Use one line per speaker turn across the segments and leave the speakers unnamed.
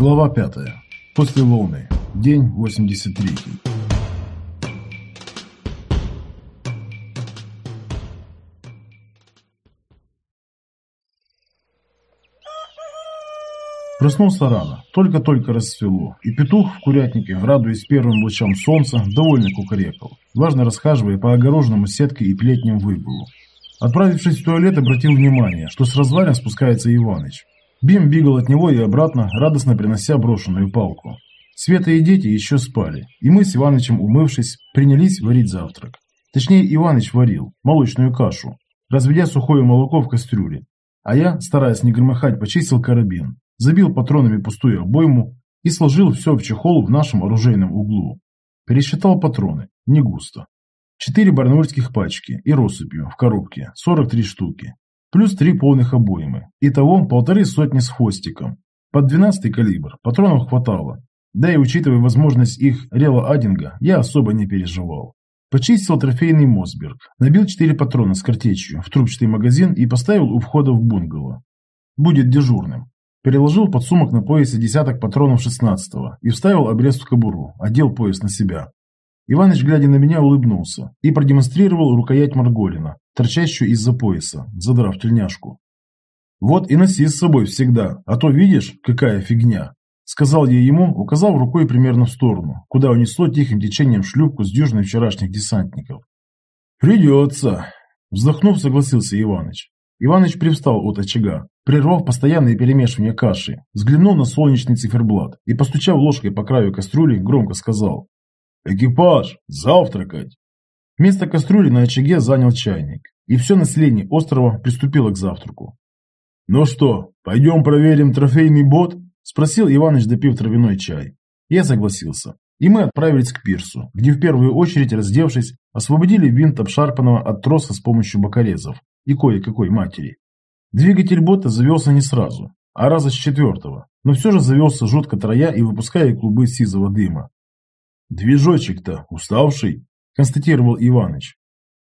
Глава 5. После волны. День 83. Проснулся рано, только-только рассвело, и петух в курятнике, радуясь первым лучам солнца, довольно кукарекал, важно расхаживая по огороженному сеткой и плетням выгулу. Отправившись в туалет, обратил внимание, что с развалин спускается Иваныч. Бим бегал от него и обратно, радостно принося брошенную палку. Света и дети еще спали, и мы с Иванычем, умывшись, принялись варить завтрак. Точнее, Иваныч варил молочную кашу, разведя сухое молоко в кастрюле. А я, стараясь не громыхать, почистил карабин, забил патронами пустую обойму и сложил все в чехол в нашем оружейном углу. Пересчитал патроны, не густо. Четыре барнаульских пачки и россыпью в коробке, 43 штуки плюс три полных обоймы. Итого полторы сотни с хвостиком. Под 12 калибр патронов хватало. Да и учитывая возможность их рела-аддинга, я особо не переживал. Почистил трофейный Мосберг, набил 4 патрона с картечью в трубчатый магазин и поставил у входа в бунгало. Будет дежурным. Переложил под сумок на поясе десяток патронов 16-го и вставил обрез в кобуру, одел пояс на себя. Иваныч, глядя на меня, улыбнулся и продемонстрировал рукоять Марголина, торчащую из-за пояса, задрав тельняшку. «Вот и носи с собой всегда, а то видишь, какая фигня!» Сказал я ему, указав рукой примерно в сторону, куда унесло тихим течением шлюпку с дюжиной вчерашних десантников. «Придется!» Вздохнув, согласился Иваныч. Иваныч привстал от очага, прервав постоянное перемешивание каши, взглянул на солнечный циферблат и, постучав ложкой по краю кастрюли, громко сказал «Экипаж, завтракать!» Место кастрюли на очаге занял чайник, и все население острова приступило к завтраку. «Ну что, пойдем проверим трофейный бот?» – спросил Иваныч, допив травяной чай. Я согласился, и мы отправились к пирсу, где в первую очередь, раздевшись, освободили винт обшарпанного от троса с помощью бокорезов и кое-какой матери. Двигатель бота завелся не сразу, а раза с четвертого, но все же завелся жутко троя и выпуская клубы сизого дыма. «Движочек-то уставший?» – констатировал Иваныч.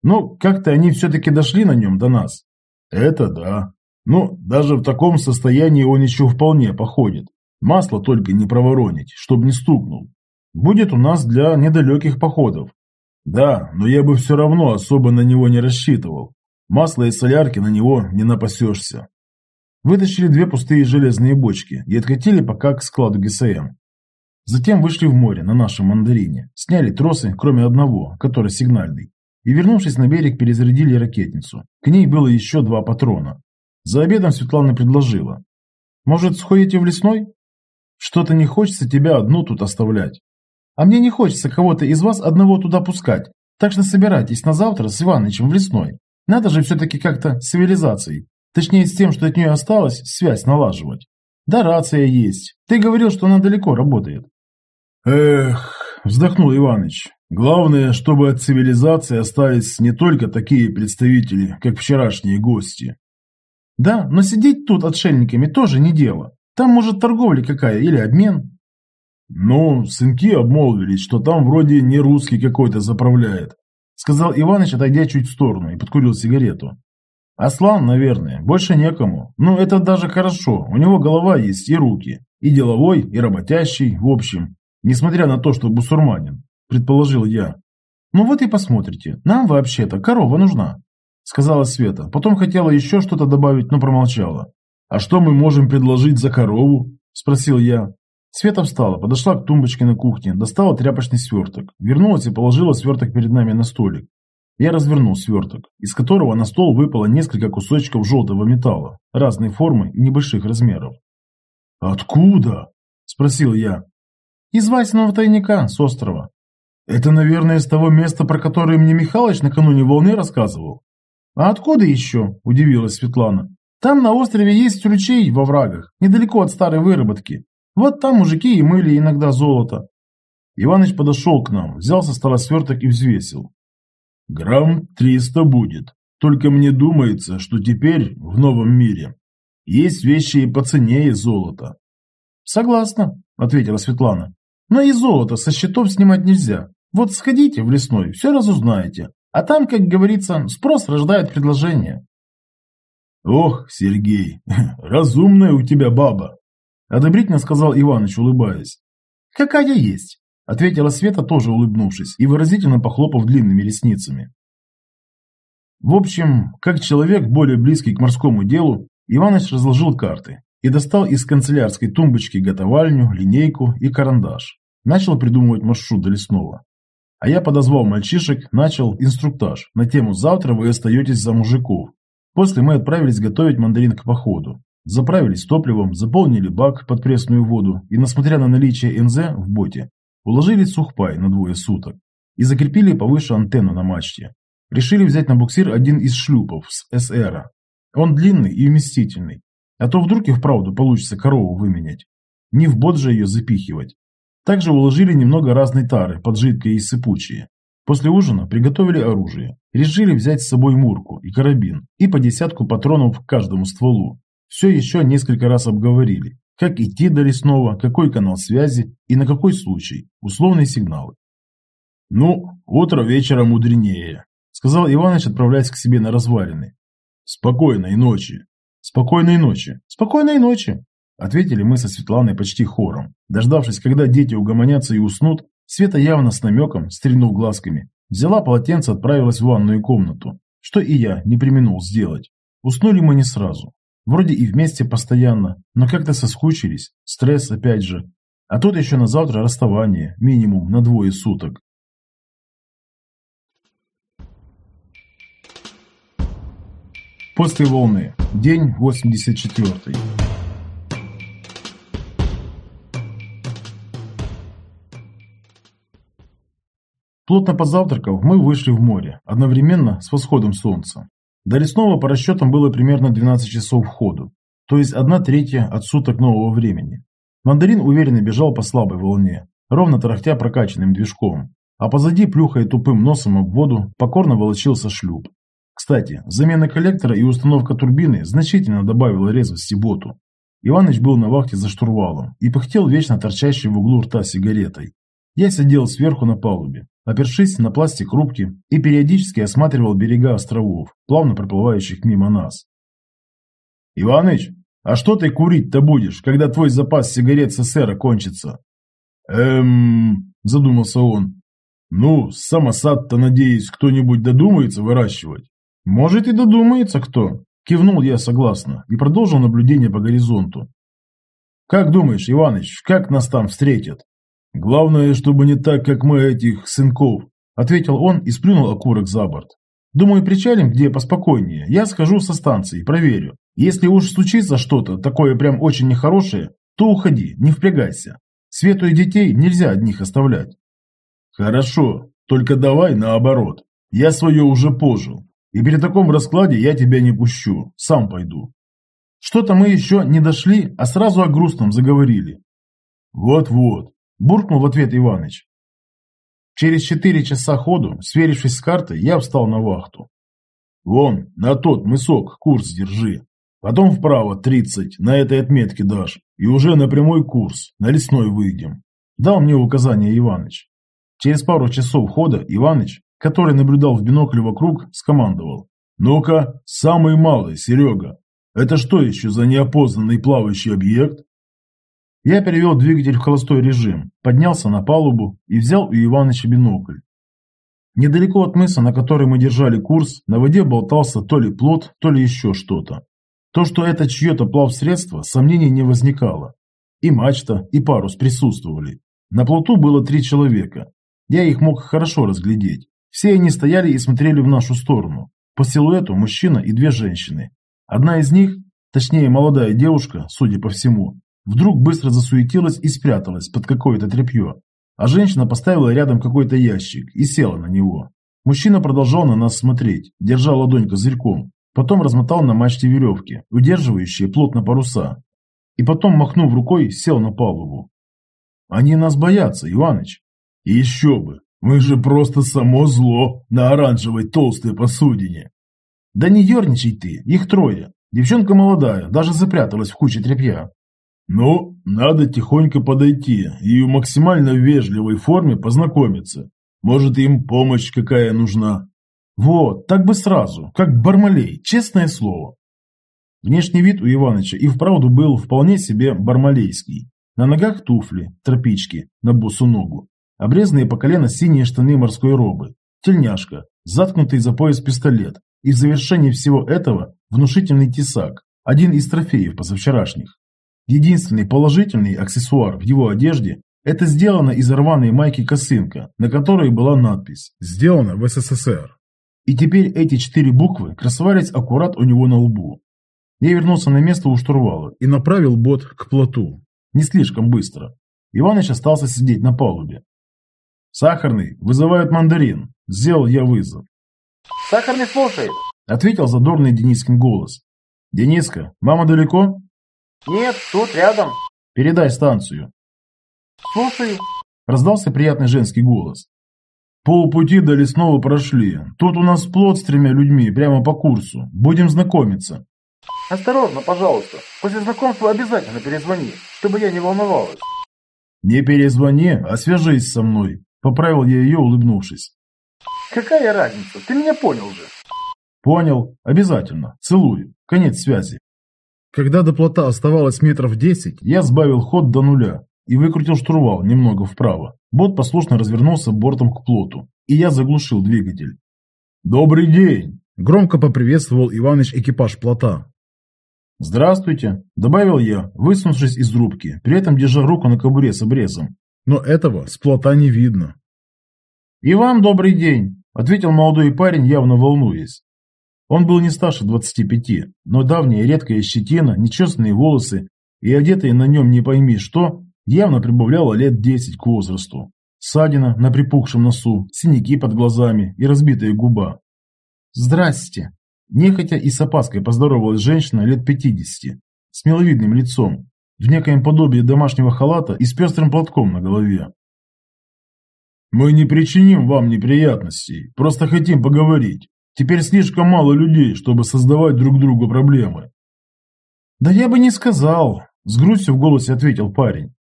«Ну, как-то они все-таки дошли на нем до нас». «Это да. Ну, даже в таком состоянии он еще вполне походит. Масло только не проворонить, чтобы не стукнул. Будет у нас для недалеких походов. Да, но я бы все равно особо на него не рассчитывал. Масла и солярки на него не напасешься». Вытащили две пустые железные бочки и откатили пока к складу ГСМ. Затем вышли в море на нашем мандарине, сняли тросы, кроме одного, который сигнальный, и, вернувшись на берег, перезарядили ракетницу. К ней было еще два патрона. За обедом Светлана предложила. «Может, сходите в лесной? Что-то не хочется тебя одну тут оставлять. А мне не хочется кого-то из вас одного туда пускать, так что собирайтесь на завтра с Иванычем в лесной. Надо же все-таки как-то с цивилизацией, точнее с тем, что от нее осталось, связь налаживать. Да рация есть. Ты говорил, что она далеко работает. «Эх», – вздохнул Иваныч, – «главное, чтобы от цивилизации остались не только такие представители, как вчерашние гости». «Да, но сидеть тут отшельниками тоже не дело. Там, может, торговля какая или обмен». «Ну, сынки обмолвились, что там вроде не русский какой-то заправляет», – сказал Иваныч, отойдя чуть в сторону, и подкурил сигарету. «Аслан, наверное, больше некому. Ну, это даже хорошо, у него голова есть и руки, и деловой, и работящий, в общем». Несмотря на то, что бусурманин, предположил я. Ну вот и посмотрите, нам вообще-то корова нужна, сказала Света. Потом хотела еще что-то добавить, но промолчала. А что мы можем предложить за корову? Спросил я. Света встала, подошла к тумбочке на кухне, достала тряпочный сверток, вернулась и положила сверток перед нами на столик. Я развернул сверток, из которого на стол выпало несколько кусочков желтого металла, разной формы и небольших размеров. «Откуда?» – спросил я. Из Васиного тайника, с острова. Это, наверное, из того места, про которое мне Михалыч накануне волны рассказывал. А откуда еще? Удивилась Светлана. Там на острове есть ручей во врагах, недалеко от старой выработки. Вот там мужики и мыли иногда золото. Иваныч подошел к нам, взял со стола сверток и взвесил. Грамм триста будет. Только мне думается, что теперь, в новом мире, есть вещи и по цене и золота. Согласна, ответила Светлана. Но и золото со счетов снимать нельзя. Вот сходите в лесной, все разузнаете. А там, как говорится, спрос рождает предложение. Ох, Сергей, разумная у тебя баба. Одобрительно сказал Иваныч, улыбаясь. «Какая есть!» – ответила Света, тоже улыбнувшись и выразительно похлопав длинными ресницами. В общем, как человек, более близкий к морскому делу, Иваныч разложил карты и достал из канцелярской тумбочки готовальню, линейку и карандаш. Начал придумывать маршрут до лесного. А я подозвал мальчишек, начал инструктаж на тему «Завтра вы остаетесь за мужиков». После мы отправились готовить мандарин к походу. Заправились топливом, заполнили бак под пресную воду и, несмотря на наличие НЗ в боте, уложили сухпай на двое суток и закрепили повыше антенну на мачте. Решили взять на буксир один из шлюпов с СРа. Он длинный и вместительный, а то вдруг и вправду получится корову выменять. Не в бот же ее запихивать. Также уложили немного разной тары, под жидкое и сыпучие. После ужина приготовили оружие. Решили взять с собой мурку и карабин, и по десятку патронов к каждому стволу. Все еще несколько раз обговорили, как идти до лесного, какой канал связи и на какой случай, условные сигналы. «Ну, утро вечера мудренее», – сказал Иваныч, отправляясь к себе на развалины. «Спокойной ночи». «Спокойной ночи». «Спокойной ночи», – ответили мы со Светланой почти хором. Дождавшись, когда дети угомонятся и уснут, Света явно с намеком, стрельнув глазками, взяла полотенце, отправилась в ванную комнату, что и я не применул сделать. Уснули мы не сразу. Вроде и вместе постоянно, но как-то соскучились, стресс опять же. А тут еще на завтра расставание, минимум на двое суток. После волны. День 84. Плотно позавтракав, мы вышли в море, одновременно с восходом солнца. До лесного по расчетам было примерно 12 часов ходу, то есть одна третья от суток нового времени. Мандарин уверенно бежал по слабой волне, ровно тарахтя прокачанным движком, а позади, плюхая тупым носом об воду, покорно волочился шлюп. Кстати, замена коллектора и установка турбины значительно добавила резвости боту. Иваныч был на вахте за штурвалом и пыхтел вечно торчащей в углу рта сигаретой. Я сидел сверху на палубе, опершись на пластик рубки и периодически осматривал берега островов, плавно проплывающих мимо нас. «Иваныч, а что ты курить-то будешь, когда твой запас сигарет СССР кончится?» «Эм...» – задумался он. «Ну, самосад-то, надеюсь, кто-нибудь додумается выращивать?» «Может и додумается кто», – кивнул я согласно и продолжил наблюдение по горизонту. «Как думаешь, Иваныч, как нас там встретят?» «Главное, чтобы не так, как мы этих сынков», – ответил он и сплюнул окурок за борт. «Думаю, причалим где поспокойнее. Я схожу со станции, проверю. Если уж случится что-то такое прям очень нехорошее, то уходи, не впрягайся. Свету и детей нельзя одних оставлять». «Хорошо, только давай наоборот. Я свое уже пожил. И при таком раскладе я тебя не пущу, сам пойду». Что-то мы еще не дошли, а сразу о грустном заговорили. «Вот-вот, Буркнул в ответ Иваныч. Через четыре часа ходу, сверившись с картой, я встал на вахту. Вон, на тот мысок курс держи. Потом вправо 30, на этой отметке дашь. И уже на прямой курс, на лесной выйдем. Дал мне указание Иваныч. Через пару часов хода Иваныч, который наблюдал в бинокль вокруг, скомандовал. «Ну-ка, самый малый, Серега. Это что еще за неопознанный плавающий объект?» Я перевел двигатель в холостой режим, поднялся на палубу и взял у Иваныча бинокль. Недалеко от мыса, на который мы держали курс, на воде болтался то ли плот, то ли еще что-то. То, что это чье-то плавсредство, сомнений не возникало. И мачта, и парус присутствовали. На плоту было три человека. Я их мог хорошо разглядеть. Все они стояли и смотрели в нашу сторону. По силуэту мужчина и две женщины. Одна из них, точнее молодая девушка, судя по всему, Вдруг быстро засуетилась и спряталась под какое-то тряпье. А женщина поставила рядом какой-то ящик и села на него. Мужчина продолжал на нас смотреть, держа ладонь козырьком. Потом размотал на мачте веревки, удерживающие плотно паруса. И потом, махнув рукой, сел на палубу. Они нас боятся, Иваныч. еще бы, мы же просто само зло на оранжевой толстой посудине. Да не ерничай ты, их трое. Девчонка молодая, даже запряталась в куче тряпья. Ну, надо тихонько подойти и в максимально вежливой форме познакомиться. Может, им помощь какая нужна. Вот, так бы сразу, как Бармалей, честное слово. Внешний вид у Иваныча и вправду был вполне себе бармалейский. На ногах туфли, тропички, на босу ногу. Обрезанные по колено синие штаны морской робы. Тельняшка, заткнутый за пояс пистолет. И в завершении всего этого внушительный тесак, один из трофеев позавчерашних. Единственный положительный аксессуар в его одежде – это сделано из рваной майки косынка, на которой была надпись «Сделано в СССР». И теперь эти четыре буквы красовались аккурат у него на лбу. Я вернулся на место у штурвала и направил бот к плоту. Не слишком быстро. Иваныч остался сидеть на палубе. «Сахарный, вызывают мандарин», – сделал я вызов.
«Сахарный слушает», –
ответил задорный Денискин голос. «Дениска, мама далеко?»
«Нет, тут рядом».
«Передай станцию».
«Слушаю», –
раздался приятный женский голос. Полпути до лесного прошли. Тут у нас плод с тремя людьми, прямо по курсу. Будем знакомиться.
Осторожно, пожалуйста. После знакомства обязательно перезвони, чтобы я не волновалась.
Не перезвони, а свяжись со мной. Поправил я ее, улыбнувшись.
Какая разница? Ты меня понял же.
Понял. Обязательно. Целую. Конец связи. Когда до плота оставалось метров десять, я сбавил ход до нуля и выкрутил штурвал немного вправо. Бот послушно развернулся бортом к плоту, и я заглушил двигатель. «Добрый день!» – громко поприветствовал Иваныч экипаж плота. «Здравствуйте», – добавил я, высунувшись из рубки, при этом держа руку на кобуре с обрезом. Но этого с плота не видно. «И вам добрый день», – ответил молодой парень, явно волнуясь. Он был не старше 25, но давняя редкая щетина, нечестные волосы и одетые на нем не пойми что, явно прибавляло лет 10 к возрасту. Ссадина на припухшем носу, синяки под глазами и разбитая губа. «Здрасте», Нехотя и с опаской поздоровалась женщина лет 50, с миловидным лицом, в некоем подобии домашнего халата и с пестрым платком на голове. «Мы не причиним вам неприятностей, просто хотим поговорить. Теперь слишком мало людей, чтобы создавать друг другу проблемы». «Да я бы не сказал», – с грустью в голосе ответил парень.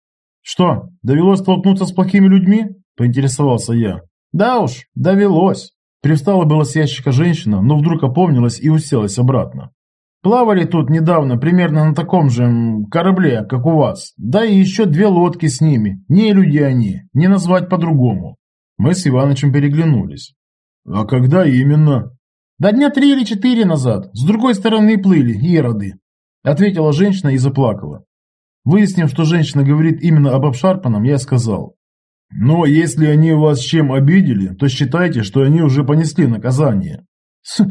«Что, довелось столкнуться с плохими людьми?» – поинтересовался я. «Да уж, довелось». Привстала была с ящика женщина, но вдруг опомнилась и уселась обратно. Плавали тут недавно примерно на таком же корабле, как у вас. Да и еще две лодки с ними. Не люди они, не назвать по-другому. Мы с Иванычем переглянулись. А когда именно? Да дня три или четыре назад. С другой стороны плыли, ироды. Ответила женщина и заплакала. Выяснив, что женщина говорит именно об обшарпанном, я сказал. Но если они вас чем обидели, то считайте, что они уже понесли наказание. С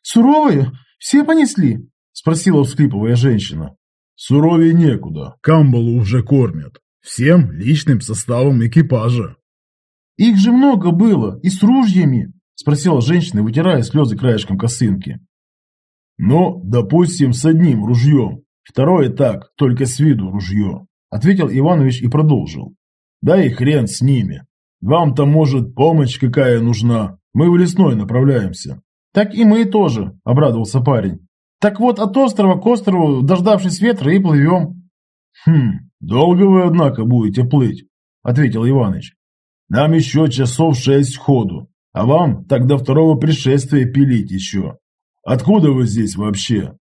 суровые? Все понесли? Спросила всхлипывая женщина. Суровее некуда. Камбалу уже кормят. Всем личным составом экипажа. Их же много было, и с ружьями, спросила женщина, вытирая слезы краешком косынки. Ну, допустим, с одним ружьем. Второе так, только с виду ружье. Ответил Иванович и продолжил. Да и хрен с ними. Вам-то, может, помощь какая нужна. Мы в лесной направляемся. Так и мы тоже, обрадовался парень. Так вот, от острова к острову, дождавшись ветра, и плывем. Хм, долго вы, однако, будете плыть, ответил Иваныч. Нам еще часов шесть ходу, а вам так до второго пришествия пилить еще. Откуда вы здесь вообще?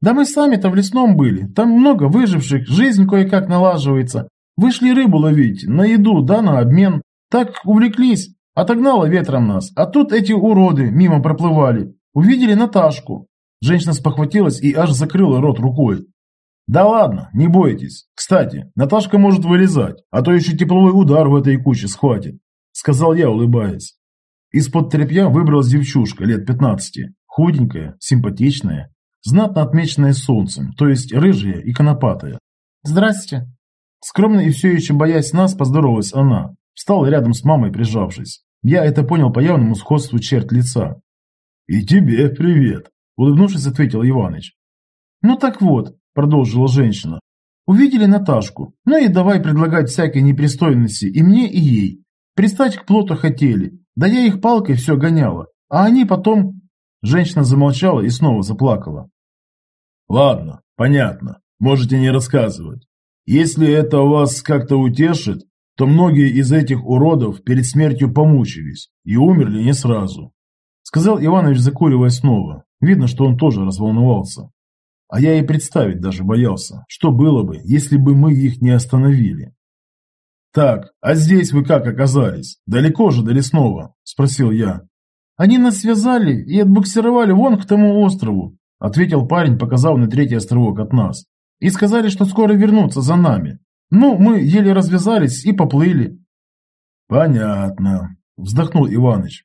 Да мы сами-то в лесном были, там много выживших, жизнь кое-как налаживается, Вышли рыбу ловить, на еду, да на обмен. Так увлеклись, отогнало ветром нас. А тут эти уроды мимо проплывали. Увидели Наташку. Женщина спохватилась и аж закрыла рот рукой. «Да ладно, не бойтесь. Кстати, Наташка может вылезать, а то еще тепловой удар в этой куче схватит», сказал я, улыбаясь. Из-под тряпья выбралась девчушка лет пятнадцати, худенькая, симпатичная, знатно отмеченная солнцем, то есть рыжая и конопатая. «Здрасте», Скромно и все еще боясь нас, поздоровалась она. Встала рядом с мамой, прижавшись. Я это понял по явному сходству черт лица. «И тебе привет!» – улыбнувшись, ответил Иваныч. «Ну так вот», – продолжила женщина. «Увидели Наташку. Ну и давай предлагать всякой непристойности и мне, и ей. Пристать к плоту хотели. Да я их палкой все гоняла. А они потом...» Женщина замолчала и снова заплакала. «Ладно, понятно. Можете не рассказывать. Если это вас как-то утешит, то многие из этих уродов перед смертью помучились и умерли не сразу. Сказал Иванович, закуривая снова. Видно, что он тоже разволновался. А я и представить даже боялся, что было бы, если бы мы их не остановили. «Так, а здесь вы как оказались? Далеко же до лесного?» – спросил я.
«Они нас связали и отбуксировали вон к тому острову», – ответил парень, показав на третий островок от нас. «И сказали, что скоро вернутся за нами. Ну, мы еле развязались и поплыли».
«Понятно», – вздохнул Иваныч.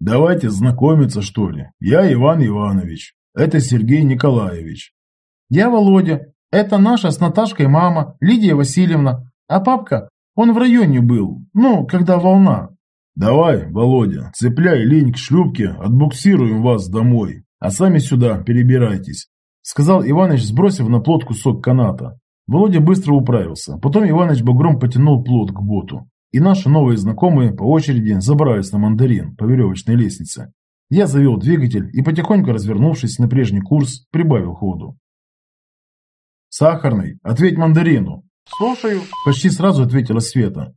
«Давайте знакомиться, что ли. Я Иван Иванович. Это Сергей Николаевич.
Я Володя. Это наша с Наташкой мама, Лидия Васильевна. А папка, он в районе был, ну, когда волна.
Давай, Володя, цепляй линь к шлюпке, отбуксируем вас домой, а сами сюда перебирайтесь, сказал Иваныч, сбросив на плот кусок каната. Володя быстро управился. Потом Иваныч багром потянул плот к боту. И наши новые знакомые по очереди забрались на мандарин по веревочной лестнице. Я завел двигатель и, потихоньку развернувшись на прежний курс, прибавил ходу. «Сахарный, ответь мандарину!»
«Слушаю», –
почти сразу ответила Света.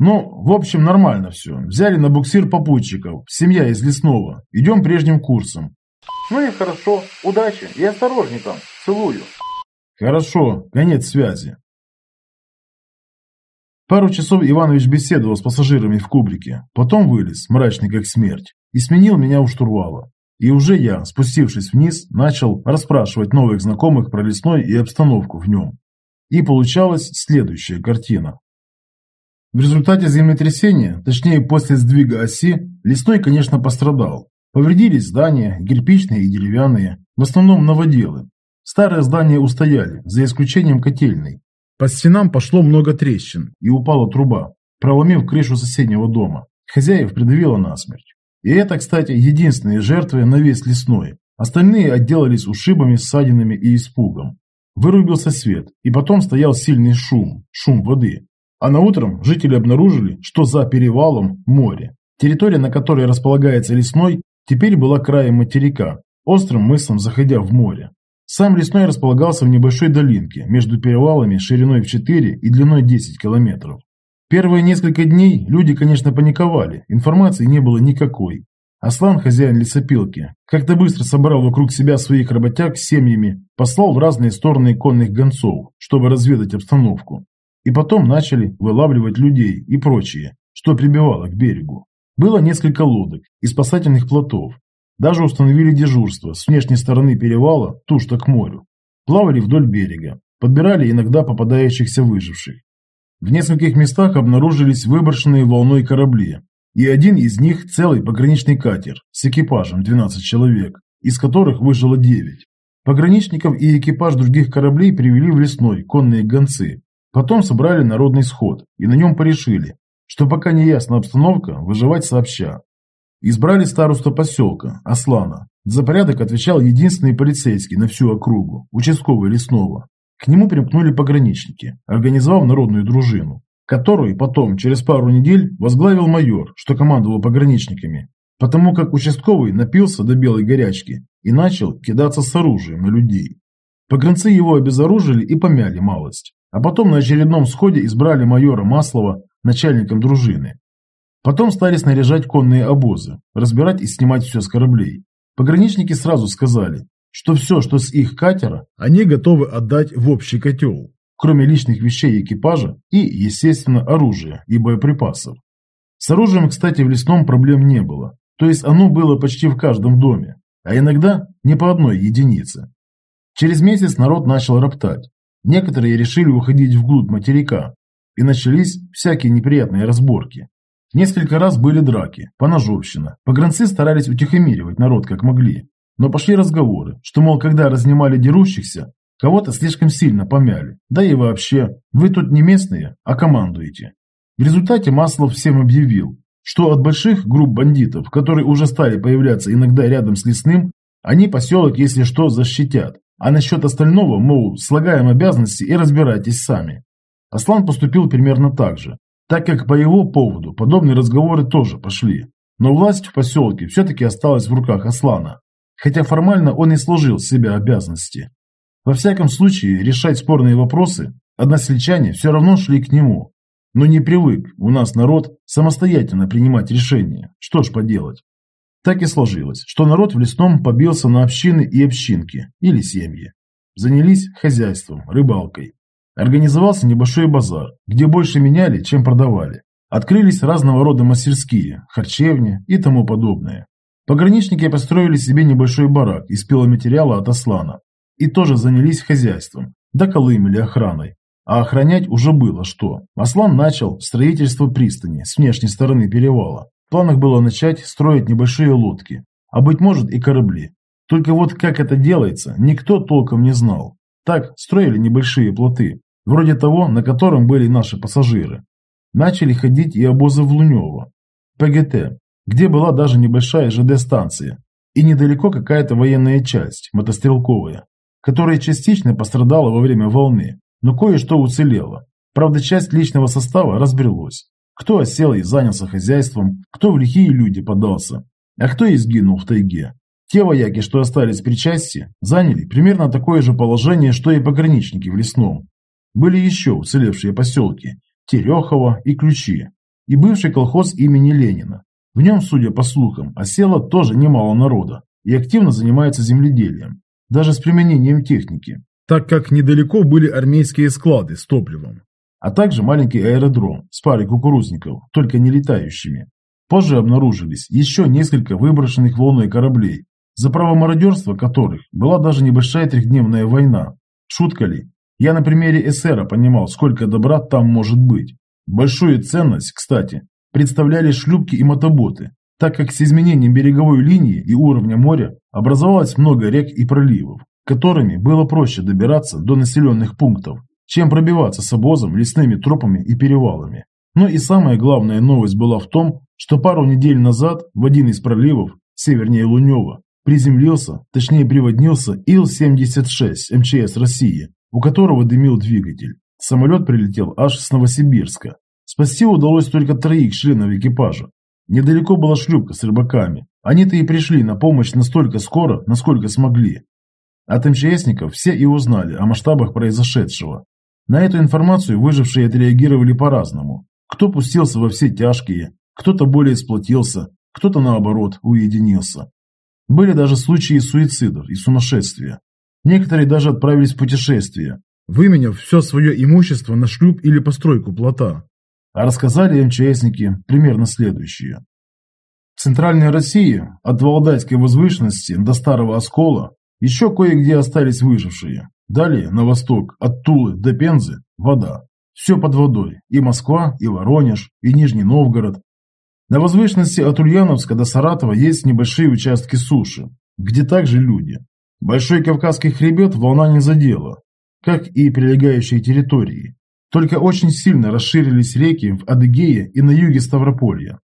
«Ну, в общем, нормально все. Взяли на буксир попутчиков. Семья из лесного. Идем прежним курсом».
«Ну и хорошо. Удачи и осторожней там. Целую».
«Хорошо. Конец связи». Пару часов Иванович беседовал с пассажирами в кубрике. Потом вылез, мрачный как смерть, и сменил меня у штурвала. И уже я, спустившись вниз, начал расспрашивать новых знакомых про лесной и обстановку в нем. И получалась следующая картина. В результате землетрясения, точнее после сдвига оси, лесной, конечно, пострадал. Повредились здания, кирпичные и деревянные, в основном новоделы. Старые здания устояли, за исключением котельной. По стенам пошло много трещин, и упала труба, проломив крышу соседнего дома. Хозяев придавило насмерть. И это, кстати, единственные жертвы на весь лесной. Остальные отделались ушибами, ссадинами и испугом. Вырубился свет, и потом стоял сильный шум, шум воды. А на утром жители обнаружили, что за перевалом море. Территория, на которой располагается лесной, теперь была краем материка, острым мысом заходя в море. Сам лесной располагался в небольшой долинке между перевалами шириной в 4 и длиной 10 километров. Первые несколько дней люди, конечно, паниковали, информации не было никакой. Аслан, хозяин лесопилки, как-то быстро собрал вокруг себя своих работяг с семьями, послал в разные стороны конных гонцов, чтобы разведать обстановку. И потом начали вылавливать людей и прочее, что прибивало к берегу. Было несколько лодок и спасательных плотов. Даже установили дежурство с внешней стороны перевала, тушь-то к морю. Плавали вдоль берега, подбирали иногда попадающихся выживших. В нескольких местах обнаружились выброшенные волной корабли, и один из них целый пограничный катер с экипажем 12 человек, из которых выжило 9. Пограничников и экипаж других кораблей привели в лесной конные гонцы. Потом собрали народный сход и на нем порешили, что пока не ясна обстановка, выживать сообща. Избрали старосту поселка, Аслана. За порядок отвечал единственный полицейский на всю округу, участковый лесного. К нему примкнули пограничники, организовав народную дружину которую потом, через пару недель, возглавил майор, что командовал пограничниками, потому как участковый напился до белой горячки и начал кидаться с оружием на людей. Погранцы его обезоружили и помяли малость, а потом на очередном сходе избрали майора Маслова начальником дружины. Потом стали снаряжать конные обозы, разбирать и снимать все с кораблей. Пограничники сразу сказали, что все, что с их катера, они готовы отдать в общий котел кроме личных вещей экипажа и, естественно, оружия и боеприпасов. С оружием, кстати, в лесном проблем не было, то есть оно было почти в каждом доме, а иногда не по одной единице. Через месяц народ начал роптать. Некоторые решили уходить вглубь материка, и начались всякие неприятные разборки. Несколько раз были драки, поножовщина. Погранцы старались утихомиривать народ как могли. Но пошли разговоры, что, мол, когда разнимали дерущихся, Кого-то слишком сильно помяли. Да и вообще, вы тут не местные, а командуете. В результате Маслов всем объявил, что от больших групп бандитов, которые уже стали появляться иногда рядом с лесным, они поселок, если что, защитят. А насчет остального, мол, слагаем обязанности и разбирайтесь сами. Аслан поступил примерно так же, так как по его поводу подобные разговоры тоже пошли. Но власть в поселке все-таки осталась в руках Аслана, хотя формально он и с себя обязанности. Во всяком случае, решать спорные вопросы односельчане все равно шли к нему. Но не привык у нас народ самостоятельно принимать решения. Что ж поделать. Так и сложилось, что народ в лесном побился на общины и общинки, или семьи. Занялись хозяйством, рыбалкой. Организовался небольшой базар, где больше меняли, чем продавали. Открылись разного рода мастерские, харчевни и тому подобное. Пограничники построили себе небольшой барак из пиломатериала от Аслана и тоже занялись хозяйством, доколымели охраной. А охранять уже было что. Аслан начал строительство пристани с внешней стороны перевала. В планах было начать строить небольшие лодки, а быть может и корабли. Только вот как это делается, никто толком не знал. Так строили небольшие плоты, вроде того, на котором были наши пассажиры. Начали ходить и обозы в Лунево, ПГТ, где была даже небольшая ЖД-станция, и недалеко какая-то военная часть, мотострелковая, которая частично пострадала во время волны, но кое-что уцелело. Правда, часть личного состава разбрелась. Кто осел и занялся хозяйством, кто в лихие люди подался, а кто и сгинул в тайге. Те вояки, что остались при части, заняли примерно такое же положение, что и пограничники в лесном. Были еще уцелевшие поселки – Терехово и Ключи, и бывший колхоз имени Ленина. В нем, судя по слухам, осело тоже немало народа и активно занимается земледелием, даже с применением техники, так как недалеко были армейские склады с топливом, а также маленький аэродром с парой кукурузников, только не летающими. Позже обнаружились еще несколько выброшенных волной кораблей, за право мародерства которых была даже небольшая трехдневная война. Шутка ли? Я на примере эсера понимал, сколько добра там может быть. Большую ценность, кстати, представляли шлюпки и мотоботы, так как с изменением береговой линии и уровня моря образовалось много рек и проливов, которыми было проще добираться до населенных пунктов, чем пробиваться с обозом, лесными тропами и перевалами. Но и самая главная новость была в том, что пару недель назад в один из проливов, севернее Лунева, приземлился, точнее приводнился Ил-76 МЧС России, у которого дымил двигатель. Самолет прилетел аж с Новосибирска. Спасти удалось только троих членов экипажа. Недалеко была шлюпка с рыбаками. Они-то и пришли на помощь настолько скоро, насколько смогли. От МЧСников все и узнали о масштабах произошедшего. На эту информацию выжившие отреагировали по-разному. Кто пустился во все тяжкие, кто-то более сплотился, кто-то наоборот уединился. Были даже случаи суицидов и сумасшествия. Некоторые даже отправились в путешествие, выменяв все свое имущество на шлюп или постройку плота. А рассказали МЧСники примерно следующее. В Центральной России, от Валдайской возвышенности до Старого Оскола, еще кое-где остались выжившие. Далее, на восток, от Тулы до Пензы, вода. Все под водой. И Москва, и Воронеж, и Нижний Новгород, на возвышенности от Ульяновска до Саратова есть небольшие участки суши, где также люди. Большой Кавказский хребет волна не задела, как и прилегающие территории. Только очень сильно расширились реки в Адыгее и на юге Ставрополья.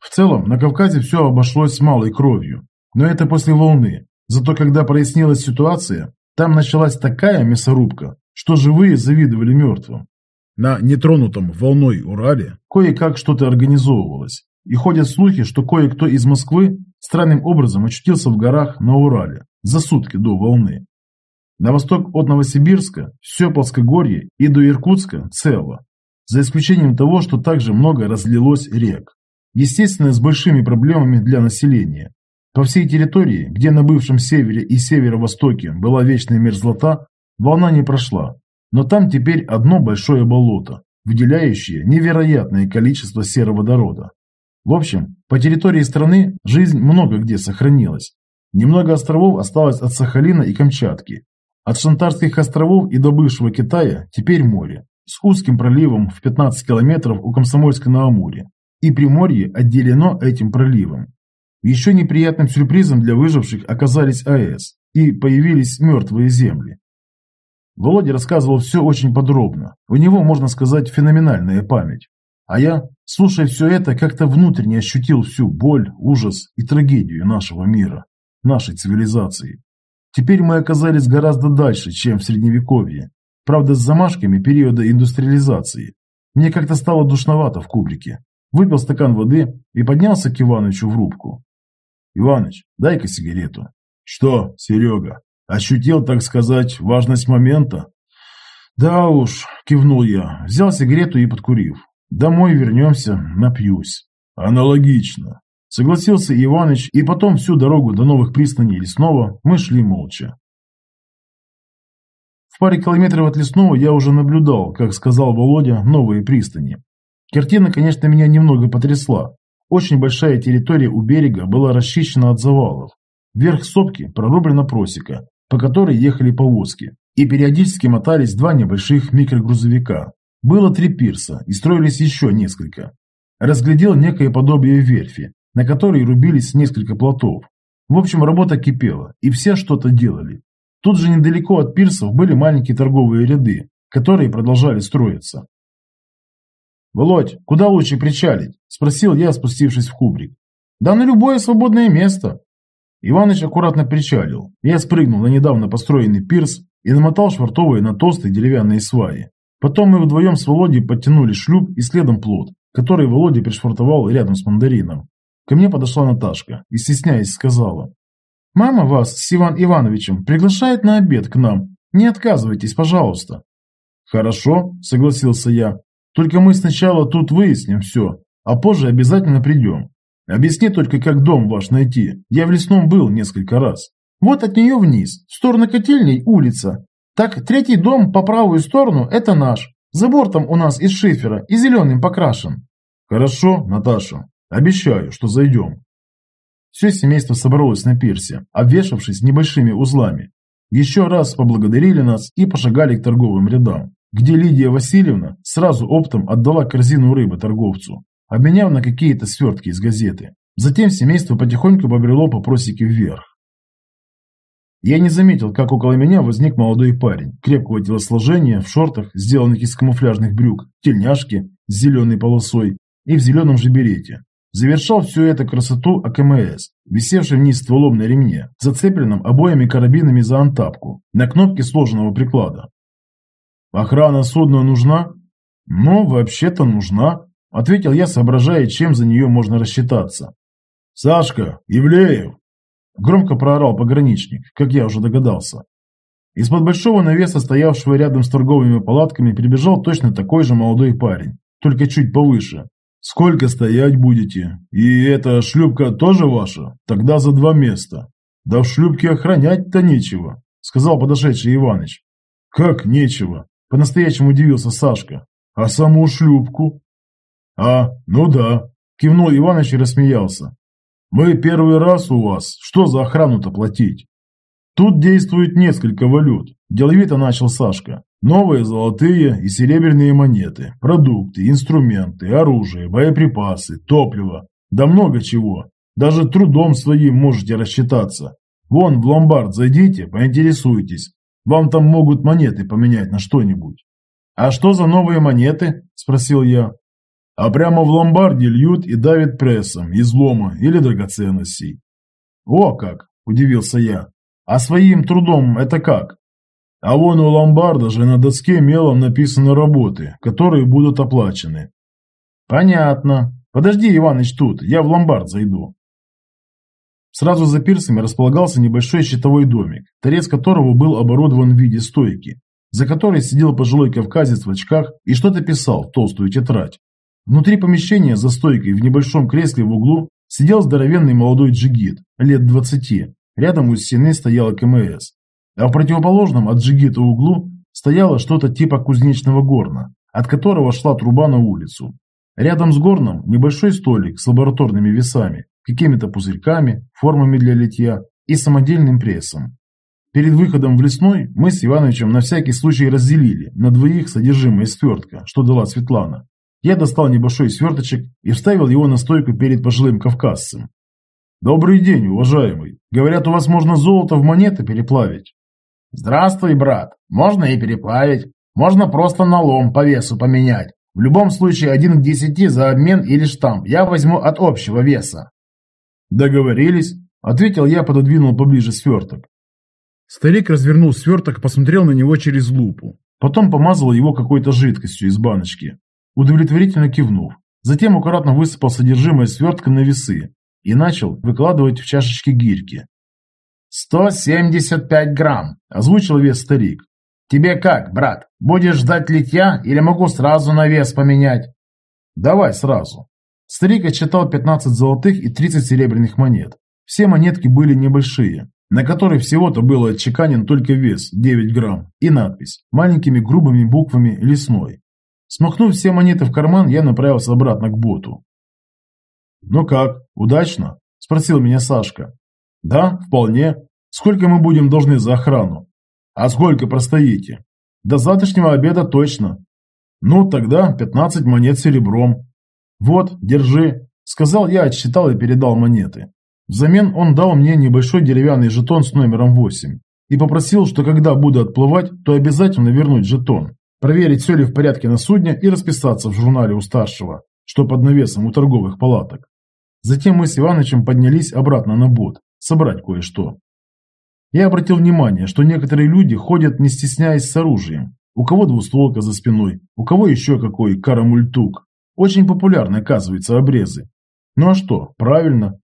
В целом, на Кавказе все обошлось с малой кровью, но это после волны. Зато когда прояснилась ситуация, там началась такая мясорубка, что живые завидовали мертвым. На нетронутом волной Урале кое-как что-то организовывалось. И ходят слухи, что кое-кто из Москвы странным образом очутился в горах на Урале за сутки до волны. На восток от Новосибирска все плоскогорье и до Иркутска цело, за исключением того, что также много разлилось рек. Естественно, с большими проблемами для населения. По всей территории, где на бывшем севере и северо-востоке была вечная мерзлота, волна не прошла, но там теперь одно большое болото, выделяющее невероятное количество сероводорода. В общем, по территории страны жизнь много где сохранилась. Немного островов осталось от Сахалина и Камчатки. От Шантарских островов и до бывшего Китая теперь море, с узким проливом в 15 километров у Комсомольска на Амуре. И Приморье отделено этим проливом. Еще неприятным сюрпризом для выживших оказались АЭС, и появились мертвые земли. Володя рассказывал все очень подробно. У него, можно сказать, феноменальная память. А я, слушая все это, как-то внутренне ощутил всю боль, ужас и трагедию нашего мира, нашей цивилизации. Теперь мы оказались гораздо дальше, чем в Средневековье. Правда, с замашками периода индустриализации. Мне как-то стало душновато в кубрике. Выпил стакан воды и поднялся к Иванычу в рубку. «Иваныч, дай-ка сигарету». «Что, Серега, ощутил, так сказать, важность момента?» «Да уж», – кивнул я, взял сигарету и подкурив. Домой вернемся, напьюсь. Аналогично. Согласился Иваныч, и потом всю дорогу до новых пристаней лесного мы шли молча. В паре километров от лесного я уже наблюдал, как сказал Володя, новые пристани. Картина, конечно, меня немного потрясла. Очень большая территория у берега была расчищена от завалов. Вверх сопки прорублена просека, по которой ехали повозки, и периодически мотались два небольших микрогрузовика. Было три пирса, и строились еще несколько. Разглядел некое подобие верфи, на которой рубились несколько плотов. В общем, работа кипела, и все что-то делали. Тут же недалеко от пирсов были маленькие торговые ряды, которые продолжали строиться. «Володь, куда лучше причалить?» – спросил я, спустившись в кубрик. «Да на любое свободное место». Иваныч аккуратно причалил. Я спрыгнул на недавно построенный пирс и намотал швартовые на толстые деревянные сваи. Потом мы вдвоем с Володей подтянули шлюп и следом плот, который Володя пришвартовал рядом с мандарином. Ко мне подошла Наташка и, стесняясь, сказала. «Мама вас с Иван Ивановичем приглашает на обед к нам. Не отказывайтесь, пожалуйста». «Хорошо», – согласился я. Только мы сначала тут выясним все, а позже обязательно придем. Объясни только, как дом ваш найти. Я в лесном был несколько раз. Вот от нее вниз, в сторону котельней улица. Так, третий дом по правую сторону – это наш. За бортом у нас из шифера и зеленым покрашен. Хорошо, Наташа. Обещаю, что зайдем. Все семейство собралось на пирсе, обвешавшись небольшими узлами. Еще раз поблагодарили нас и пошагали к торговым рядам где Лидия Васильевна сразу оптом отдала корзину рыбы торговцу, обменяв на какие-то свертки из газеты. Затем семейство потихоньку побрело по просеке вверх. Я не заметил, как около меня возник молодой парень, крепкого телосложения, в шортах, сделанных из камуфляжных брюк, тельняшке с зеленой полосой и в зеленом же берете. Завершал всю эту красоту АКМС, висевший вниз стволом на ремне, зацепленном обоими карабинами за антапку, на кнопке сложенного приклада. Охрана судна нужна? Ну, вообще-то нужна, ответил я, соображая, чем за нее можно рассчитаться. Сашка, Ивлеев! Громко проорал пограничник, как я уже догадался. Из-под большого навеса, стоявшего рядом с торговыми палатками, прибежал точно такой же молодой парень, только чуть повыше. «Сколько стоять будете? И эта шлюпка тоже ваша? Тогда за два места». «Да в шлюпке охранять-то нечего», — сказал подошедший Иваныч. «Как нечего? По-настоящему удивился Сашка. А саму шлюпку? А, ну да. Кивнул Иваныч и рассмеялся. Мы первый раз у вас. Что за охрану-то платить? Тут действует несколько валют. Деловито начал Сашка. Новые золотые и серебряные монеты, продукты, инструменты, оружие, боеприпасы, топливо. Да много чего. Даже трудом своим можете рассчитаться. Вон в ломбард зайдите, поинтересуйтесь. Вам там могут монеты поменять на что-нибудь. А что за новые монеты? Спросил я. А прямо в ломбарде льют и давят прессом, излома или драгоценностей. О как, удивился я. А своим трудом это как? А вон у ломбарда же на доске мелом написаны работы, которые будут оплачены. Понятно. Подожди, Иваныч, тут, я в ломбард зайду. Сразу за пирсами располагался небольшой щитовой домик, торец которого был оборудован в виде стойки, за которой сидел пожилой кавказец в очках и что-то писал в толстую тетрадь. Внутри помещения за стойкой в небольшом кресле в углу сидел здоровенный молодой джигит, лет 20. Рядом у стены стояла КМС. А в противоположном от джигита углу стояло что-то типа кузнечного горна, от которого шла труба на улицу. Рядом с горном небольшой столик с лабораторными весами, какими-то пузырьками, формами для литья и самодельным прессом. Перед выходом в лесной мы с Ивановичем на всякий случай разделили на двоих содержимое свертка, что дала Светлана. Я достал небольшой сверточек и вставил его на стойку перед пожилым кавказцем. «Добрый день, уважаемый. Говорят, у вас можно золото в монеты переплавить». «Здравствуй, брат. Можно и переплавить. Можно просто на лом по весу поменять. В любом случае один к десяти за обмен или штамп я возьму от общего веса». «Договорились», — ответил я, пододвинул поближе сверток. Старик развернул сверток, посмотрел на него через лупу. Потом помазал его какой-то жидкостью из баночки, удовлетворительно кивнув. Затем аккуратно высыпал содержимое свертка на весы и начал выкладывать в чашечки гирьки.
«Сто семьдесят пять грамм», – озвучил вес старик. «Тебе как, брат? Будешь ждать литья или могу сразу на вес поменять?»
«Давай сразу», Старик отчитал 15 золотых и 30 серебряных монет. Все монетки были небольшие, на которой всего-то было отчеканен только вес 9 грамм и надпись маленькими грубыми буквами «Лесной». Смахнув все монеты в карман, я направился обратно к боту. «Ну как, удачно?» – спросил меня Сашка. «Да, вполне. Сколько мы будем должны за охрану?» «А сколько простоите?» «До завтрашнего обеда точно». «Ну, тогда 15 монет серебром». «Вот, держи», – сказал я, отсчитал и передал монеты. Взамен он дал мне небольшой деревянный жетон с номером 8 и попросил, что когда буду отплывать, то обязательно вернуть жетон, проверить, все ли в порядке на судне и расписаться в журнале у старшего, что под навесом у торговых палаток. Затем мы с Иванычем поднялись обратно на бот, собрать кое-что. Я обратил внимание, что некоторые люди ходят, не стесняясь с оружием. У кого двустволка за спиной, у кого еще какой карамультук. Очень популярны, оказывается, обрезы. Ну а что, правильно.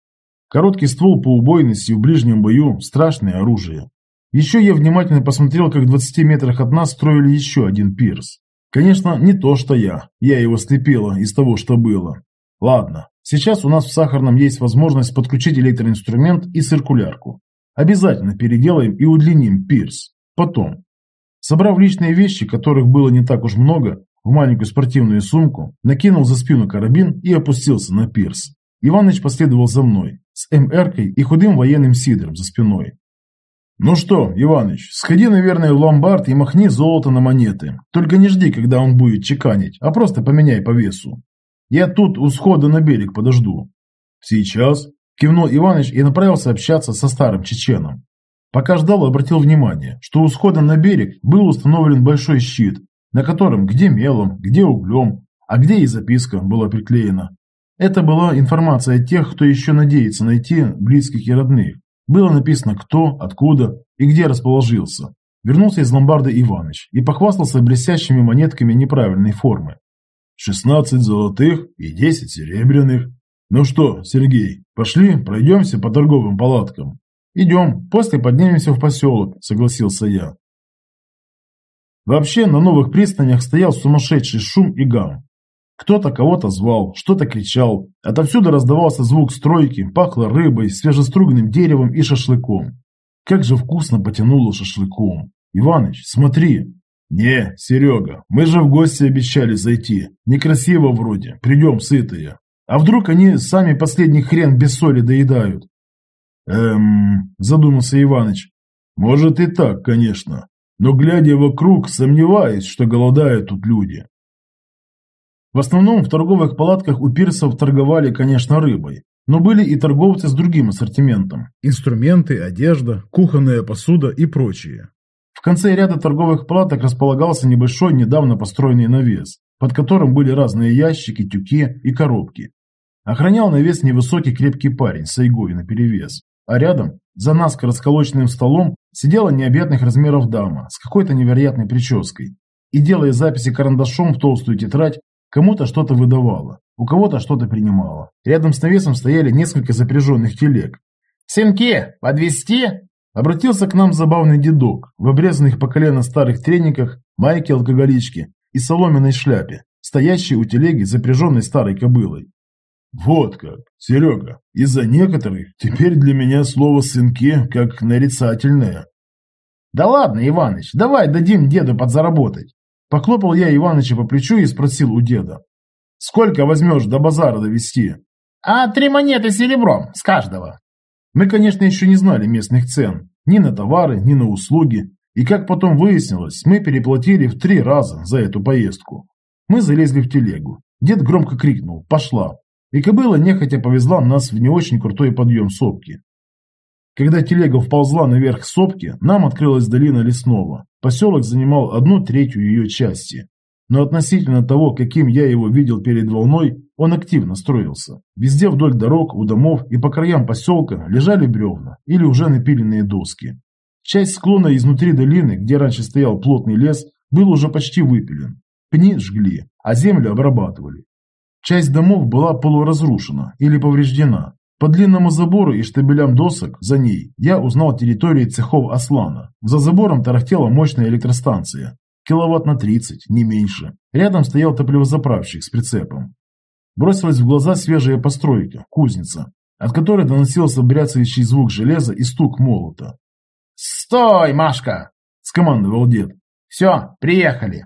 Короткий ствол по убойности в ближнем бою – страшное оружие. Еще я внимательно посмотрел, как в 20 метрах от нас строили еще один пирс. Конечно, не то, что я. Я его слепила из того, что было. Ладно, сейчас у нас в Сахарном есть возможность подключить электроинструмент и циркулярку. Обязательно переделаем и удлиним пирс. Потом. Собрав личные вещи, которых было не так уж много, в маленькую спортивную сумку, накинул за спину карабин и опустился на пирс. Иваныч последовал за мной, с МРкой и худым военным сидром за спиной. «Ну что, Иваныч, сходи, наверное, в ломбард и махни золото на монеты. Только не жди, когда он будет чеканить, а просто поменяй по весу. Я тут у схода на берег подожду». «Сейчас», – кивнул Иваныч и направился общаться со старым чеченом. Пока ждал, обратил внимание, что у схода на берег был установлен большой щит, на котором где мелом, где углем, а где и записка была приклеена. Это была информация тех, кто еще надеется найти близких и родных. Было написано кто, откуда и где расположился. Вернулся из ломбарда Иваныч и похвастался блестящими монетками неправильной формы. 16 золотых и 10 серебряных. Ну что, Сергей, пошли, пройдемся по торговым палаткам. Идем, после поднимемся в поселок, согласился я. Вообще на новых пристанях стоял сумасшедший шум и гам. Кто-то кого-то звал, что-то кричал. Отовсюду раздавался звук стройки, пахло рыбой, свежеструганным деревом и шашлыком. Как же вкусно потянуло шашлыком. Иваныч, смотри. Не, Серега, мы же в гости обещали зайти. Некрасиво вроде, придем сытые. А вдруг они сами последний хрен без соли доедают? Эм, задумался Иваныч. Может и так, конечно. Но глядя вокруг, сомневаюсь, что голодают тут люди. В основном в торговых палатках у пирсов торговали, конечно, рыбой, но были и торговцы с другим ассортиментом – инструменты, одежда, кухонная посуда и прочее. В конце ряда торговых палаток располагался небольшой недавно построенный навес, под которым были разные ящики, тюки и коробки. Охранял навес невысокий крепкий парень с айгой наперевес, а рядом, за наскоро сколоченным столом, сидела необъятных размеров дама с какой-то невероятной прической и, делая записи карандашом в толстую тетрадь, Кому-то что-то выдавало, у кого-то что-то принимало. Рядом с навесом стояли несколько запряженных телег. «Сынки, подвезти?» Обратился к нам забавный дедок в обрезанных по колено старых трениках, майке алкоголички и соломенной шляпе, стоящей у телеги, запряженной старой кобылой. «Вот как, Серега, из-за некоторых теперь для меня слово «сынки» как нарицательное». «Да ладно, Иваныч, давай дадим деду подзаработать. Похлопал я Иваныча по плечу и спросил у деда. «Сколько возьмешь до базара довести?» «А три монеты серебром, с каждого». Мы, конечно, еще не знали местных цен. Ни на товары, ни на услуги. И как потом выяснилось, мы переплатили в три раза за эту поездку. Мы залезли в телегу. Дед громко крикнул «Пошла!» И кобыла нехотя повезла нас в не очень крутой подъем сопки. Когда телега вползла наверх сопки, нам открылась долина лесного. Поселок занимал одну третью ее части. Но относительно того, каким я его видел перед волной, он активно строился. Везде вдоль дорог, у домов и по краям поселка лежали бревна или уже напиленные доски. Часть склона изнутри долины, где раньше стоял плотный лес, был уже почти выпилен. Пни жгли, а землю обрабатывали. Часть домов была полуразрушена или повреждена, по длинному забору и штабелям досок за ней я узнал территории цехов Аслана. За забором тарахтела мощная электростанция. Киловатт на 30, не меньше. Рядом стоял топливозаправщик с прицепом. Бросилась в глаза свежая постройка, кузница. от которой доносился бряцающий звук железа и стук молота.
«Стой, Машка!» – скомандовал дед. «Все, приехали!»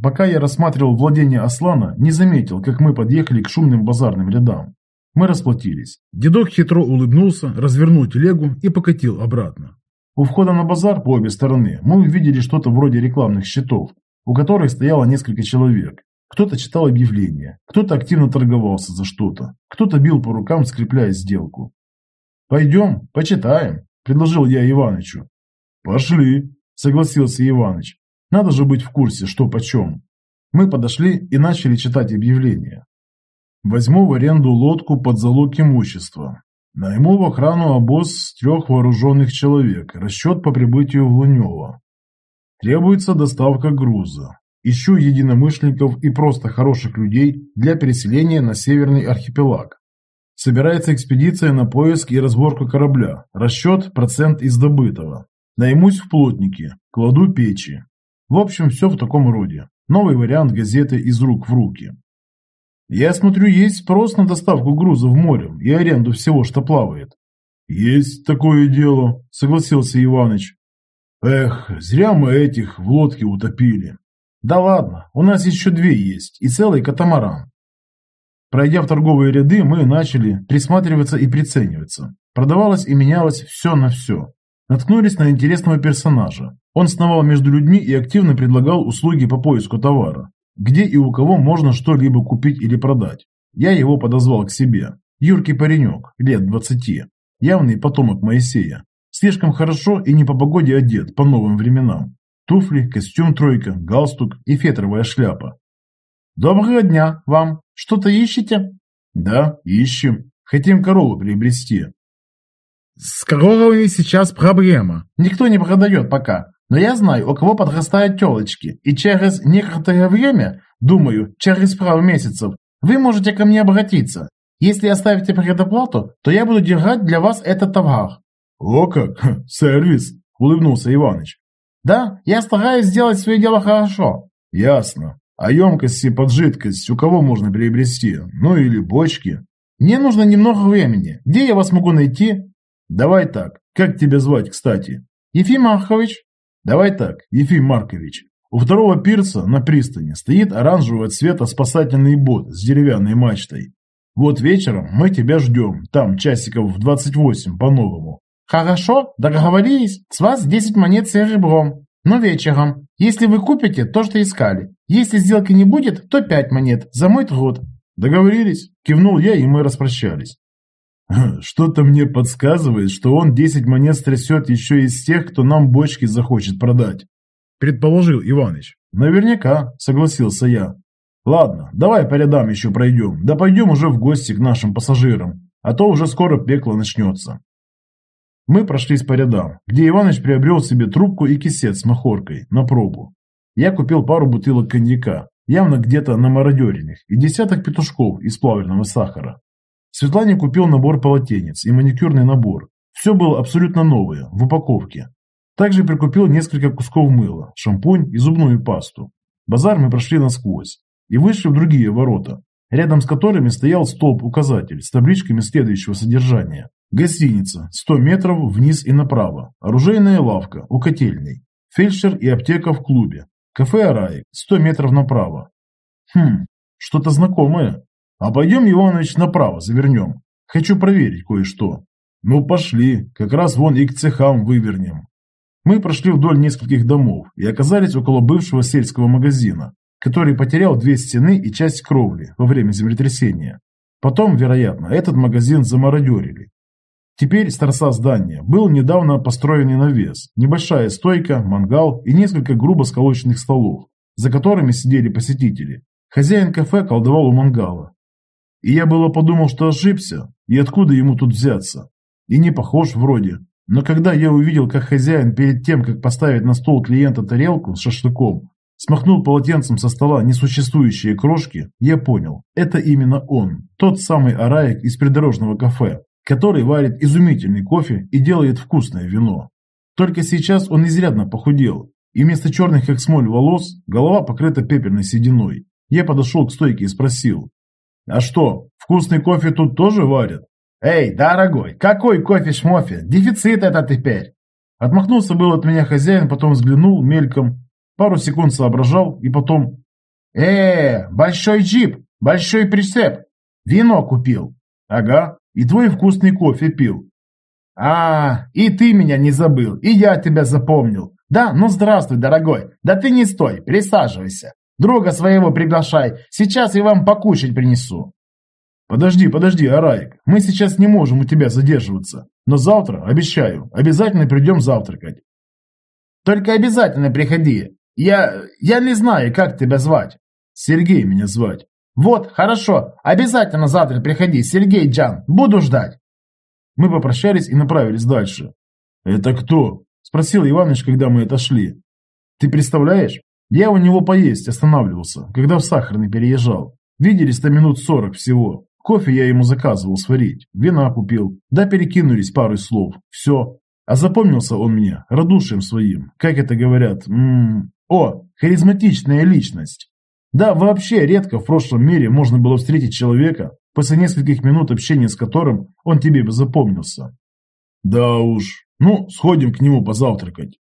Пока я рассматривал владение Аслана, не заметил, как мы подъехали к шумным базарным рядам. Мы расплатились. Дедок хитро улыбнулся, развернул телегу и покатил обратно. У входа на базар по обе стороны мы увидели что-то вроде рекламных щитов, у которых стояло несколько человек. Кто-то читал объявления, кто-то активно торговался за что-то, кто-то бил по рукам, скрепляя сделку. «Пойдем, почитаем», – предложил я Иванычу. «Пошли», – согласился Иваныч. «Надо же быть в курсе, что почем». Мы подошли и начали читать объявления. Возьму в аренду лодку под залог имущества. Найму в охрану обоз с трех вооруженных человек. Расчет по прибытию в Лунево. Требуется доставка груза. Ищу единомышленников и просто хороших людей для переселения на Северный архипелаг. Собирается экспедиция на поиск и разборку корабля. Расчет – процент из добытого. Наймусь в плотники. Кладу печи. В общем, все в таком роде. Новый вариант газеты из рук в руки. Я смотрю, есть спрос на доставку груза в море и аренду всего, что плавает. Есть такое дело, согласился Иваныч. Эх, зря мы этих в лодке утопили. Да ладно, у нас еще две есть и целый катамаран. Пройдя в торговые ряды, мы начали присматриваться и прицениваться. Продавалось и менялось все на все. Наткнулись на интересного персонажа. Он сновал между людьми и активно предлагал услуги по поиску товара где и у кого можно что-либо купить или продать. Я его подозвал к себе. Юркий паренек, лет двадцати, явный потомок Моисея. Слишком хорошо и не по погоде одет, по новым временам. Туфли, костюм тройка, галстук и фетровая шляпа. «Доброго дня вам! Что-то ищете?» «Да, ищем. Хотим корову приобрести».
«С коровами сейчас проблема.
Никто не продает пока. Но я знаю, у кого подрастают телочки, и через некоторое время, думаю, через пару месяцев, вы можете ко мне обратиться. Если оставите предоплату, то я буду держать для вас этот товар».
«О как! Сервис!» – улыбнулся Иваныч.
«Да, я стараюсь сделать свое дело хорошо».
«Ясно. А емкости под жидкость у кого можно приобрести? Ну или бочки?»
«Мне нужно немного времени. Где я вас могу найти?»
«Давай так. Как тебя звать, кстати?»
«Ефим Маркович».
Давай так, Ефим Маркович. У второго пирса на пристани стоит оранжевого цвета спасательный бот с деревянной мачтой. Вот вечером мы тебя ждем, там часиков в 28 по-новому.
Хорошо, договорились. С вас 10 монет серебром. Но вечером. Если вы купите то, что искали. Если сделки не будет, то 5 монет за мой труд.
Договорились? Кивнул я, и мы распрощались. Что-то мне подсказывает, что он 10 монет стрясет еще из тех, кто нам бочки захочет продать. Предположил Иваныч. Наверняка, согласился я. Ладно, давай по рядам еще пройдем. Да пойдем уже в гости к нашим пассажирам. А то уже скоро пекло начнется. Мы прошлись по рядам, где Иваныч приобрел себе трубку и кисет с махоркой на пробу. Я купил пару бутылок коньяка, явно где-то на мародеренных, и десяток петушков из плавленного сахара. Светлане купил набор полотенец и маникюрный набор. Все было абсолютно новое, в упаковке. Также прикупил несколько кусков мыла, шампунь и зубную пасту. Базар мы прошли насквозь и вышли в другие ворота, рядом с которыми стоял столб-указатель с табличками следующего содержания. Гостиница, 100 метров вниз и направо, оружейная лавка у котельной, фельдшер и аптека в клубе, кафе «Араик», 100 метров направо. Хм, что-то знакомое. А пойдем, Иванович, направо завернем. Хочу проверить кое-что. Ну, пошли, как раз вон и к цехам вывернем. Мы прошли вдоль нескольких домов и оказались около бывшего сельского магазина, который потерял две стены и часть кровли во время землетрясения. Потом, вероятно, этот магазин замародерили. Теперь с торца здания был недавно построенный навес, небольшая стойка, мангал и несколько грубо сколоченных столов, за которыми сидели посетители. Хозяин кафе колдовал у мангала, и я было подумал, что ошибся, и откуда ему тут взяться. И не похож вроде. Но когда я увидел, как хозяин перед тем, как поставить на стол клиента тарелку с шашлыком, смахнул полотенцем со стола несуществующие крошки, я понял, это именно он, тот самый Араик из придорожного кафе, который варит изумительный кофе и делает вкусное вино. Только сейчас он изрядно похудел, и вместо черных как смоль волос, голова покрыта пепельной сединой. Я подошел к стойке и спросил, а что, вкусный кофе тут тоже варят?
«Эй, дорогой, какой кофе-шмофе? Дефицит это теперь!»
Отмахнулся был от меня хозяин, потом взглянул мельком, пару секунд соображал и потом...
«Э, большой джип, большой прицеп, вино купил».
«Ага, и твой вкусный кофе пил».
«А, и ты меня не забыл, и я тебя запомнил. Да, ну здравствуй, дорогой, да ты не стой, присаживайся. Друга своего приглашай, сейчас я вам покушать принесу».
«Подожди, подожди, Араик, мы сейчас не можем у тебя задерживаться, но завтра, обещаю, обязательно придем завтракать».
«Только обязательно приходи. Я... я не знаю, как тебя звать».
«Сергей меня звать».
«Вот, хорошо, обязательно завтра приходи, Сергей Джан, буду ждать».
Мы попрощались и направились дальше. «Это кто?» – спросил Иваныч, когда мы отошли. «Ты представляешь, я у него поесть останавливался, когда в Сахарный переезжал. Виделись-то минут сорок всего. Кофе я ему заказывал сварить, вина купил, да перекинулись парой слов. Все. А запомнился он мне радушием своим, как это говорят, м м-м, -м, о, харизматичная личность. Да, вообще редко в прошлом мире можно было встретить человека, после нескольких минут общения с которым он тебе бы запомнился. Да уж, ну, сходим к нему позавтракать.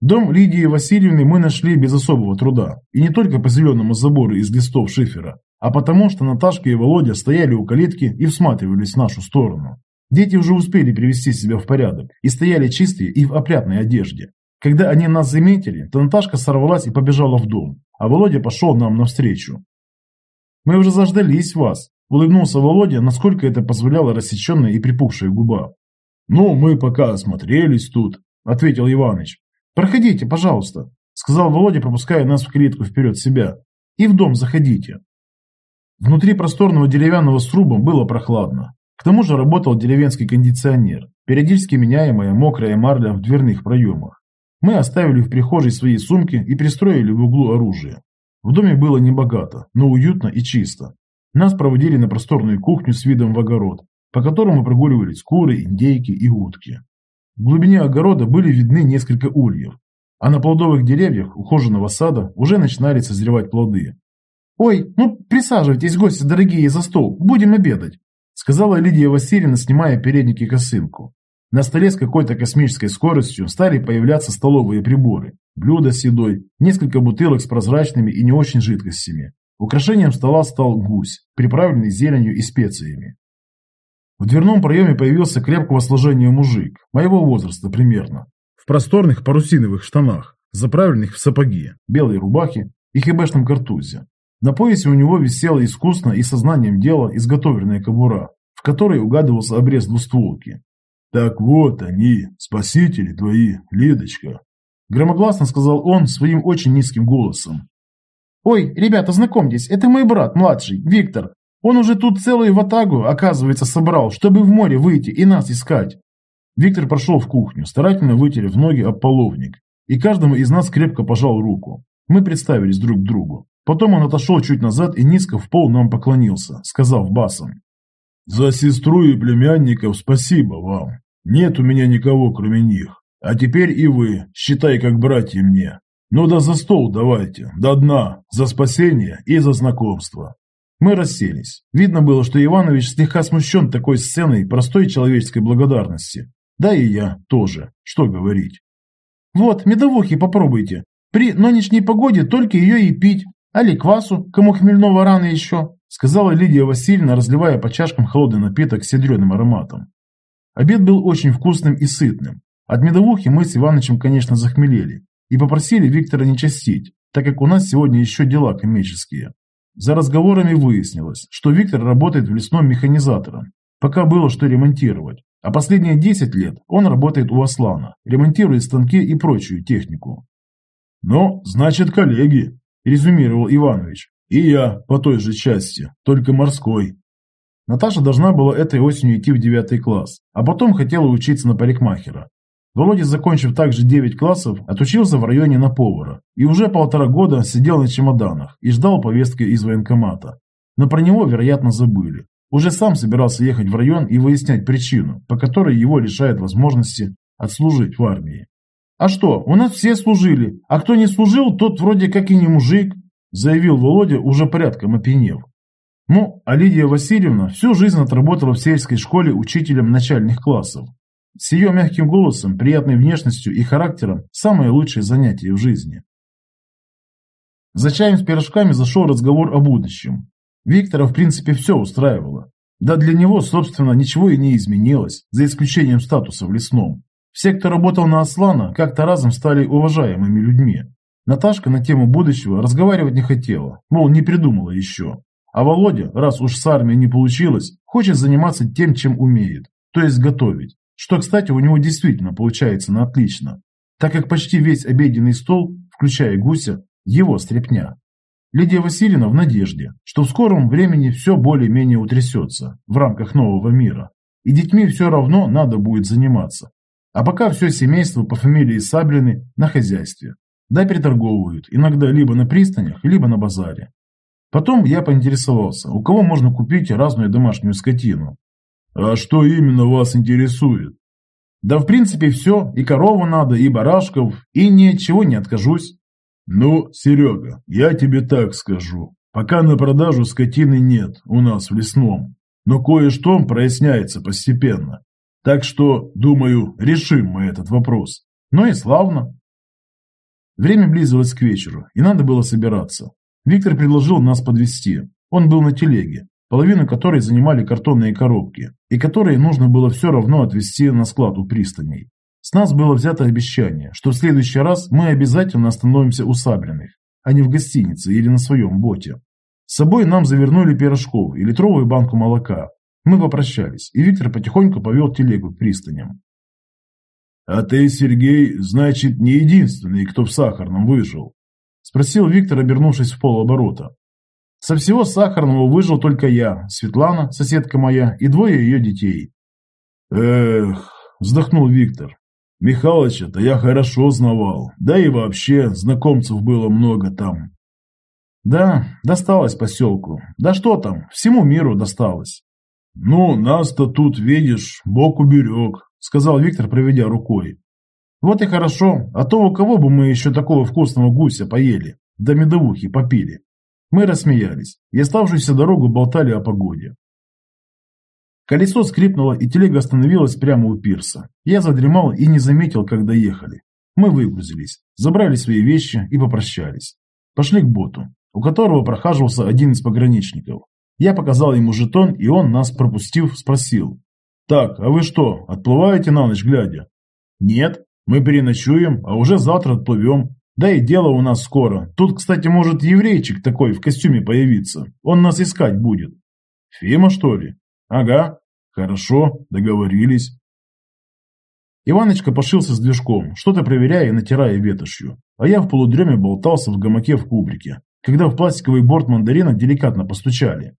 Дом Лидии Васильевны мы нашли без особого труда, и не только по зеленому забору из листов шифера, а потому что Наташка и Володя стояли у калитки и всматривались в нашу сторону. Дети уже успели привести себя в порядок и стояли чистые и в опрятной одежде. Когда они нас заметили, то Наташка сорвалась и побежала в дом, а Володя пошел нам навстречу. «Мы уже заждались вас», – улыбнулся Володя, насколько это позволяла рассеченная и припухшая губа. «Ну, мы пока осмотрелись тут», – ответил Иваныч. «Проходите, пожалуйста», – сказал Володя, пропуская нас в клетку вперед себя. «И в дом заходите». Внутри просторного деревянного сруба было прохладно. К тому же работал деревенский кондиционер, периодически меняемая мокрая марля в дверных проемах. Мы оставили в прихожей свои сумки и пристроили в углу оружие. В доме было небогато, но уютно и чисто. Нас проводили на просторную кухню с видом в огород, по которому прогуливались куры, индейки и утки. В глубине огорода были видны несколько ульев, а на плодовых деревьях ухоженного сада уже начинали созревать плоды. «Ой, ну присаживайтесь, гости дорогие, за стол, будем обедать», сказала Лидия Васильевна, снимая передник и косынку. На столе с какой-то космической скоростью стали появляться столовые приборы, блюда с едой, несколько бутылок с прозрачными и не очень жидкостями. Украшением стола стал гусь, приправленный зеленью и специями. В дверном проеме появился крепкого сложения мужик, моего возраста примерно, в просторных парусиновых штанах, заправленных в сапоги, белой рубахе и хибешном картузе. На поясе у него висела искусно и сознанием дела изготовленная кобура, в которой угадывался обрез двустволки. «Так вот они, спасители твои, Лидочка!» Громогласно сказал он своим очень низким голосом. «Ой, ребята, знакомьтесь, это мой брат, младший, Виктор. Он уже тут целую ватагу, оказывается, собрал, чтобы в море выйти и нас искать. Виктор прошел в кухню, старательно вытерев ноги об половник, и каждому из нас крепко пожал руку. Мы представились друг к другу. Потом он отошел чуть назад и низко в пол нам поклонился, сказав басом. «За сестру и племянников спасибо вам. Нет у меня никого, кроме них. А теперь и вы, считай, как братья мне. Ну да за стол давайте, до дна, за спасение и за знакомство. Мы расселись. Видно было, что Иванович слегка смущен такой сценой простой человеческой благодарности. Да и я тоже. Что говорить. Вот, медовухи попробуйте. При нынешней погоде только ее и пить. Али квасу, кому хмельного рано еще, сказала Лидия Васильевна, разливая по чашкам холодный напиток с ядреным ароматом. Обед был очень вкусным и сытным. От медовухи мы с Иванычем, конечно, захмелели и попросили Виктора не частить, так как у нас сегодня еще дела коммерческие. За разговорами выяснилось, что Виктор работает в лесном механизатором, пока было что ремонтировать, а последние 10 лет он работает у Аслана, ремонтирует станки и прочую технику. «Ну, значит, коллеги», – резюмировал Иванович. «И я по той же части, только морской». Наташа должна была этой осенью идти в девятый класс, а потом хотела учиться на парикмахера. Володя, закончив также 9 классов, отучился в районе на повара и уже полтора года сидел на чемоданах и ждал повестки из военкомата. Но про него, вероятно, забыли. Уже сам собирался ехать в район и выяснять причину, по которой его лишают возможности отслужить в армии. «А что, у нас все служили, а кто не служил, тот вроде как и не мужик», заявил Володя, уже порядком опьянев.
Ну, а Лидия Васильевна всю жизнь отработала в сельской школе учителем начальных классов. С ее мягким голосом, приятной внешностью и характером – самое лучшее занятие в жизни. За чаем с пирожками зашел разговор о будущем. Виктора, в принципе, все устраивало. Да для него, собственно, ничего и не изменилось, за исключением статуса в лесном. Все, кто работал на Аслана, как-то разом стали уважаемыми людьми. Наташка на тему будущего разговаривать не хотела, мол, не придумала еще. А Володя, раз уж с армией не получилось, хочет заниматься тем, чем умеет, то есть готовить. Что, кстати, у него действительно получается на отлично, так как почти весь обеденный стол, включая гуся, его стряпня. Лидия Васильевна в надежде, что в скором времени все более-менее утрясется в рамках нового мира, и детьми все равно надо будет заниматься. А пока все семейство по фамилии Саблины на хозяйстве. Да приторговывают, иногда либо на пристанях, либо на базаре. Потом я поинтересовался, у кого можно купить разную домашнюю скотину. А что именно вас интересует? Да в принципе все, и корову надо, и барашков, и ни от чего не откажусь. «Ну, Серега, я тебе так скажу. Пока на продажу скотины нет у нас в лесном, но кое-что проясняется постепенно. Так что, думаю, решим мы этот вопрос. Ну и славно». Время близилось к вечеру, и надо было собираться. Виктор предложил нас подвести. Он был на телеге, половину которой занимали картонные коробки, и которые нужно было все равно отвезти на склад у пристаней. С нас было взято обещание, что в следующий раз мы обязательно остановимся у Сабриных, а не в гостинице или на своем боте. С собой нам завернули пирожков и литровую банку молока. Мы попрощались, и Виктор потихоньку повел телегу к пристаням. «А ты, Сергей, значит, не единственный, кто в сахарном выжил?» Спросил Виктор, обернувшись в полоборота. Со всего сахарного выжил только я, Светлана, соседка моя, и двое ее детей. «Эх», вздохнул Виктор, Михалыча-то я хорошо знавал, да и вообще знакомцев было много там. Да, досталось поселку. Да что там, всему миру досталось. Ну, нас-то тут, видишь, Бог уберег, сказал Виктор, проведя рукой. Вот и хорошо, а то у кого бы мы еще такого вкусного гуся поели, да медовухи попили. Мы рассмеялись и оставшуюся дорогу болтали о погоде. Колесо скрипнуло, и телега остановилась прямо у пирса. Я задремал и не заметил, как доехали. Мы выгрузились, забрали свои вещи и попрощались. Пошли к боту, у которого прохаживался один из пограничников. Я показал ему жетон, и он, нас пропустив, спросил. «Так, а вы что, отплываете на ночь глядя?» «Нет, мы переночуем, а уже завтра отплывем. Да и дело у нас скоро. Тут, кстати, может еврейчик такой в костюме появиться. Он нас искать будет». «Фима, что ли?» «Ага, хорошо, договорились». Иваночка пошился с движком, что-то проверяя и натирая ветошью, а я в полудреме болтался в гамаке в кубрике, когда в пластиковый борт мандарина деликатно постучали.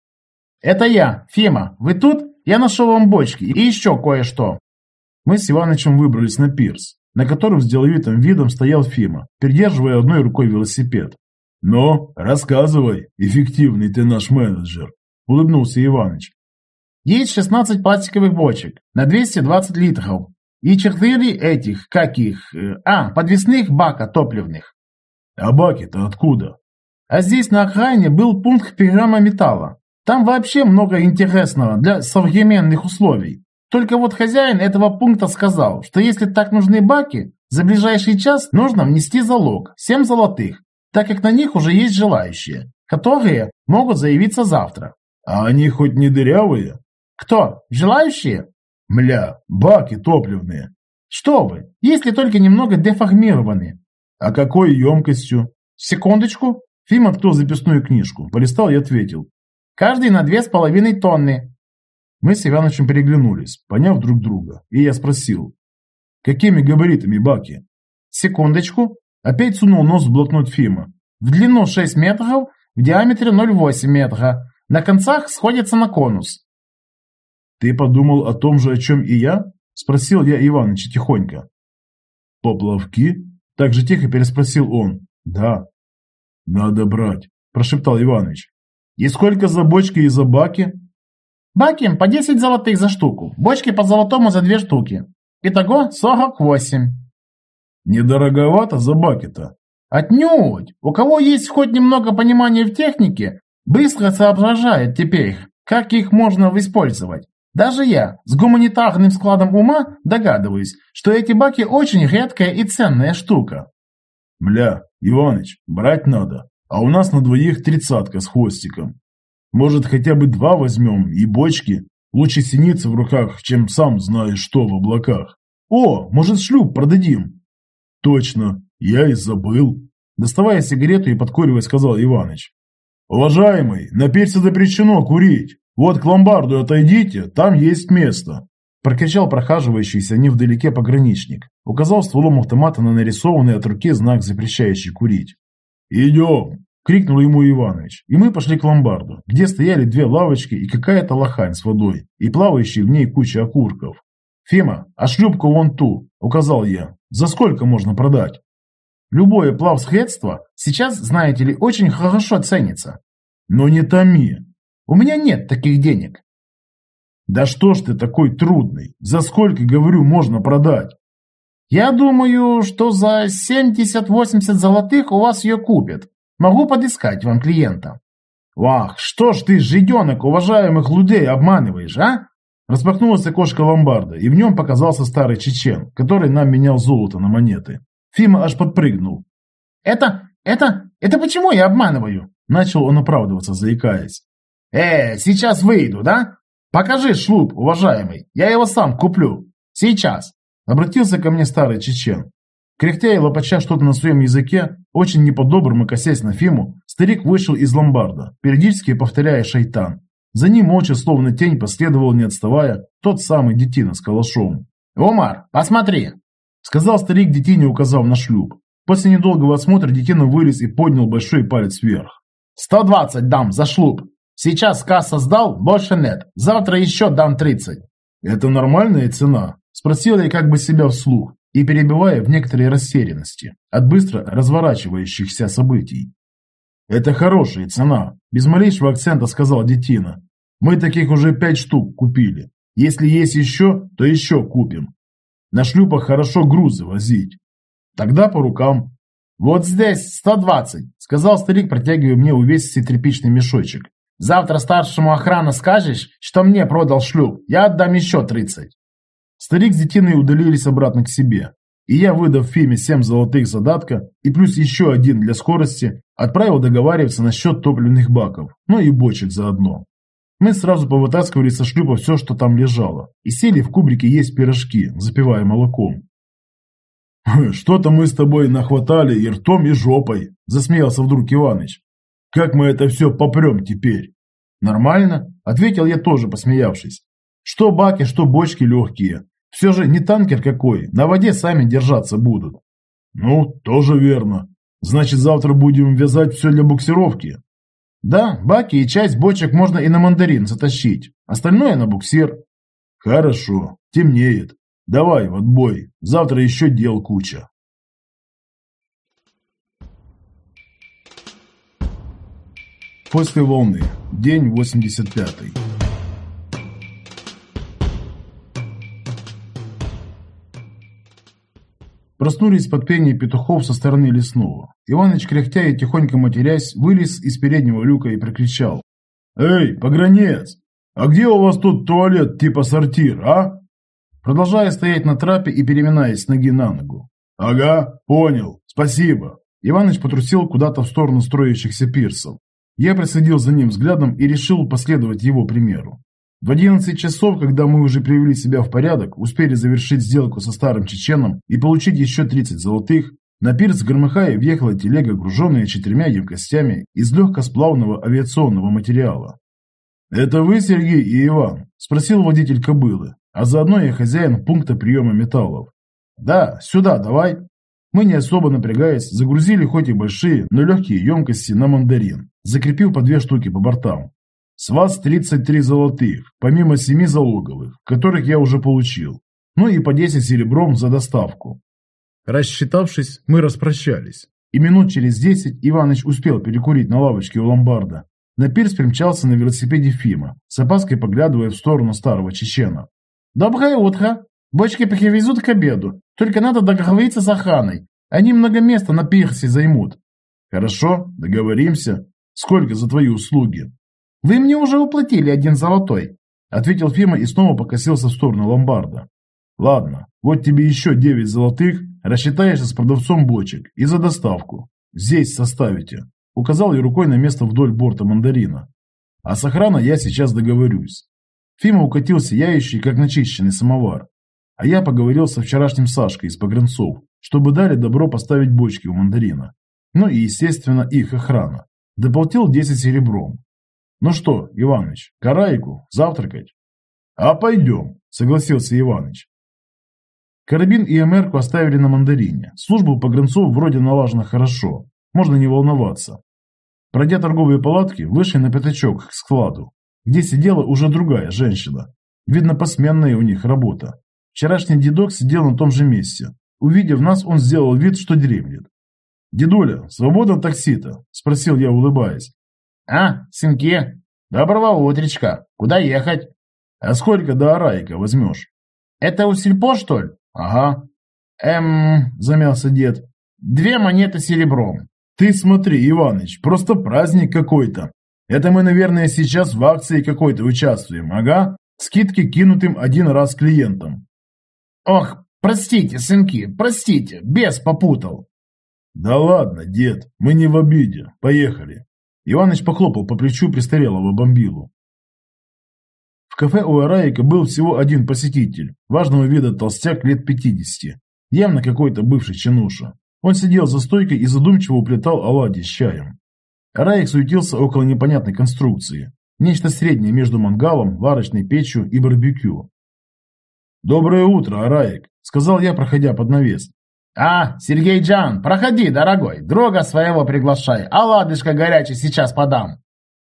«Это я, Фима. Вы тут? Я нашел вам бочки и еще кое-что». Мы с Иванычем выбрались на пирс, на котором с деловитым видом стоял Фима, придерживая одной рукой велосипед. «Ну, рассказывай, эффективный ты наш менеджер», – улыбнулся Иваныч. Есть 16 пластиковых бочек на 220 литров и 4 этих, каких, э, а, подвесных бака топливных. А баки-то откуда? А здесь на окраине был пункт переграмма металла. Там вообще много интересного для современных условий. Только вот хозяин этого пункта сказал, что если так нужны баки, за ближайший час нужно внести залог, 7 золотых, так как на них уже есть желающие, которые могут заявиться завтра. А они хоть не дырявые? Кто? Желающие? Мля, баки топливные. Что вы, если только немного деформированы. А какой емкостью? Секундочку. Фим открыл записную книжку, полистал и ответил. Каждый на две с половиной тонны. Мы с Ивановичем переглянулись, поняв друг друга, и я спросил. Какими габаритами баки? Секундочку. Опять сунул нос в блокнот Фима. В длину 6 метров, в диаметре 0,8 метра. На концах сходится на конус. «Ты подумал о том же, о чем и я?» – спросил я Иваныча тихонько. «Поплавки?» – так же тихо переспросил он. «Да». «Надо брать», – прошептал Иваныч. «И сколько за бочки и за баки?» «Баки по 10 золотых за штуку, бочки по золотому за две штуки. Итого 48». «Недороговато за баки-то?» «Отнюдь! У кого есть хоть немного понимания в технике,
Быстро соображают теперь, как их можно использовать. Даже я, с гуманитарным складом ума, догадываюсь, что эти баки очень редкая и ценная штука.
Мля, Иваныч, брать надо, а у нас на двоих тридцатка с хвостиком. Может, хотя бы два возьмем и бочки? Лучше синицы в руках, чем сам знаешь что в облаках. О, может, шлюп продадим? Точно, я и забыл. Доставая сигарету и подкуривая, сказал Иваныч. «Уважаемый, на пирсе запрещено курить. Вот к ломбарду отойдите, там есть место». Прокричал прохаживающийся невдалеке пограничник. Указал стволом автомата на нарисованный от руки знак, запрещающий курить. «Идем!» – крикнул ему Иванович. И мы пошли к ломбарду, где стояли две лавочки и какая-то лохань с водой, и плавающие в ней куча окурков. «Фема, а шлюпку вон ту!» – указал я. «За сколько можно продать?» Любое плавсредство сейчас, знаете ли, очень хорошо ценится. Но не томи. У меня нет таких денег. Да что ж ты такой трудный? За сколько, говорю, можно продать? Я думаю, что за 70-80 золотых у вас ее купят. Могу подыскать вам клиента. Вах, что ж ты, жиденок, уважаемых людей обманываешь, а? Распахнулось окошко ломбарда, и в нем показался старый чечен, который нам менял золото на монеты. Фима аж подпрыгнул. «Это, это, это почему я обманываю?» Начал он оправдываться, заикаясь. «Э, сейчас выйду, да? Покажи шлюп, уважаемый, я его сам куплю. Сейчас!» Обратился ко мне старый чечен. Кряхтя и лопача что-то на своем языке, очень не по-доброму косясь на Фиму, старик вышел из ломбарда, периодически повторяя «шайтан». За ним молча, словно тень, последовал, не отставая, тот самый детина с калашом. «Омар, посмотри!» Сказал старик детине, указав на шлюп. После недолгого осмотра детина вылез и поднял большой палец вверх. «Сто двадцать дам за шлюп. Сейчас касса сдал, больше нет. Завтра еще дам тридцать». «Это нормальная цена?» Спросил я как бы себя вслух и перебивая в некоторой растерянности от быстро разворачивающихся событий. «Это хорошая цена», – без малейшего акцента сказал детина. «Мы таких уже пять штук купили. Если есть еще, то еще купим. На шлюпах хорошо грузы возить. Тогда по рукам. Вот здесь 120, сказал старик, протягивая мне увесистый тряпичный мешочек. Завтра старшему охрана скажешь, что мне продал шлюп. Я отдам еще 30. Старик с детиной удалились обратно к себе. И я, выдав Фиме семь золотых задатка и плюс еще один для скорости, отправил договариваться насчет топливных баков, ну и бочек заодно. Мы сразу повытаскивали со шлюпа все, что там лежало, и сели в кубрике есть пирожки, запивая молоком. «Что-то мы с тобой нахватали и ртом, и жопой», – засмеялся вдруг Иваныч. «Как мы это все попрем теперь?» «Нормально», – ответил я тоже, посмеявшись. «Что баки, что бочки легкие. Все же не танкер какой, на воде сами держаться будут». «Ну, тоже верно. Значит, завтра будем вязать все для буксировки?» Да, баки и часть бочек можно и на мандарин затащить, остальное на буксир. Хорошо, темнеет. Давай в отбой, завтра еще дел куча. После волны. День 85. Проснулись под пение петухов со стороны лесного. Иваныч, кряхтя и тихонько матерясь, вылез из переднего люка и прокричал. «Эй, погранец! А где у вас тут туалет типа сортир, а?» Продолжая стоять на трапе и переминаясь с ноги на ногу. «Ага, понял, спасибо». Иваныч потрусил куда-то в сторону строящихся пирсов. Я присадил за ним взглядом и решил последовать его примеру. В 11 часов, когда мы уже привели себя в порядок, успели завершить сделку со старым чеченом и получить еще 30 золотых, на пирс громыхая въехала телега, груженная четырьмя емкостями из легкосплавного авиационного материала. «Это вы, Сергей и Иван?» – спросил водитель кобылы, а заодно и хозяин пункта приема металлов. «Да, сюда давай». Мы, не особо напрягаясь, загрузили хоть и большие, но легкие емкости на мандарин, закрепив по две штуки по бортам. С вас 33 золотых, помимо 7 залоговых, которых я уже получил. Ну и по 10 серебром за доставку. Рассчитавшись, мы распрощались. И минут через 10 Иваныч успел перекурить на лавочке у ломбарда. На пирс примчался на велосипеде Фима, с опаской поглядывая в сторону старого чечена. «Доброе утро! Бочки привезут к обеду. Только надо договориться с охраной. Они много места на пирсе займут». «Хорошо, договоримся. Сколько за твои услуги?
Вы мне уже уплатили один золотой, ответил Фима и снова покосился в сторону ломбарда.
Ладно, вот тебе еще девять золотых, рассчитаешься с продавцом бочек и за доставку. Здесь составите. Указал я рукой на место вдоль борта мандарина. А с охраной я сейчас договорюсь. Фима укатил сияющий, как начищенный самовар. А я поговорил со вчерашним Сашкой из Погранцов, чтобы дали добро поставить бочки у мандарина. Ну и, естественно, их охрана. Доплатил 10 серебром. Ну что, Иваныч, карайку, завтракать? А пойдем, согласился Иваныч. Карабин и МРку оставили на мандарине. Служба у погранцов вроде налажена хорошо. Можно не волноваться. Пройдя торговые палатки, вышли на пятачок к складу, где сидела уже другая женщина. Видно, посменная у них работа. Вчерашний дедок сидел на том же месте. Увидев нас, он сделал вид, что дремлет. «Дедуля, свободно такси-то?» – спросил я, улыбаясь.
«А, сынки, доброго утречка. Куда ехать?»
«А сколько до Арайка возьмешь?»
«Это у сельпо, что ли?»
«Ага».
«Эм...» – замялся дед. «Две монеты серебром».
«Ты смотри, Иваныч, просто праздник какой-то. Это мы, наверное, сейчас в акции какой-то участвуем, ага? Скидки кинутым один раз клиентам».
«Ох, простите, сынки, простите, бес попутал».
«Да ладно, дед, мы не в обиде. Поехали». Иваныч похлопал по плечу престарелого бомбилу кафе у Араика был всего один посетитель, важного вида толстяк лет 50, явно какой-то бывший чинуша. Он сидел за стойкой и задумчиво уплетал оладьи с чаем. Араик суетился около непонятной конструкции, нечто среднее между мангалом, варочной печью и барбекю. «Доброе утро, Араик», — сказал я, проходя под навес.
«А, Сергей Джан, проходи, дорогой, друга своего приглашай, оладышка горячий сейчас подам».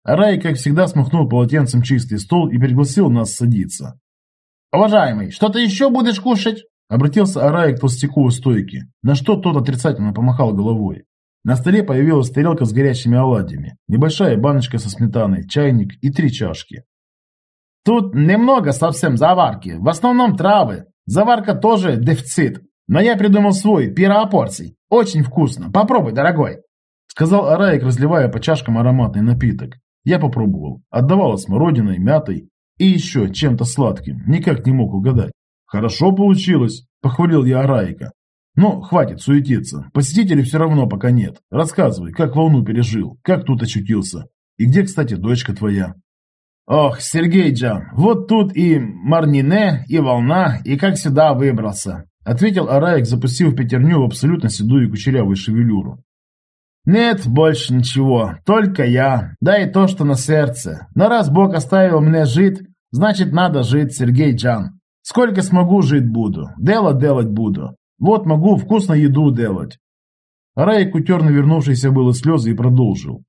Рай, как всегда, смахнул полотенцем чистый стол и пригласил нас садиться.
«Уважаемый, что-то еще будешь кушать?»
Обратился Арай к толстяку у стойки, на что тот отрицательно помахал головой. На столе появилась тарелка с горячими оладьями, небольшая баночка со сметаной, чайник и три чашки.
«Тут немного совсем заварки, в основном травы. Заварка тоже дефицит, но я придумал свой, пироопорций. Очень вкусно, попробуй, дорогой!»
Сказал Араик, разливая по чашкам ароматный напиток. Я попробовал. Отдавала смородиной, мятой и еще чем-то сладким. Никак не мог угадать. Хорошо получилось, похвалил я Араика. Но хватит суетиться. Посетителей все равно пока нет. Рассказывай, как волну пережил, как тут очутился. И где, кстати, дочка твоя?
Ох, Сергей Джан, вот тут и Марнине, и волна, и как сюда выбрался. Ответил Араик, запустив пятерню в абсолютно седую и кучерявую шевелюру. «Нет больше ничего, только я, да и то, что на сердце. Но раз Бог оставил мне жить, значит надо жить, Сергей Джан. Сколько смогу жить буду, дело делать буду. Вот могу вкусно еду делать». Райк утер навернувшиеся было слезы и продолжил.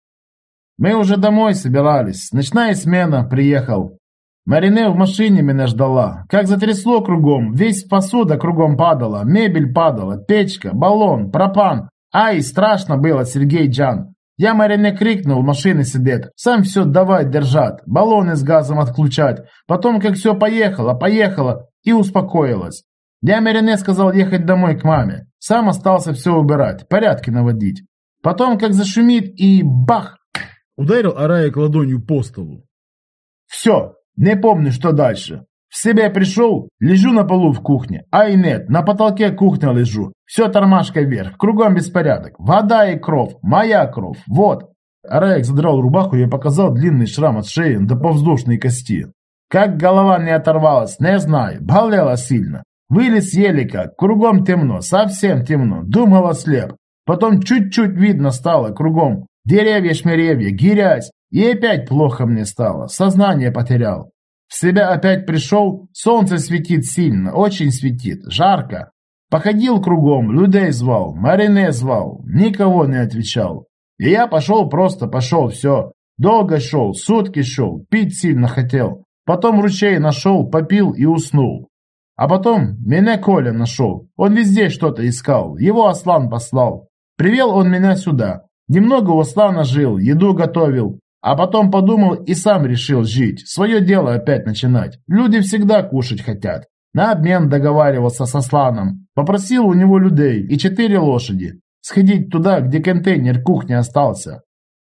«Мы уже домой собирались, ночная смена, приехал. Марине в машине меня ждала. Как затрясло кругом, весь посуда кругом падала, мебель падала, печка, баллон, пропан. Ай, страшно было, Сергей Джан. Я Марине крикнул, машины сидят. Сам все давай держать, баллоны с газом отключать. Потом, как все поехало, поехало, и успокоилась. Я Марине сказал ехать домой к маме. Сам остался все убирать, порядки наводить. Потом, как зашумит, и бах!
Ударил Араек ладонью по столу.
Все, не помню, что дальше. В себя пришел, лежу на полу в кухне. Ай нет, на потолке кухня лежу. Все тормашкой вверх, кругом беспорядок. Вода и кровь, моя кровь, вот.
Араек задрал рубаху и показал длинный шрам от шеи до повздошной кости.
Как голова не оторвалась, не знаю, болела сильно. Вылез еле как, кругом темно, совсем темно, думал ослеп. Потом чуть-чуть видно стало кругом. Деревья, шмеревья, гирязь. И опять плохо мне стало, сознание потерял. В себя опять пришел, солнце светит сильно, очень светит, жарко. Походил кругом, людей звал, Марине звал, никого не отвечал. И я пошел просто, пошел, все. Долго шел, сутки шел, пить сильно хотел. Потом ручей нашел, попил и уснул. А потом меня Коля нашел. Он везде что-то искал, его Аслан послал. Привел он меня сюда. Немного у Аслана жил, еду готовил. А потом подумал и сам решил жить, свое дело опять начинать. Люди всегда кушать хотят. На обмен договаривался со Сланом. Попросил у него людей и четыре лошади. Сходить туда, где контейнер кухни остался.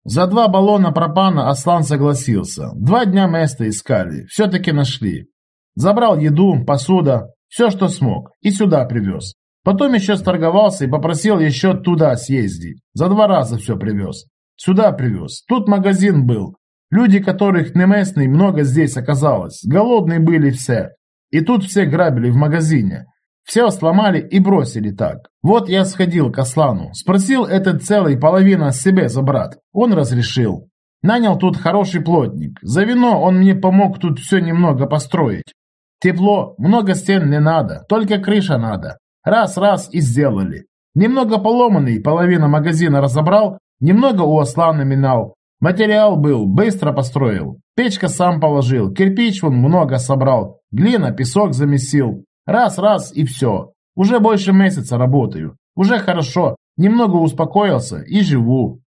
За два баллона пропана Аслан согласился. Два дня место искали, все-таки нашли. Забрал еду, посуда, все, что смог, и сюда привез. Потом еще сторговался и попросил еще туда съездить. За два раза все привез. Сюда привез. Тут магазин был. Люди, которых не местные, много здесь оказалось. Голодные были все. И тут все грабили в магазине. Все сломали и бросили так. Вот я сходил к Аслану. Спросил этот целый половина себе забрать. Он разрешил. Нанял тут хороший плотник. За вино он мне помог тут все немного построить. Тепло, много стен не надо, только крыша надо. Раз-раз и сделали. Немного поломанный, половина магазина разобрал, немного у Аслана минал. Материал был, быстро построил. Печка сам положил, кирпич он много собрал, глина, песок замесил. Раз-раз и все. Уже больше месяца работаю. Уже хорошо, немного успокоился и живу.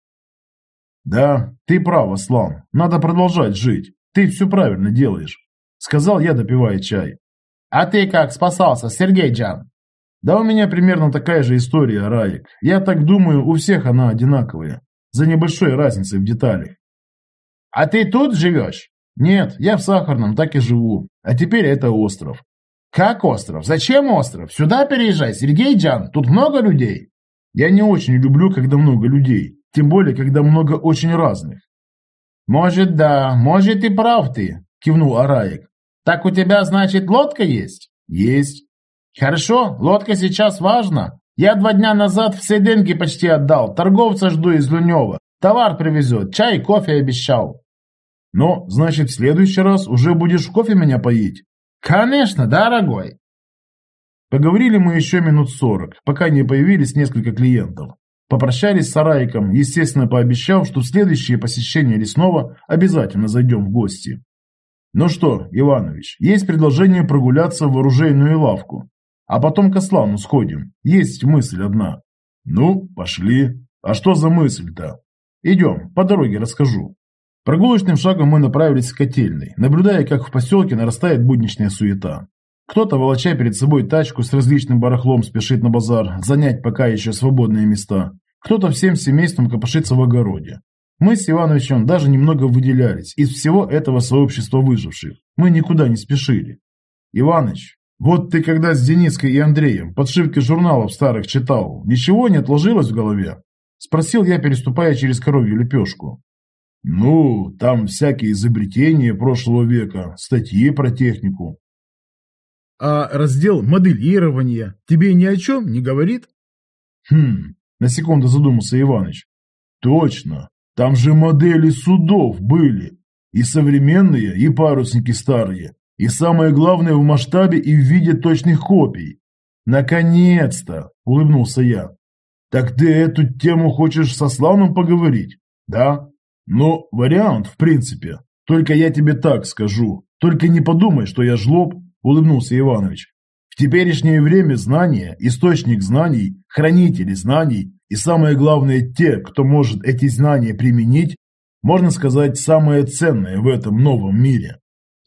Да, ты прав, Аслан. Надо продолжать жить. Ты все правильно делаешь. Сказал я, допивая чай.
А ты как спасался, Сергей Джан?
Да у меня примерно такая же история, Раик. Я так думаю, у всех она одинаковая. За небольшой разницей в деталях.
А ты тут живешь?
Нет, я в Сахарном так и живу. А теперь это остров.
Как остров? Зачем остров? Сюда переезжай, Сергей Джан. Тут много людей.
Я не очень люблю, когда много людей. Тем более, когда много очень разных.
Может, да, может и прав ты, кивнул Араик. Так у тебя, значит, лодка есть?
Есть.
Хорошо, лодка сейчас важна. Я два дня назад все деньги почти отдал. Торговца жду из Лунева. Товар привезет, чай, кофе обещал.
Но, значит, в следующий раз уже будешь кофе меня поить?
Конечно, дорогой.
Поговорили мы еще минут сорок, пока не появились несколько клиентов. Попрощались с Сараиком, естественно, пообещав, что в следующее посещение лесного обязательно зайдем в гости. Ну что, Иванович, есть предложение прогуляться в оружейную лавку. А потом к Аслану сходим. Есть мысль одна. Ну, пошли. А что за мысль-то? Идем, по дороге расскажу. Прогулочным шагом мы направились к котельной, наблюдая, как в поселке нарастает будничная суета. Кто-то, волоча перед собой тачку с различным барахлом, спешит на базар, занять пока еще свободные места. Кто-то всем семейством копошится в огороде. Мы с Ивановичем даже немного выделялись из всего этого сообщества выживших. Мы никуда не спешили. Иваныч, вот ты когда с Дениской и Андреем подшивки журналов старых читал, ничего не отложилось в голове? Спросил я, переступая через коровью лепешку. Ну, там всякие изобретения прошлого века, статьи про технику.
А раздел моделирования тебе ни о чем не говорит?
Хм, на секунду задумался Иваныч. Точно, там же модели судов были. И современные, и парусники старые. И самое главное в масштабе и в виде точных копий. Наконец-то, улыбнулся я. Так ты эту тему хочешь со Славным поговорить? Да? Ну, вариант, в принципе. Только я тебе так скажу. Только не подумай, что я жлоб, улыбнулся Иванович. В теперешнее время знания, источник знаний, хранители знаний и самое главное, те, кто может эти знания применить, можно сказать, самое ценное в этом новом мире.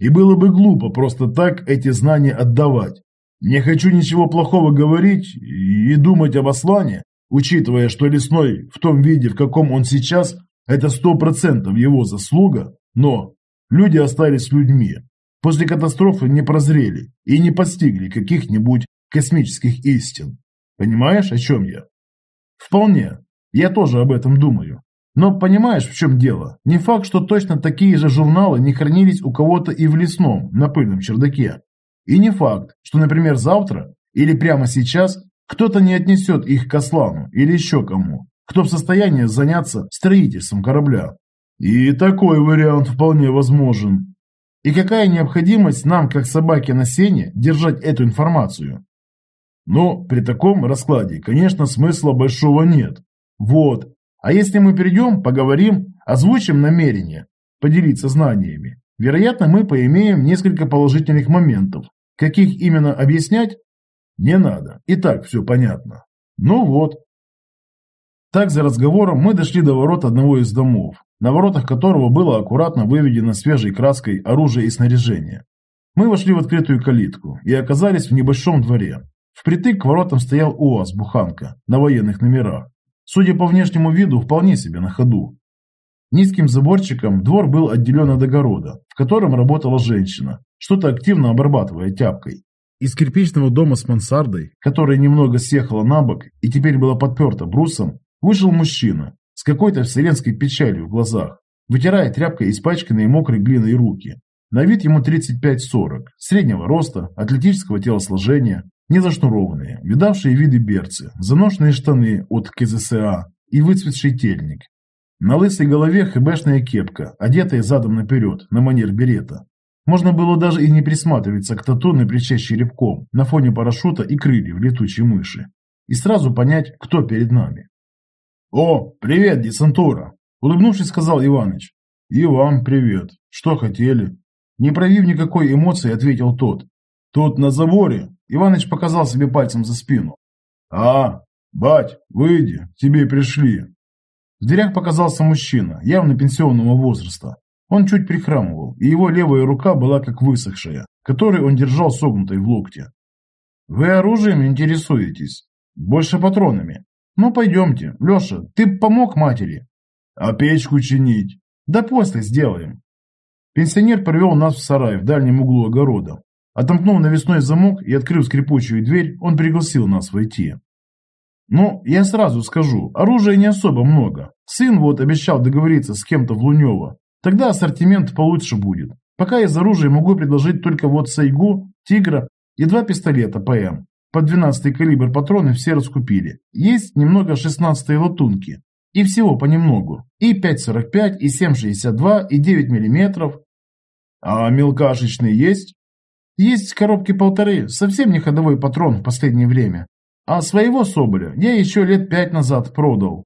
И было бы глупо просто так эти знания отдавать. Не хочу ничего плохого говорить и думать об Аслане, учитывая, что Лесной в том виде, в каком он сейчас, это сто процентов его заслуга, но люди остались людьми. После катастрофы не прозрели и не постигли каких-нибудь космических истин. Понимаешь, о чем я? Вполне. Я тоже об этом думаю. Но понимаешь, в чем дело? Не факт, что точно такие же журналы не хранились у кого-то и в лесном, на пыльном чердаке. И не факт, что, например, завтра или прямо сейчас кто-то не отнесет их к Аслану или еще кому, кто в состоянии заняться строительством корабля. И такой вариант вполне возможен. И какая необходимость нам, как собаке на сене, держать эту информацию? Но при таком раскладе, конечно, смысла большого нет. Вот. А если мы перейдем, поговорим, озвучим намерение, поделиться знаниями, вероятно, мы поимеем несколько положительных моментов. Каких именно объяснять? Не надо. И так все понятно. Ну вот. Так за разговором мы дошли до ворот одного из домов, на воротах которого было аккуратно выведено свежей краской оружие и снаряжение. Мы вошли в открытую калитку и оказались в небольшом дворе. Впритык к воротам стоял УАЗ-буханка на военных номерах. Судя по внешнему виду, вполне себе на ходу. Низким заборчиком двор был отделен от огорода, в котором работала женщина, что-то активно обрабатывая тяпкой. Из кирпичного дома с мансардой, которая немного съехала на бок и теперь была подперта брусом, вышел мужчина с какой-то вселенской печалью в глазах, вытирая тряпкой испачканные мокрой глиной руки. На вид ему 35-40, среднего роста, атлетического телосложения, незашнурованные, видавшие виды берцы, заношенные штаны от КЗСА и выцветший тельник. На лысой голове хэбэшная кепка, одетая задом наперед, на манер берета. Можно было даже и не присматриваться к тату на плече черепком, на фоне парашюта и крыльев летучей мыши. И сразу понять, кто перед нами. «О, привет, десантура!» Улыбнувшись, сказал Иваныч. «И вам привет. Что хотели?» Не проявив никакой эмоции, ответил тот. «Тут на заборе». Иваныч показал себе пальцем за спину. «А, бать, выйди, тебе пришли». В дверях показался мужчина, явно пенсионного возраста. Он чуть прихрамывал, и его левая рука была как высохшая, которой он держал согнутой в локте. «Вы оружием интересуетесь? Больше патронами. Ну, пойдемте. Леша, ты помог матери?» «А печку чинить?» «Да после сделаем. Пенсионер привел нас в сарай в дальнем углу огорода. Отомкнув навесной замок и открыв скрипучую дверь, он пригласил нас войти. Ну, я сразу скажу, оружия не особо много. Сын вот обещал договориться с кем-то в Лунево. Тогда ассортимент получше будет. Пока из оружия могу предложить только вот Сайгу, Тигра и два пистолета ПМ. Под 12 калибр патроны все раскупили. Есть немного 16 латунки. И всего понемногу. И 5,45, и 7,62, и 9 мм. А мелкашечный есть? Есть коробки полторы, совсем не ходовой патрон в последнее время. А своего Соболя я еще лет пять назад продал.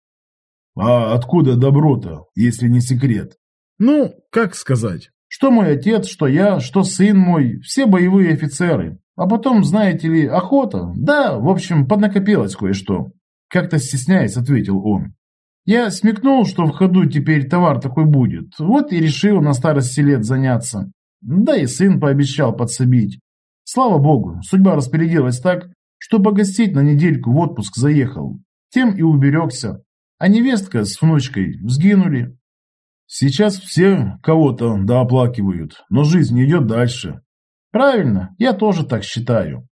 А откуда добро-то, если не секрет? Ну, как сказать. Что мой отец, что я, что сын мой, все боевые офицеры. А потом, знаете ли, охота. Да, в общем, поднакопилось кое-что. Как-то стесняясь, ответил он. Я смекнул, что в ходу теперь товар такой будет. Вот и решил на старости лет заняться. Да и сын пообещал подсобить. Слава богу, судьба распорядилась так, что погостить на недельку в отпуск заехал. Тем и уберегся. А невестка с внучкой сгинули. Сейчас все кого-то дооплакивают, но жизнь идет дальше. Правильно, я тоже так считаю.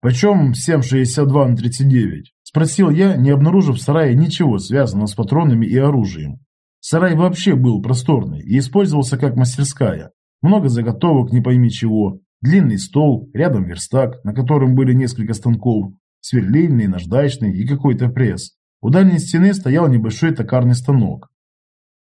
Почем 7,62 на 39? Спросил я, не обнаружив в сарае ничего связанного с патронами и оружием. Сарай вообще был просторный и использовался как мастерская. Много заготовок, не пойми чего. Длинный стол, рядом верстак, на котором были несколько станков, сверлильный, наждачный и какой-то пресс. У дальней стены стоял небольшой токарный станок.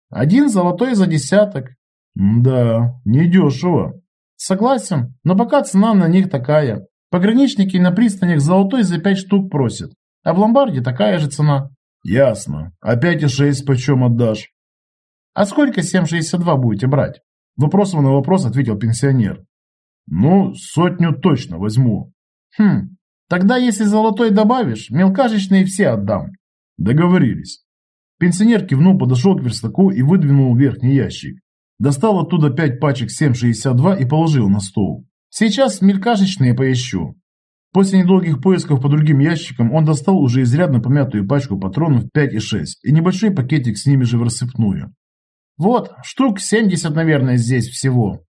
Один золотой за десяток. Да, недешево. Согласен, но пока цена на них такая. Пограничники на пристанях золотой за пять штук просят. А в ломбарде такая же цена. Ясно. А 5,6 почем отдашь? А сколько 7,62 будете брать? Вопросом на вопрос ответил пенсионер. Ну, сотню точно возьму. Хм, тогда если золотой добавишь, мелкашечные все отдам. Договорились. Пенсионер кивнул, подошел к верстаку и выдвинул верхний ящик. Достал оттуда пять пачек 7,62 и положил на стол. Сейчас мелкашечные поищу. После недолгих поисков по другим ящикам он достал уже изрядно помятую пачку патронов 5 и 6 и небольшой пакетик с ними же в рассыпную. Вот, штук 70, наверное, здесь всего.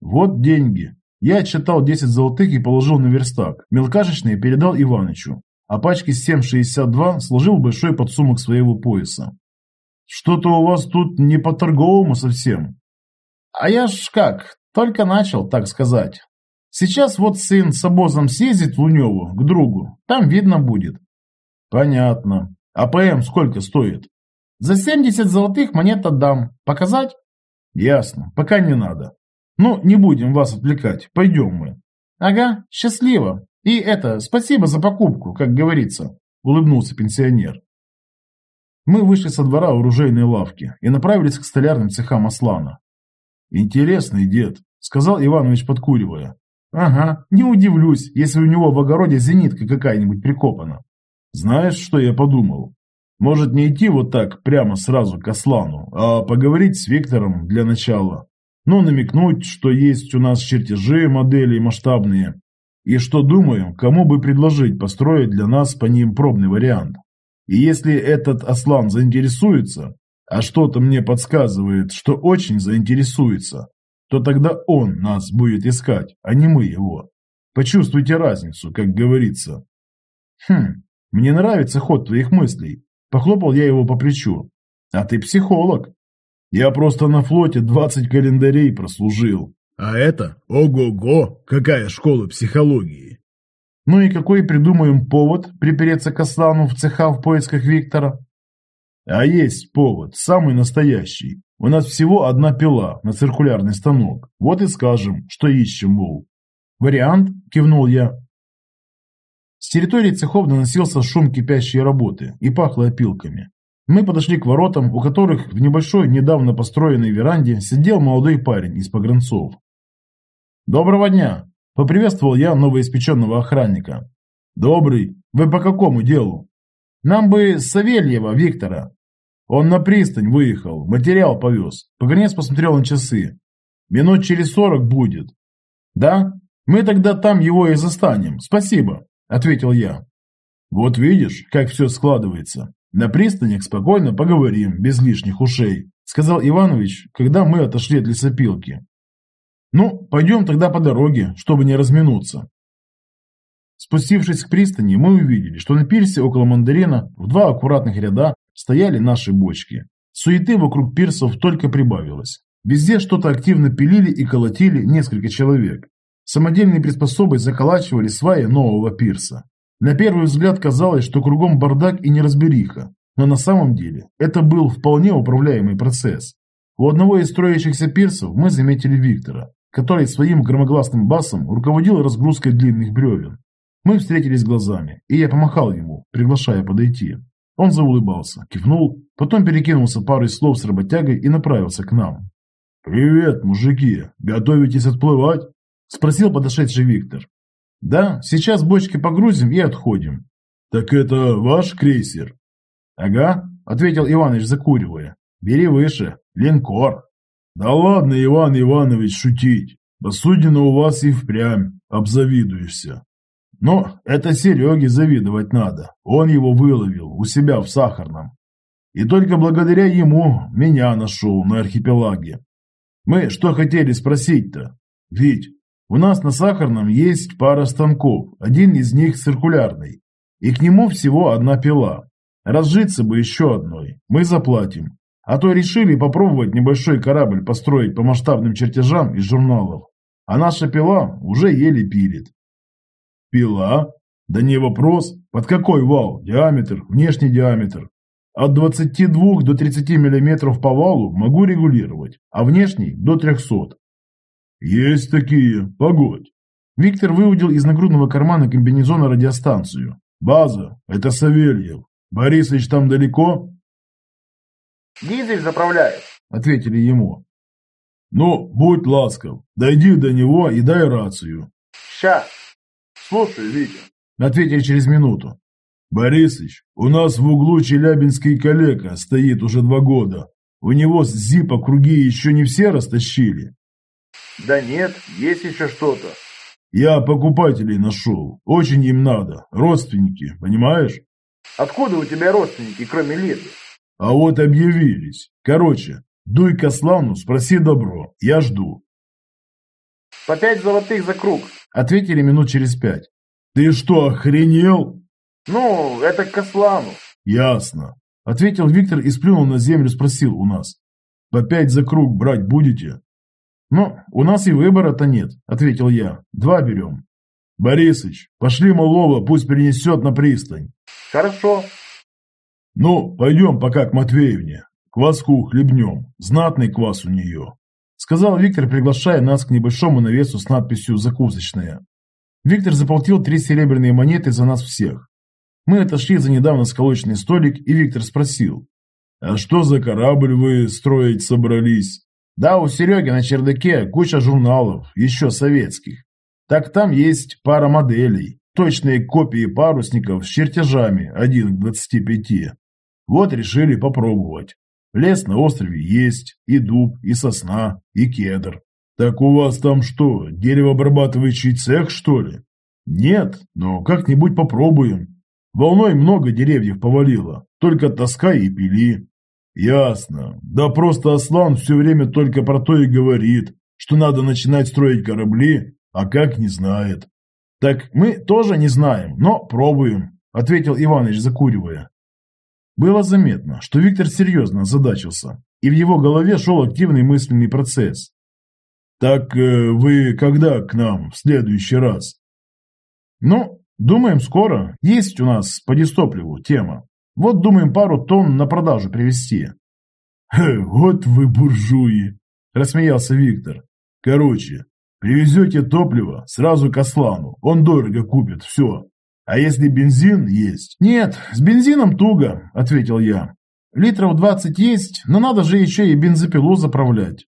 Вот деньги. Я отчитал 10 золотых и положил на верстак. Мелкашечные передал Иванычу, а пачки 7,62 сложил в большой подсумок своего пояса. Что-то у вас тут не по-торговому совсем. А я ж как, только начал, так сказать. Сейчас вот сын с обозом съездит в Луневу, к другу. Там видно будет. Понятно. А ПМ сколько стоит? За 70 золотых монет отдам. Показать? Ясно. Пока не надо. Ну, не будем вас отвлекать. Пойдем мы. Ага, счастливо. И это, спасибо за покупку, как говорится. Улыбнулся пенсионер. Мы вышли со двора оружейной лавки и направились к столярным цехам Аслана. «Интересный дед», — сказал Иванович, подкуривая. Ага, не удивлюсь, если у него в огороде зенитка какая-нибудь прикопана. Знаешь, что я подумал? Может не идти вот так прямо сразу к Аслану, а поговорить с Виктором для начала. Ну, намекнуть, что есть у нас чертежи, модели масштабные. И что думаю, кому бы предложить построить для нас по ним пробный вариант. И если этот Аслан заинтересуется, А что-то мне подсказывает, что очень заинтересуется. То тогда он нас будет искать, а не мы его. Почувствуйте разницу, как говорится. Хм, мне нравится ход твоих мыслей. Похлопал я его по плечу. А ты психолог. Я просто на флоте 20 календарей прослужил. А это, ого-го, какая школа психологии.
Ну и какой придумаем повод припереться к Аслану в цеха в поисках Виктора?
А есть повод, самый настоящий. У нас всего одна пила на циркулярный станок. Вот и скажем, что ищем, мол.
Вариант, кивнул я. С территории цехов доносился шум кипящей работы и пахло опилками. Мы подошли к воротам, у которых в небольшой, недавно построенной веранде сидел молодой парень из погранцов. «Доброго дня!» – поприветствовал я новоиспеченного охранника.
«Добрый! Вы по какому делу?»
«Нам бы Савельева Виктора».
«Он на пристань выехал, материал повез». Погранец посмотрел на часы. «Минут через сорок будет».
«Да? Мы тогда там его и застанем. Спасибо» ответил я.
Вот видишь, как все складывается. На пристанях спокойно поговорим, без лишних ушей, сказал Иванович, когда мы отошли от лесопилки.
Ну, пойдем тогда по дороге, чтобы не разминуться. Спустившись к пристани, мы увидели, что на пирсе около мандарина в два аккуратных ряда стояли наши бочки. Суеты вокруг пирсов только прибавилось. Везде что-то активно пилили и колотили несколько человек. Самодельной приспособой заколачивали сваи нового пирса. На первый взгляд казалось, что кругом бардак и неразбериха, но на самом деле это был вполне управляемый процесс. У одного из строящихся пирсов мы заметили Виктора, который своим громогласным басом руководил разгрузкой длинных бревен. Мы встретились глазами, и я помахал ему, приглашая подойти. Он заулыбался, кивнул, потом перекинулся парой слов с работягой и направился к нам.
«Привет, мужики! Готовитесь отплывать?»
Спросил подошедший Виктор. Да, сейчас бочки погрузим и отходим.
Так это ваш крейсер?
Ага, ответил Иваныч, закуривая. Бери выше, линкор.
Да ладно, Иван Иванович, шутить. Посудина у вас и впрямь, обзавидуешься. Но это Сереге завидовать надо. Он его выловил у себя в Сахарном. И только благодаря ему меня нашел на архипелаге. Мы что хотели спросить-то? Ведь у нас на Сахарном есть пара станков, один из них циркулярный, и к нему всего одна пила. Разжиться бы еще одной, мы заплатим. А то решили попробовать небольшой корабль построить по масштабным чертежам из журналов. А наша пила уже еле пилит. Пила? Да не вопрос. Под какой вал? Диаметр, внешний диаметр. От 22 до 30 мм по валу могу регулировать, а внешний до 300. «Есть такие. Погодь».
Виктор выудил из нагрудного кармана комбинезона радиостанцию.
«База, это Савельев. Борисович там далеко?»
«Дизель заправляет», —
ответили ему.
«Ну, будь ласков, дойди до него и дай рацию».
«Ща. Слушай, Витя», —
ответили через минуту.
«Борисыч, у нас в углу челябинский коллега стоит уже два года. У него с зипа круги еще не все растащили.
Да нет, есть еще что-то.
Я покупателей нашел. Очень им надо. Родственники, понимаешь?
Откуда у тебя родственники, кроме Леды?
А вот объявились. Короче, дуй к Аслану, спроси добро. Я жду.
По пять золотых за круг.
Ответили минут через пять.
Ты что, охренел?
Ну, это к Аслану.
Ясно.
Ответил Виктор и сплюнул на землю, спросил у нас.
По пять за круг брать будете?
«Ну, у нас и выбора-то нет», — ответил я. «Два берем».
«Борисыч, пошли малого, пусть принесет на пристань».
«Хорошо».
«Ну, пойдем пока к Матвеевне. Кваску хлебнем. Знатный квас у нее», — сказал Виктор, приглашая нас к небольшому навесу с надписью «Закусочная». Виктор заплатил три серебряные монеты за нас всех. Мы отошли за недавно сколоченный столик, и Виктор спросил. «А что за корабль вы строить собрались?»
Да, у Сереги на чердаке куча журналов, еще советских. Так там есть пара моделей, точные копии парусников с чертежами 1 к 25. Вот решили попробовать. Лес на острове есть, и дуб, и сосна, и кедр.
Так у вас там что, деревообрабатывающий цех, что ли?
Нет, но как-нибудь попробуем. Волной много деревьев повалило, только тоска и пили.
Ясно. Да просто Аслан все время только про то и говорит, что надо начинать строить корабли, а как не знает.
Так мы тоже не знаем, но пробуем, ответил Иваныч, закуривая. Было заметно, что Виктор серьезно озадачился, и в его голове шел активный мысленный процесс.
«Так э, вы когда к нам в следующий раз?»
«Ну, думаем скоро. Есть у нас по дистопливу тема. Вот думаем пару тонн на продажу привезти».
«Вот вы буржуи!» – рассмеялся Виктор. «Короче, привезете топливо сразу к Аслану, он дорого купит, все. А если бензин есть?»
«Нет, с бензином туго», – ответил я. «Литров двадцать есть, но надо же еще и бензопилу заправлять».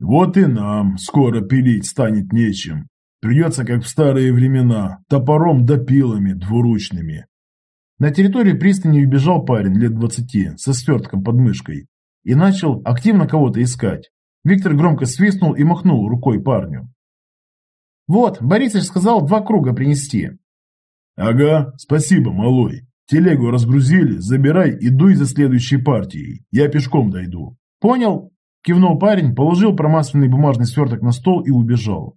Вот и нам скоро пилить станет нечем. Придется, как в старые времена, топором да пилами двуручными.
На территории пристани убежал парень лет двадцати со свертком под мышкой и начал активно кого-то искать. Виктор громко свистнул и махнул рукой парню. «Вот, Борисович сказал два круга принести».
«Ага, спасибо, малой. Телегу разгрузили, забирай и дуй за следующей партией. Я пешком дойду».
«Понял?» Кивнул парень, положил промасленный бумажный сверток на стол и убежал.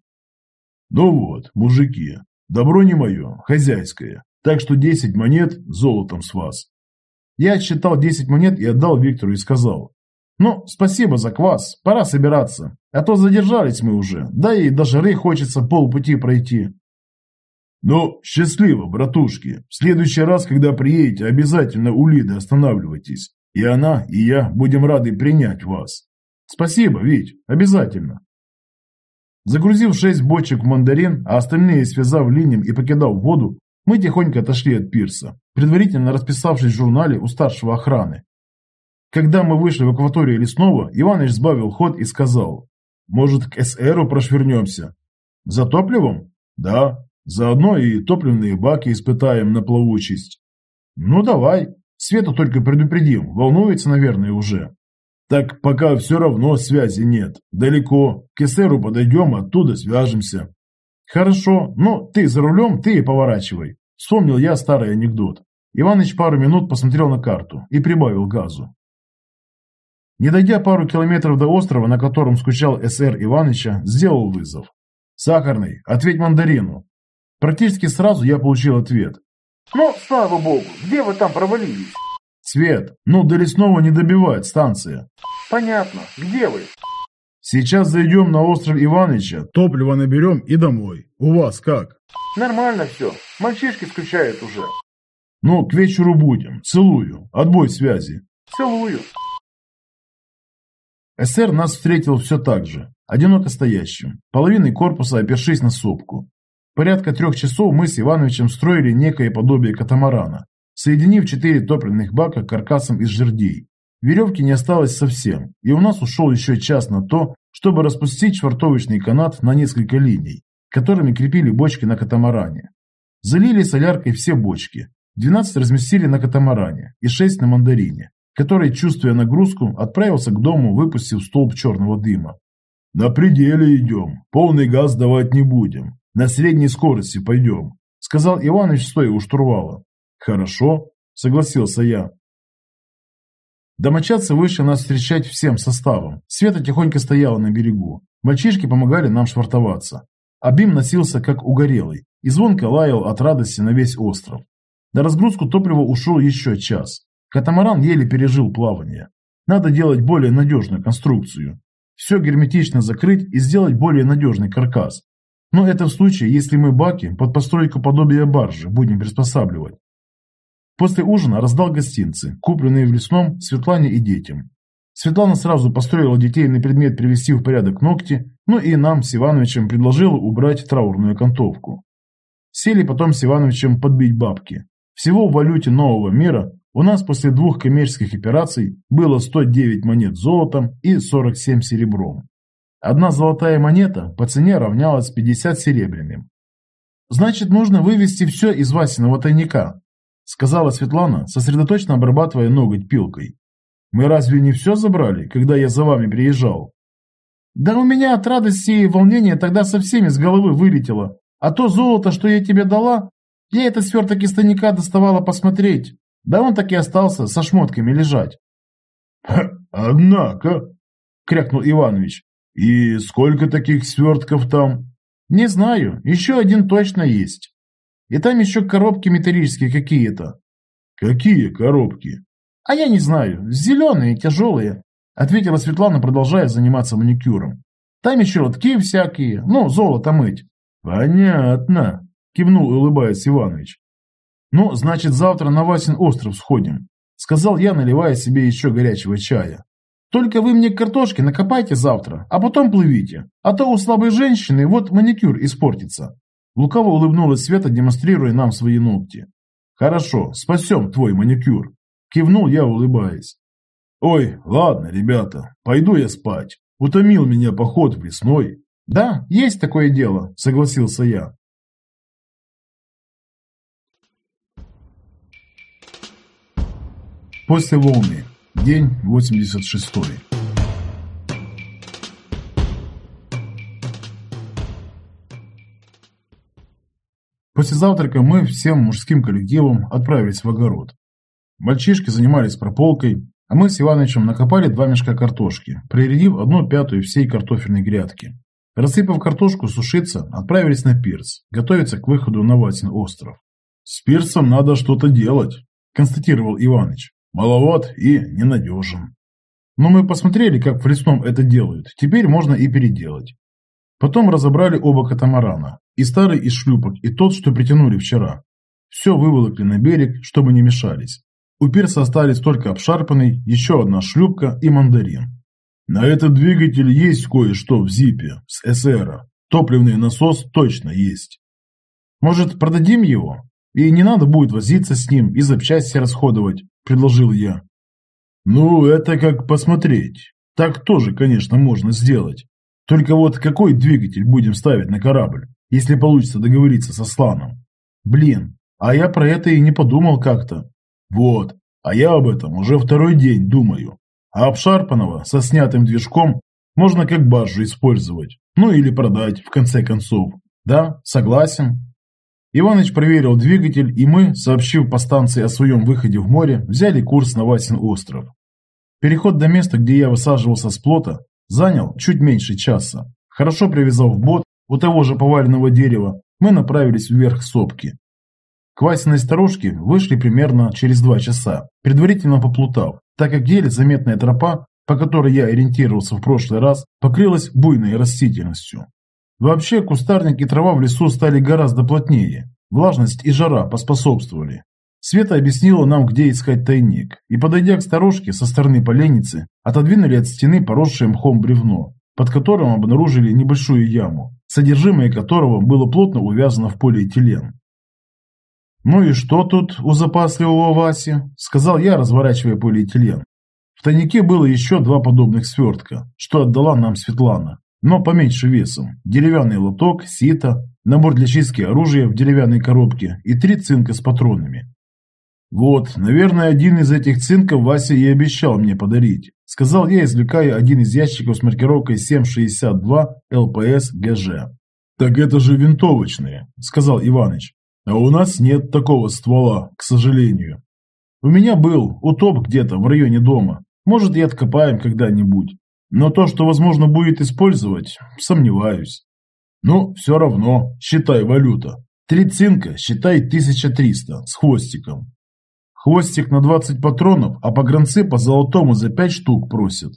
Ну вот, мужики, добро не мое, хозяйское. Так что 10 монет золотом с вас.
Я отсчитал 10 монет и отдал Виктору и сказал. Ну, спасибо за квас, пора собираться. А то задержались мы уже, да и до жары хочется полпути пройти.
Ну, счастливо, братушки. В следующий раз, когда приедете, обязательно у Лиды останавливайтесь. И она, и я будем рады принять вас.
Спасибо, Вить, обязательно. Загрузив шесть бочек в мандарин, а остальные связав линием и покидав воду, мы тихонько отошли от пирса, предварительно расписавшись в журнале у старшего охраны. Когда мы вышли в акваторию лесного, Иваныч сбавил ход и сказал, «Может, к СРу прошвернемся?» «За топливом?» «Да, заодно и топливные баки испытаем на плавучесть». «Ну, давай. Свету только предупредим, волнуется, наверное, уже».
Так пока все равно связи нет. Далеко. К Эсеру подойдем, оттуда свяжемся.
Хорошо, но ты за рулем, ты и поворачивай. Вспомнил я старый анекдот. Иваныч пару минут посмотрел на карту и прибавил газу. Не дойдя пару километров до острова, на котором скучал СР Иваныча, сделал вызов. «Сахарный, ответь мандарину». Практически сразу я получил ответ.
«Ну, слава богу, где вы там провалились?»
Свет, ну до лесного не добивает станция.
Понятно. Где вы?
Сейчас зайдем на остров Иваныча, топливо наберем и домой. У вас как?
Нормально все. Мальчишки скучают уже.
Ну, к вечеру будем. Целую. Отбой связи.
Целую.
СР нас встретил все так же, одиноко стоящим, половиной корпуса опершись на сопку. Порядка трех часов мы с Ивановичем строили некое подобие катамарана, соединив четыре топливных бака каркасом из жердей. Веревки не осталось совсем, и у нас ушел еще час на то, чтобы распустить швартовочный канат на несколько линий, которыми крепили бочки на катамаране. Залили соляркой все бочки, 12 разместили на катамаране и 6 на мандарине, который, чувствуя нагрузку, отправился к дому, выпустив столб черного дыма.
«На пределе идем, полный газ давать не будем, на средней скорости пойдем»,
сказал Иваныч, стоя у штурвала.
«Хорошо», – согласился я.
Домочадцы вышли нас встречать всем составом. Света тихонько стояла на берегу. Мальчишки помогали нам швартоваться. Абим носился как угорелый и звонко лаял от радости на весь остров. На разгрузку топлива ушел еще час. Катамаран еле пережил плавание. Надо делать более надежную конструкцию. Все герметично закрыть и сделать более надежный каркас. Но это в случае, если мы баки под постройку подобия баржи будем приспосабливать. После ужина раздал гостинцы, купленные в лесном Светлане и детям. Светлана сразу построила детей на предмет привести в порядок ногти, ну и нам с Ивановичем предложила убрать траурную окантовку. Сели потом с Ивановичем подбить бабки. Всего в валюте нового мира у нас после двух коммерческих операций было 109 монет золотом и 47 серебром. Одна золотая монета по цене равнялась 50 серебряным. Значит, нужно вывести все из Васиного тайника, сказала Светлана, сосредоточенно обрабатывая ноготь пилкой. «Мы разве не все забрали, когда я за вами приезжал?» «Да у меня от радости и волнения тогда совсем из головы вылетело. А то золото, что я тебе дала, я это сверток из тайника доставала посмотреть. Да он так и остался со шмотками лежать».
«Однако», — крякнул Иванович, — «и сколько таких свертков там?»
«Не знаю, еще один точно есть. И там еще коробки металлические какие-то».
«Какие коробки?»
«А я не знаю, зеленые, тяжелые», — ответила Светлана, продолжая заниматься маникюром. «Там еще лотки всякие, ну, золото мыть».
«Понятно», — кивнул, улыбаясь Иванович.
«Ну, значит, завтра на Васин остров сходим», — сказал я, наливая себе еще горячего чая. «Только вы мне картошки накопайте завтра, а потом плывите, а то у слабой женщины вот маникюр испортится». Лукаво улыбнулась Света, демонстрируя нам свои ногти.
«Хорошо, спасем твой маникюр», — кивнул я, улыбаясь. «Ой, ладно, ребята, пойду я спать. Утомил меня поход весной».
«Да, есть такое дело», — согласился я.
После волны. День 86. После завтрака мы всем мужским коллективом отправились в огород. Мальчишки занимались прополкой, а мы с Ивановичем накопали два мешка картошки, прирядив одну пятую всей картофельной грядки. Рассыпав картошку сушиться, отправились на пирс, готовиться к выходу на Ватин остров. «С пирсом надо что-то делать», – констатировал Иваныч. Маловат и ненадежен. Но мы посмотрели, как в лесном это делают. Теперь можно и переделать. Потом разобрали оба катамарана. И старый из шлюпок, и тот, что притянули вчера. Все выволокли на берег, чтобы не мешались. У пирса остались только обшарпанный, еще одна шлюпка и мандарин. На этот двигатель есть кое-что в ЗИПе, с СРа. Топливный насос точно есть.
Может, продадим его? И не надо будет возиться с ним и запчасти расходовать предложил я.
Ну, это как посмотреть. Так тоже, конечно, можно сделать. Только вот какой двигатель будем ставить на корабль, если получится договориться со Сланом?
Блин, а я про это и не подумал как-то.
Вот, а я об этом уже второй день думаю. А обшарпанного со снятым движком можно как баржу использовать. Ну или продать, в конце концов.
Да, согласен. Иваныч проверил двигатель, и мы, сообщив по станции о своем выходе в море, взяли курс на Васин остров. Переход до места, где я высаживался с плота, занял чуть меньше часа. Хорошо привязав бот у того же поваленного дерева, мы направились вверх сопки. К Васиной сторожке вышли примерно через два часа, предварительно поплутав, так как еле заметная тропа, по которой я ориентировался в прошлый раз, покрылась буйной растительностью. Вообще, кустарник и трава в лесу стали гораздо плотнее. Влажность и жара поспособствовали. Света объяснила нам, где искать тайник, и, подойдя к сторожке со стороны поленницы, отодвинули от стены поросшее мхом бревно, под которым обнаружили небольшую яму, содержимое которого было плотно увязано в полиэтилен. «Ну и что тут у запасливого Васи?» – сказал я, разворачивая полиэтилен. В тайнике было еще два подобных свертка, что отдала нам Светлана но поменьше весом, деревянный лоток, сито, набор для чистки оружия в деревянной коробке и три цинка с патронами. «Вот, наверное, один из этих цинков Вася и обещал мне подарить», сказал я, извлекая один из ящиков с маркировкой 762 ЛПС ГЖ. «Так это же винтовочные», сказал Иваныч. «А у нас нет такого ствола, к сожалению. У меня был утоп где-то в районе дома. Может, и откопаем когда-нибудь. Но то, что возможно будет использовать, сомневаюсь. Ну, все равно, считай валюта. Три цинка, считай 1300, с хвостиком. Хвостик на 20 патронов, а погранцы по золотому за 5 штук просят.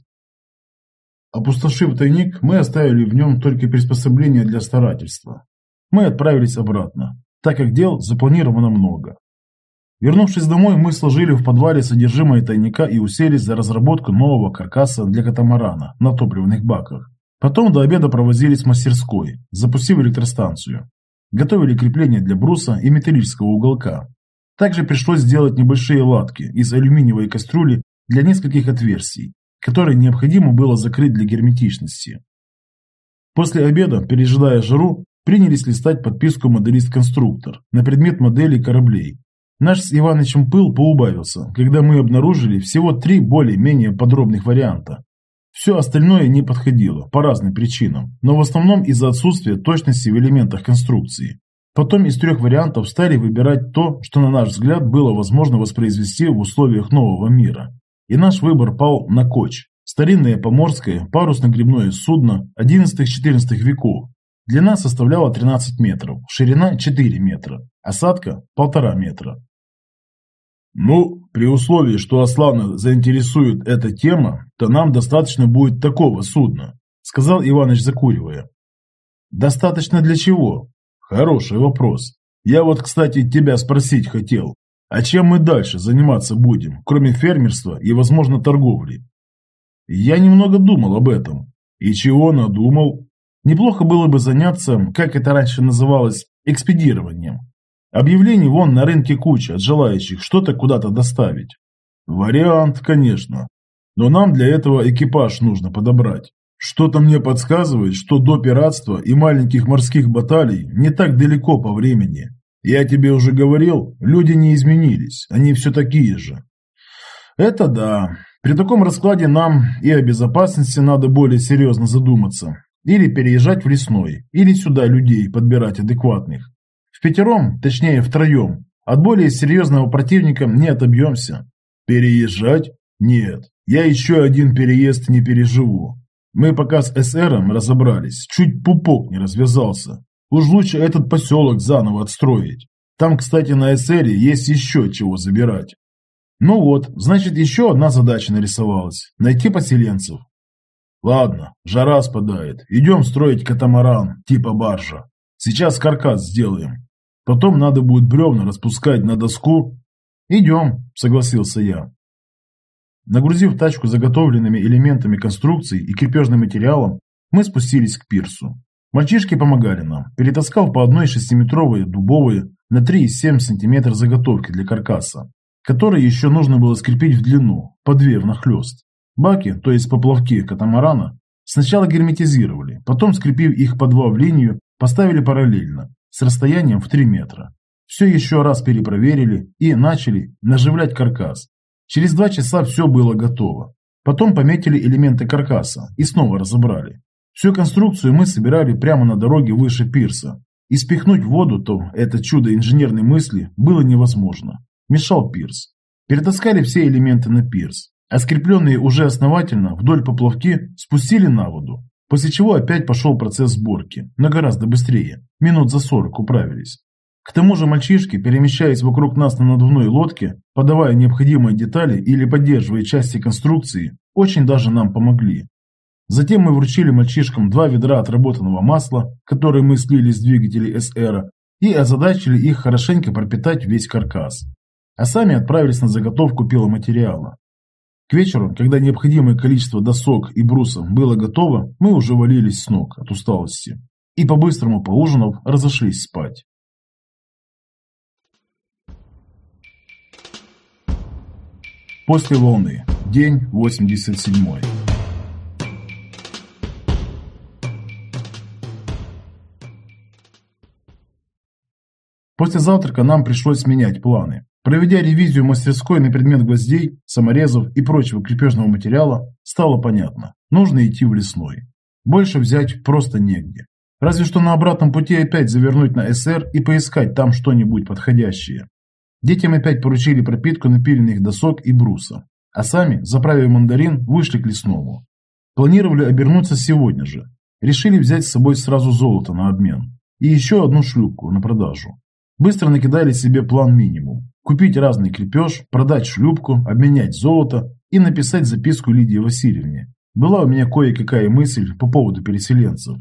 Опустошив тайник, мы оставили в нем только приспособления для старательства. Мы отправились обратно, так как дел запланировано много. Вернувшись домой, мы сложили в подвале содержимое тайника и уселись за разработку нового каркаса для катамарана на топливных баках. Потом до обеда провозились в мастерской, запустив электростанцию. Готовили крепления для бруса и металлического уголка. Также пришлось сделать небольшие латки из алюминиевой кастрюли для нескольких отверстий, которые необходимо было закрыть для герметичности. После обеда, пережидая жару, принялись листать подписку «Моделист-конструктор» на предмет моделей кораблей Наш с Иванычем пыл поубавился, когда мы обнаружили всего три более-менее подробных варианта. Все остальное не подходило, по разным причинам, но в основном из-за отсутствия точности в элементах конструкции. Потом из трех вариантов стали выбирать то, что на наш взгляд было возможно воспроизвести в условиях нового мира.
И наш выбор пал на коч. Старинное поморское парусно-гребное судно 11-14 веков. Длина составляла 13 метров, ширина 4 метра, осадка 1,5 метра. Ну, при условии, что Аслана заинтересует эта тема, то нам достаточно будет такого судна, сказал Иваныч, закуривая. Достаточно для чего? Хороший вопрос. Я вот, кстати, тебя спросить хотел. А чем мы дальше заниматься будем, кроме фермерства и, возможно, торговли? Я немного думал об этом. И чего надумал? Неплохо было бы заняться, как это раньше называлось, экспедированием. Объявлений вон на рынке куча от желающих что-то куда-то доставить. Вариант, конечно. Но нам для этого экипаж нужно подобрать. Что-то мне подсказывает, что до пиратства и маленьких морских баталий не так далеко по времени. Я тебе уже говорил, люди не изменились, они все такие же. Это да. При таком раскладе нам и о безопасности надо более серьезно задуматься. Или переезжать в лесной, или сюда людей подбирать адекватных. В пятером, точнее втроем, от более серьезного противника не отобьемся. Переезжать? Нет, я еще один переезд не переживу. Мы пока с СРом разобрались, чуть пупок не развязался. Уж лучше этот поселок заново отстроить. Там, кстати, на СРе есть еще чего забирать. Ну вот, значит, еще одна задача нарисовалась – найти поселенцев. Ладно, жара спадает, идем строить катамаран, типа баржа. Сейчас каркас сделаем. Потом надо будет бревна распускать на доску. Идем, согласился я. Нагрузив тачку заготовленными элементами конструкции и крепежным материалом, мы спустились к пирсу. Мальчишки помогали нам, перетаскав по одной шестиметровой дубовой на 3,7 см заготовки для каркаса, которые еще нужно было скрепить в длину, по две внахлёст. Баки, то есть поплавки катамарана, сначала герметизировали, потом, скрепив их по два в линию, поставили параллельно, с расстоянием в 3 метра. Все еще раз перепроверили и начали наживлять каркас. Через два часа все было готово. Потом пометили элементы каркаса и снова разобрали. Всю конструкцию мы собирали прямо на дороге выше пирса. И спихнуть в воду то это чудо инженерной мысли было невозможно. Мешал пирс. Перетаскали все элементы на пирс, а скрепленные уже основательно вдоль поплавки спустили на воду. После чего опять пошел процесс сборки, но гораздо быстрее. Минут за 40 управились. К тому же мальчишки, перемещаясь вокруг нас на надувной лодке, подавая необходимые детали или поддерживая части конструкции, очень даже нам помогли. Затем мы вручили мальчишкам два ведра отработанного масла, которые мы слили с двигателей СР, и озадачили их хорошенько пропитать весь каркас. А сами отправились на заготовку пиломатериала. К вечеру, когда необходимое количество досок и брусов было готово, мы уже валились с ног от усталости. И по-быстрому поужинав, разошлись спать. После волны. День 87. После завтрака нам пришлось менять планы. Проведя ревизию мастерской на предмет гвоздей, саморезов и прочего крепежного материала, стало понятно – нужно идти в лесной. Больше взять просто негде. Разве что на обратном пути опять завернуть на СР и поискать там что-нибудь подходящее. Детям опять поручили пропитку напиленных досок и бруса, а сами, заправив мандарин, вышли к лесному. Планировали обернуться сегодня же. Решили взять с собой сразу золото на обмен и еще одну шлюпку на продажу. Быстро накидали себе план минимум. Купить разный крепеж, продать шлюпку, обменять золото и написать записку Лидии Васильевне. Была у меня кое-какая мысль по поводу переселенцев.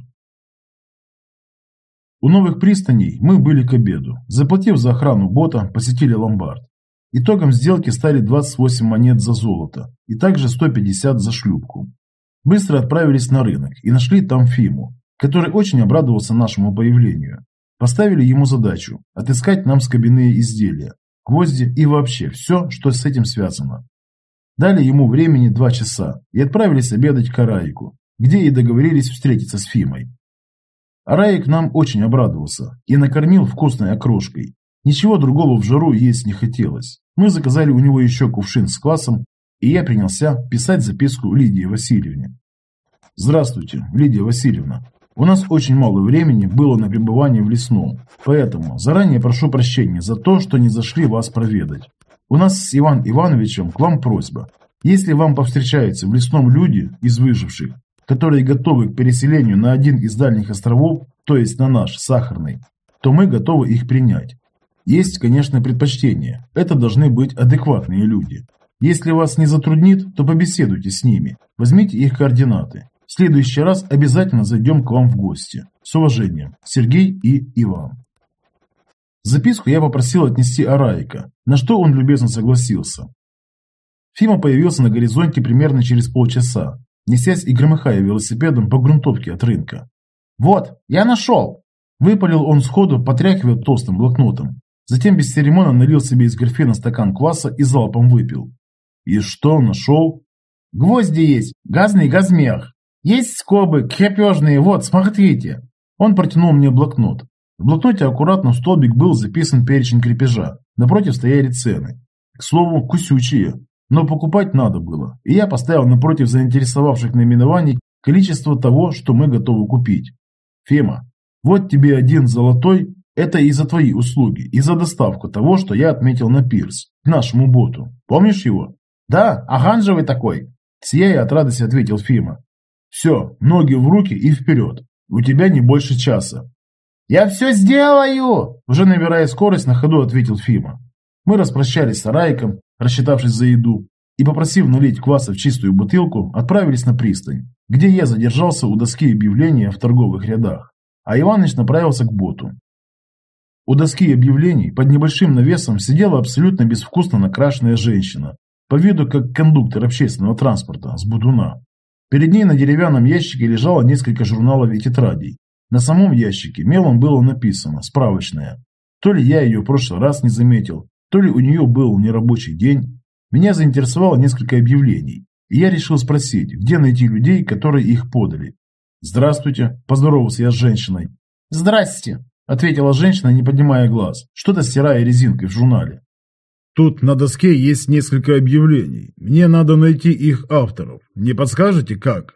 У новых пристаней мы были к обеду. Заплатив за охрану бота, посетили ломбард. Итогом сделки стали 28 монет за золото и также 150 за шлюпку. Быстро отправились на рынок и нашли там Фиму, который очень обрадовался нашему появлению. Поставили ему задачу – отыскать нам скобяные изделия, гвозди и вообще все, что с этим связано. Дали ему времени два часа и отправились обедать к Араику, где и договорились встретиться с Фимой. Араик нам очень обрадовался и накормил вкусной окрошкой. Ничего другого в жару есть не хотелось. Мы заказали у него еще кувшин с квасом, и я принялся писать записку Лидии Васильевне. «Здравствуйте, Лидия Васильевна. У нас очень мало времени было на пребывание в лесном, поэтому заранее прошу прощения за то, что не зашли вас проведать. У нас с Иван Ивановичем к вам просьба. Если вам повстречаются в лесном люди из выживших, которые готовы к переселению на один из дальних островов, то есть на наш, Сахарный, то мы готовы их принять. Есть, конечно, предпочтения. Это должны быть адекватные люди. Если вас не затруднит, то побеседуйте с ними. Возьмите их координаты. В следующий раз обязательно зайдем к вам в гости. С уважением, Сергей и Иван. Записку я попросил отнести Араика, на что он любезно согласился. Фима появился на горизонте примерно через полчаса, несясь и громыхая велосипедом по грунтовке от рынка.
«Вот, я нашел!»
Выпалил он сходу, потряхивая толстым блокнотом. Затем без церемона налил себе из графина стакан кваса и залпом выпил. «И что нашел?»
«Гвозди есть, газный газмех. Есть скобы, крепежные, вот, смотрите.
Он протянул мне блокнот. В блокноте аккуратно в столбик был записан перечень крепежа. Напротив стояли цены. К слову, кусючие. Но покупать надо было. И я поставил напротив заинтересовавших наименований количество того, что мы готовы купить. Фема, вот тебе один золотой, это и за твои услуги, и за доставку того, что я отметил на пирс, к нашему боту. Помнишь его?
Да, оранжевый такой.
Сияя от радости ответил Фима. Все, ноги в руки и вперед. У тебя не больше часа.
Я все сделаю!
Уже набирая скорость, на ходу ответил Фима. Мы распрощались с Арайком, рассчитавшись за еду, и, попросив налить кваса в чистую бутылку, отправились на пристань, где я задержался у доски объявления в торговых рядах, а Иваныч направился к боту. У доски объявлений под небольшим навесом сидела абсолютно безвкусно накрашенная женщина, по виду как кондуктор общественного транспорта с Будуна. Перед ней на деревянном ящике лежало несколько журналов и тетрадей. На самом ящике мелом было написано «Справочная». То ли я ее в прошлый раз не заметил, то ли у нее был нерабочий день. Меня заинтересовало несколько объявлений, и я решил спросить, где найти людей, которые их подали. «Здравствуйте», – поздоровался я с женщиной.
«Здрасте», –
ответила женщина, не поднимая глаз, что-то стирая резинкой в журнале. Тут на доске есть несколько объявлений. Мне надо найти их авторов. Не подскажете, как?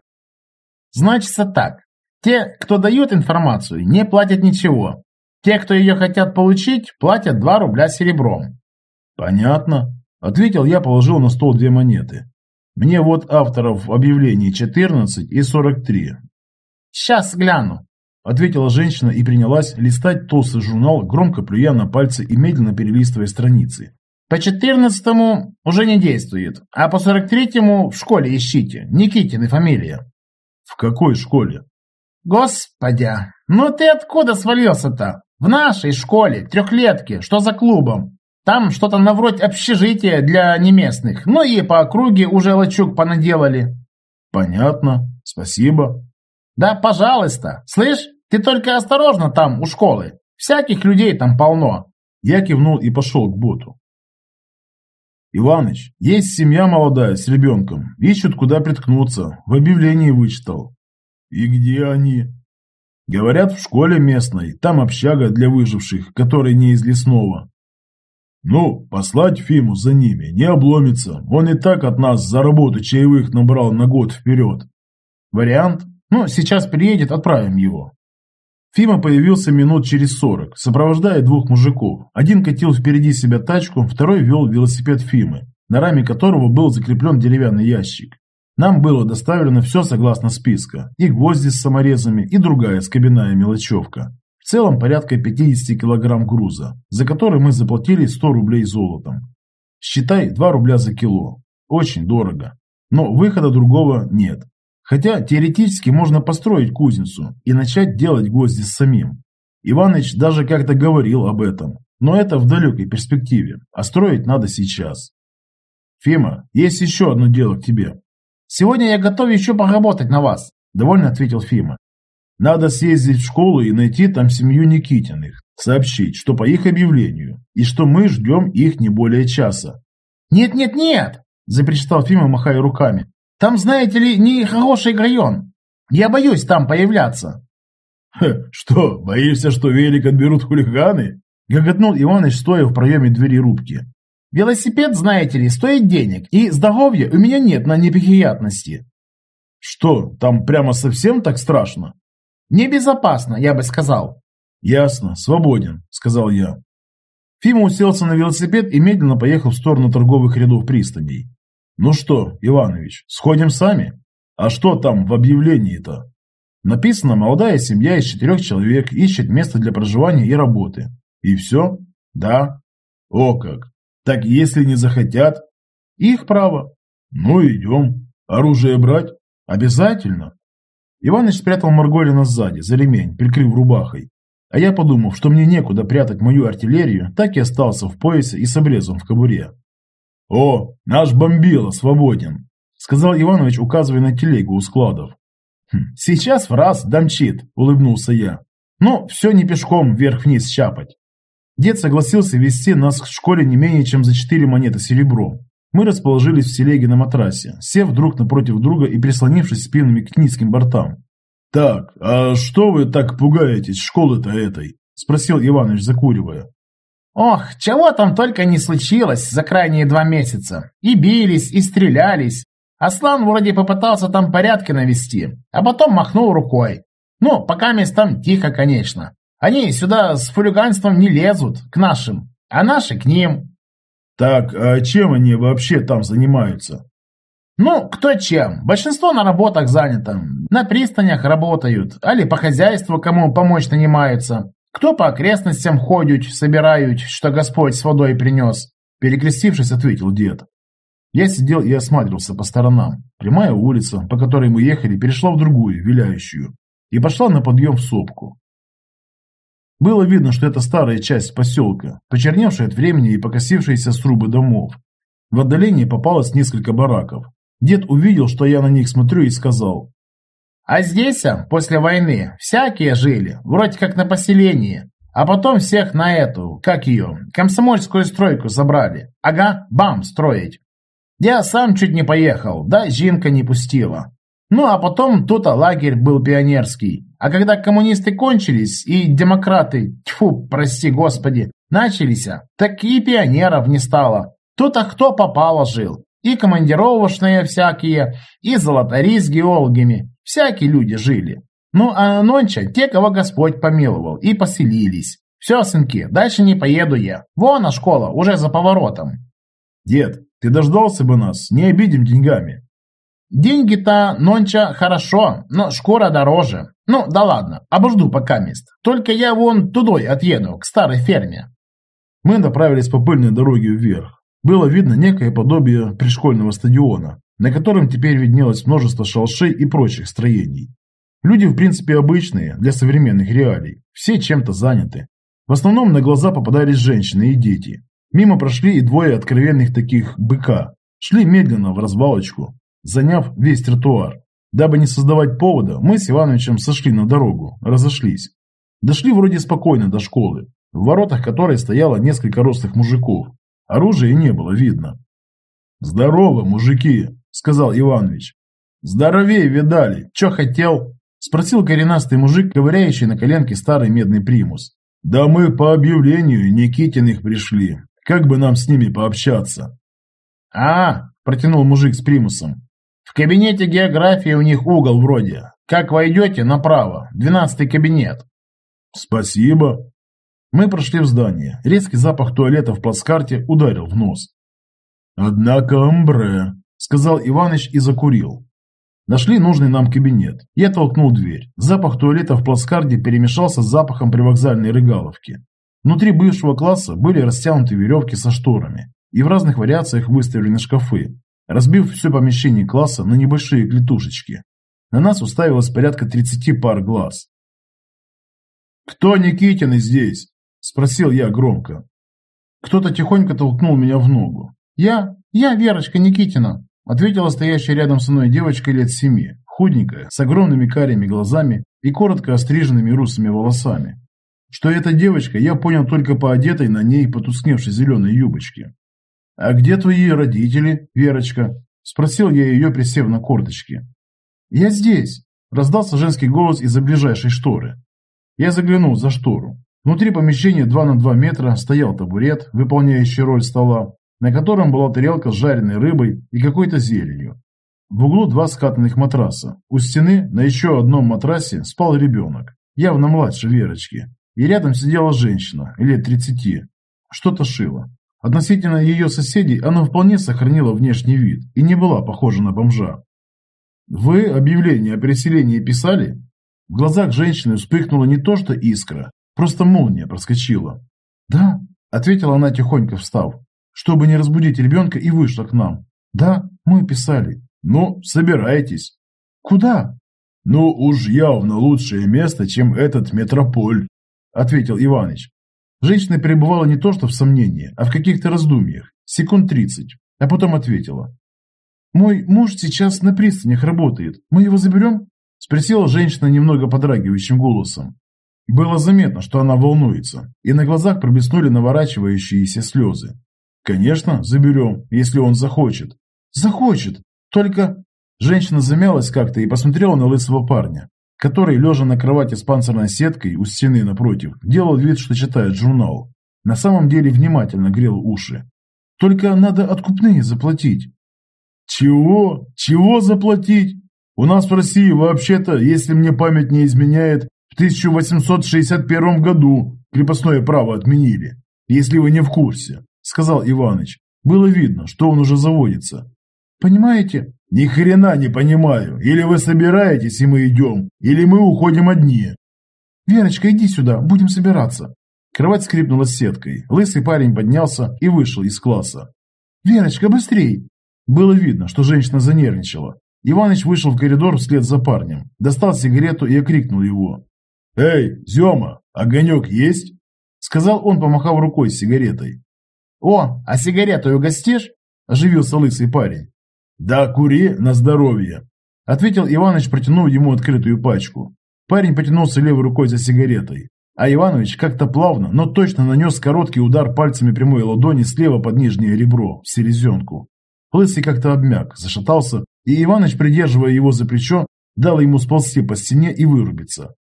Значится так. Те, кто дают информацию, не платят ничего. Те, кто ее хотят получить, платят 2 рубля серебром.
Понятно. Ответил я, положил на стол две монеты. Мне вот авторов объявлений 14 и 43.
Сейчас гляну.
Ответила женщина и принялась листать толстый журнал, громко плюя на пальцы и медленно перелистывая страницы.
По четырнадцатому уже не действует, а по сорок третьему в школе ищите. Никитины фамилия.
В какой школе?
Господи, ну ты откуда свалился-то? В нашей школе, трехлетке, что за клубом? Там что-то на вроде общежития для неместных, ну и по округе уже лачуг понаделали.
Понятно, спасибо.
Да, пожалуйста. Слышь, ты только осторожно там, у школы. Всяких людей там полно.
Я кивнул и пошел к боту. Иваныч, есть семья молодая с ребенком. Ищут, куда приткнуться. В объявлении вычитал. И где они? Говорят, в школе местной. Там общага для выживших, которые не из лесного. Ну, послать Фиму за ними, не обломится. Он и так от нас за работу чаевых набрал на год вперед.
Вариант? Ну, сейчас приедет, отправим его.
Фима появился минут через сорок, сопровождая двух мужиков. Один катил впереди себя тачку, второй вел велосипед Фимы, на раме которого был закреплен деревянный ящик. Нам было доставлено все согласно списка. И гвозди с саморезами, и другая скобяная мелочевка. В целом порядка 50 килограмм груза, за который мы заплатили 100 рублей золотом. Считай 2 рубля за кило. Очень дорого. Но выхода другого нет. Хотя теоретически можно построить кузницу и начать делать гвозди самим. Иваныч даже как-то говорил об этом, но это в далекой перспективе, а строить надо сейчас. Фима, есть еще одно дело к тебе.
Сегодня я готов еще поработать на вас,
довольно ответил Фима. Надо съездить в школу и найти там семью Никитиных, сообщить, что по их объявлению, и что мы ждем их не более часа.
«Нет-нет-нет!» – запричитал Фима, махая руками. Там, знаете ли, не хороший район. Я боюсь там появляться.
что, боишься, что велик отберут хулиганы? Гоготнул Иваныч, стоя в проеме двери рубки.
Велосипед, знаете ли, стоит денег, и здоровья у меня нет на неприятности.
Что, там прямо совсем так страшно?
Небезопасно, я бы сказал.
Ясно, свободен, сказал я. Фима уселся на велосипед и медленно поехал в сторону торговых рядов пристаней. Ну что, Иванович, сходим сами? А что там в объявлении-то? Написано, молодая семья из четырех человек ищет место для проживания и работы. И все? Да. О как. Так если не захотят? Их право. Ну идем. Оружие брать? Обязательно. Иваныч спрятал Марголина сзади, за ремень, прикрыв рубахой. А я, подумав, что мне некуда прятать мою артиллерию, так и остался в поясе и с обрезом в кобуре. «О, наш бомбила свободен», — сказал Иванович, указывая на телегу у складов. «Хм, «Сейчас в раз домчит», — улыбнулся я. «Ну, все не пешком вверх-вниз щапать». Дед согласился вести нас к школе не менее чем за четыре монеты серебром. Мы расположились в телеге на матрасе, сев друг напротив друга и прислонившись спинами к низким бортам. «Так, а что вы так пугаетесь школы-то этой?» – спросил Иваныч, закуривая.
«Ох, чего там только не случилось за крайние два месяца. И бились, и стрелялись. Аслан вроде попытался там порядки навести, а потом махнул рукой. Ну, пока мест там тихо, конечно. Они сюда с фулиганством не лезут, к нашим, а наши к ним.
Так, а чем они вообще там занимаются?
Ну, кто чем. Большинство на работах занято. На пристанях работают, али по хозяйству кому помочь нанимаются. Кто по окрестностям ходят, собирают, что Господь с водой принес.
Перекрестившись, ответил дед. Я сидел и осматривался по сторонам. Прямая улица, по которой мы ехали, перешла в другую, виляющую, и пошла на подъем в сопку. Было видно, что это старая часть поселка, почерневшая от времени и покосившиеся срубы домов. В отдалении попалось несколько бараков. Дед увидел, что я на них смотрю и сказал.
«А здесь, а, после войны, всякие жили, вроде как на поселении. А потом всех на эту, как ее, комсомольскую стройку забрали. Ага, бам, строить. Я сам чуть не поехал, да Жинка не пустила. Ну, а потом тут лагерь был пионерский. А когда коммунисты кончились и демократы, тьфу, прости господи, начались, так и пионеров не стало. Тут-то кто попало жил. И командировочные всякие, и золотари с геологами. Всякие люди жили. Ну, а нонча те, кого Господь помиловал, и поселились. Все, сынки, дальше не поеду я. Вон, а школа, уже за поворотом.
Дед, ты дождался бы нас, не обидим деньгами.
Деньги-то нонча хорошо, но шкура дороже. Ну, да ладно, обожду пока мест. Только я вон тудой отъеду, к старой ферме.
Мы направились по пыльной дороге вверх. Было видно некое подобие пришкольного стадиона, на котором теперь виднелось множество шалшей и прочих строений. Люди, в принципе, обычные для современных реалий, все чем-то заняты. В основном на глаза попадались женщины и дети. Мимо прошли и двое откровенных таких быка. Шли медленно в развалочку, заняв весь тротуар. Дабы не создавать повода, мы с Ивановичем сошли на дорогу, разошлись. Дошли вроде спокойно до школы, в воротах которой стояло несколько рослых мужиков. Оружия не было видно. «Здорово, мужики!» – сказал Иванович. «Здоровее видали. Че хотел?» – спросил коренастый мужик, ковыряющий на коленке старый медный примус. «Да мы по объявлению Никитиных пришли. Как бы нам с ними пообщаться?»
«А, протянул мужик с примусом. В кабинете географии у них угол вроде. Как войдете, направо. Двенадцатый кабинет.
Спасибо. Мы прошли в здание. Резкий запах туалета в плацкарте ударил в нос. Однако амбре, сказал Иваныч и закурил. Нашли нужный нам кабинет. Я толкнул дверь. Запах туалета в плацкарте перемешался с запахом привокзальной рыгаловки. Внутри бывшего класса были растянуты веревки со шторами и в разных вариациях выставлены шкафы, разбив все помещение класса на небольшие клетушечки. На нас уставилось порядка 30 пар глаз. «Кто Никитин здесь?» – спросил я громко. Кто-то тихонько толкнул меня в ногу. «Я, я Верочка Никитина», – ответила стоящая рядом со мной девочка лет семи, худенькая, с огромными карими глазами и коротко остриженными русыми волосами. Что эта девочка, я понял только по одетой на ней потускневшей зеленой юбочке. «А где твои родители, Верочка?» – спросил я ее, присев на корточки. «Я здесь», – раздался женский голос из-за ближайшей шторы. Я заглянул за штору. Внутри помещения 2 на 2 метра стоял табурет, выполняющий роль стола, на котором была тарелка с жареной рыбой и какой-то зеленью. В углу два скатанных матраса. У стены на еще одном матрасе спал ребенок, явно младше Верочки. И рядом сидела женщина, лет 30. Что-то шила. Относительно ее соседей она вполне сохранила внешний вид и не была похожа на бомжа. «Вы объявление о переселении писали?» В глазах женщины вспыхнула не то что искра, просто молния проскочила. «Да», — ответила она тихонько встав, чтобы не разбудить ребенка и вышла к нам. «Да, мы писали». «Ну, собирайтесь». «Куда?» «Ну, уж явно лучшее место, чем этот метрополь», — ответил Иваныч. Женщина пребывала не то что в сомнении, а в каких-то раздумьях, секунд тридцать, а потом ответила. «Мой муж сейчас на пристанях работает. Мы его заберем?» Спросила женщина немного подрагивающим голосом. Было заметно, что она волнуется, и на глазах проблеснули наворачивающиеся слезы. «Конечно, заберем, если он захочет». «Захочет! Только...» Женщина замялась как-то и посмотрела на лысого парня который, лежа на кровати с панцирной сеткой у стены напротив, делал вид, что читает журнал. На самом деле внимательно грел уши. Только надо откупные заплатить. Чего? Чего заплатить? У нас в России вообще-то, если мне память не изменяет, в 1861 году крепостное право отменили. Если вы не в курсе, сказал Иваныч. Было видно, что он уже заводится. Понимаете, ни хрена не понимаю. Или вы собираетесь, и мы идем, или мы уходим одни. Верочка, иди сюда, будем собираться. Кровать скрипнула сеткой. Лысый парень поднялся и вышел из класса. Верочка, быстрей! Было видно, что женщина занервничала. Иваныч вышел в коридор вслед за парнем, достал сигарету и окрикнул его. «Эй, Зема, огонек есть?» Сказал он, помахав рукой с сигаретой. «О, а сигарету угостишь?» Оживился лысый парень. «Да кури на здоровье», – ответил Иваныч, протянув ему открытую пачку. Парень потянулся левой рукой за сигаретой, а Иванович как-то плавно, но точно нанес короткий удар пальцами прямой ладони слева под нижнее ребро, в селезенку. Лысый как-то обмяк, зашатался, и Иваныч, придерживая его за плечо, дал ему сползти по стене и вырубиться.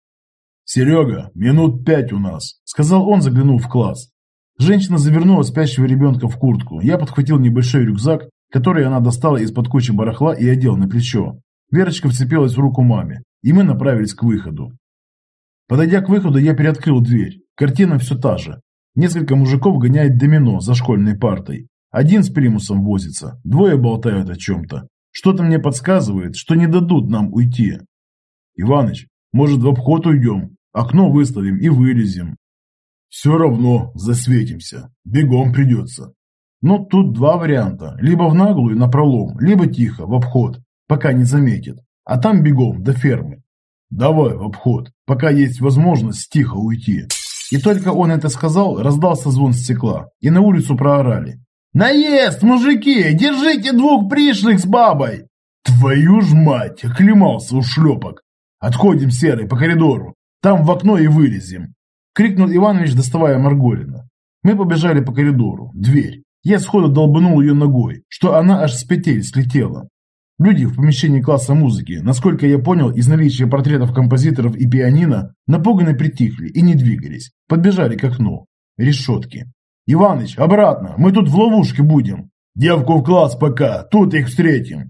«Серега, минут пять у нас», – сказал он, заглянув в класс. Женщина завернула спящего ребенка в куртку. Я подхватил небольшой рюкзак который она достала из-под кучи барахла и одел на плечо. Верочка вцепилась в руку маме, и мы направились к выходу. Подойдя к выходу, я приоткрыл дверь. Картина все та же. Несколько мужиков гоняет домино за школьной партой. Один с примусом возится, двое болтают о чем-то. Что-то мне подсказывает, что не дадут нам уйти. Иваныч, может в обход уйдем? Окно выставим и вылезем. Все равно засветимся. Бегом придется. Но тут два варианта. Либо в наглую, на пролом, либо тихо, в обход, пока не заметит. А там бегом, до фермы. Давай в обход, пока есть возможность тихо уйти. И только он это сказал, раздался звон стекла, и на улицу проорали. «Наезд, мужики! Держите двух пришлых с бабой!» «Твою ж мать!» – оклемался у шлепок. «Отходим, Серый, по коридору. Там в окно и вылезем!» – крикнул Иванович, доставая Марголина. Мы побежали по коридору. Дверь. Я сходу долбанул ее ногой, что она аж с петель слетела. Люди в помещении класса музыки, насколько я понял из наличия портретов композиторов и пианино, напуганно притихли и не двигались, подбежали к окну. Решетки. «Иваныч, обратно, мы тут в ловушке будем. Девку в класс пока, тут их встретим».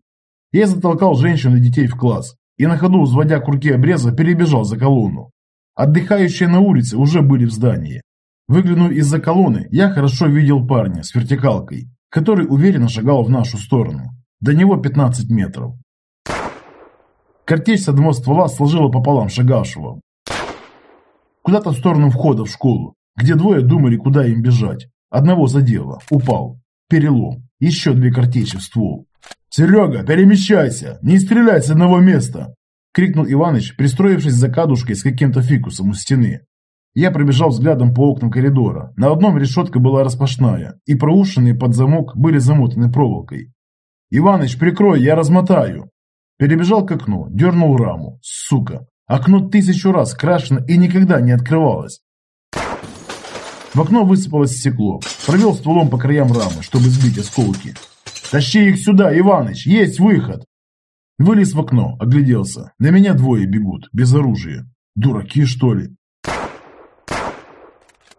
Я затолкал женщин и детей в класс и на ходу, взводя курки обреза, перебежал за колонну. Отдыхающие на улице уже были в здании. Выглянув из-за колонны, я хорошо видел парня с вертикалкой, который уверенно шагал в нашу сторону. До него 15 метров. Картечь с одного ствола сложила пополам шагавшего. Куда-то в сторону входа в школу, где двое думали, куда им бежать. Одного задело, упал, перелом, еще две картечи в ствол. «Серега, перемещайся! Не стреляй с одного места!» – крикнул Иваныч, пристроившись за кадушкой с каким-то фикусом у стены. Я пробежал взглядом по окнам коридора. На одном решетка была распашная, и проушенные под замок были замотаны проволокой. «Иваныч, прикрой, я размотаю!» Перебежал к окну, дернул раму. Сука! Окно тысячу раз крашено и никогда не открывалось. В окно высыпалось стекло. Провел стволом по краям рамы, чтобы сбить осколки. «Тащи их сюда, Иваныч! Есть выход!» Вылез в окно, огляделся. На меня двое бегут, без оружия. Дураки, что ли?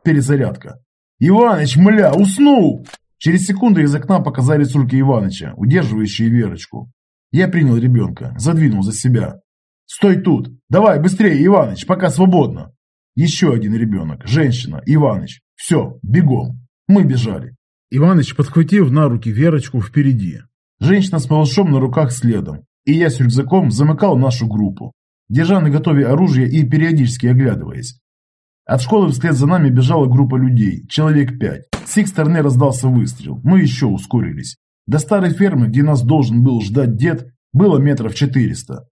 Перезарядка. «Иваныч, мля, уснул!» Через секунду из окна показались руки Иваныча, удерживающие Верочку. Я принял ребенка, задвинул за себя. «Стой тут! Давай, быстрее, Иваныч, пока свободно!» Еще один ребенок, женщина, Иваныч. Все, бегом. Мы бежали. Иваныч, подхватив на руки Верочку впереди. Женщина с малышом на руках следом. И я с рюкзаком замыкал нашу группу, держа на готове оружие и периодически оглядываясь. От школы вслед за нами бежала группа людей, человек пять. С их стороны раздался выстрел, мы еще ускорились. До старой фермы, где нас должен был ждать дед, было метров четыреста.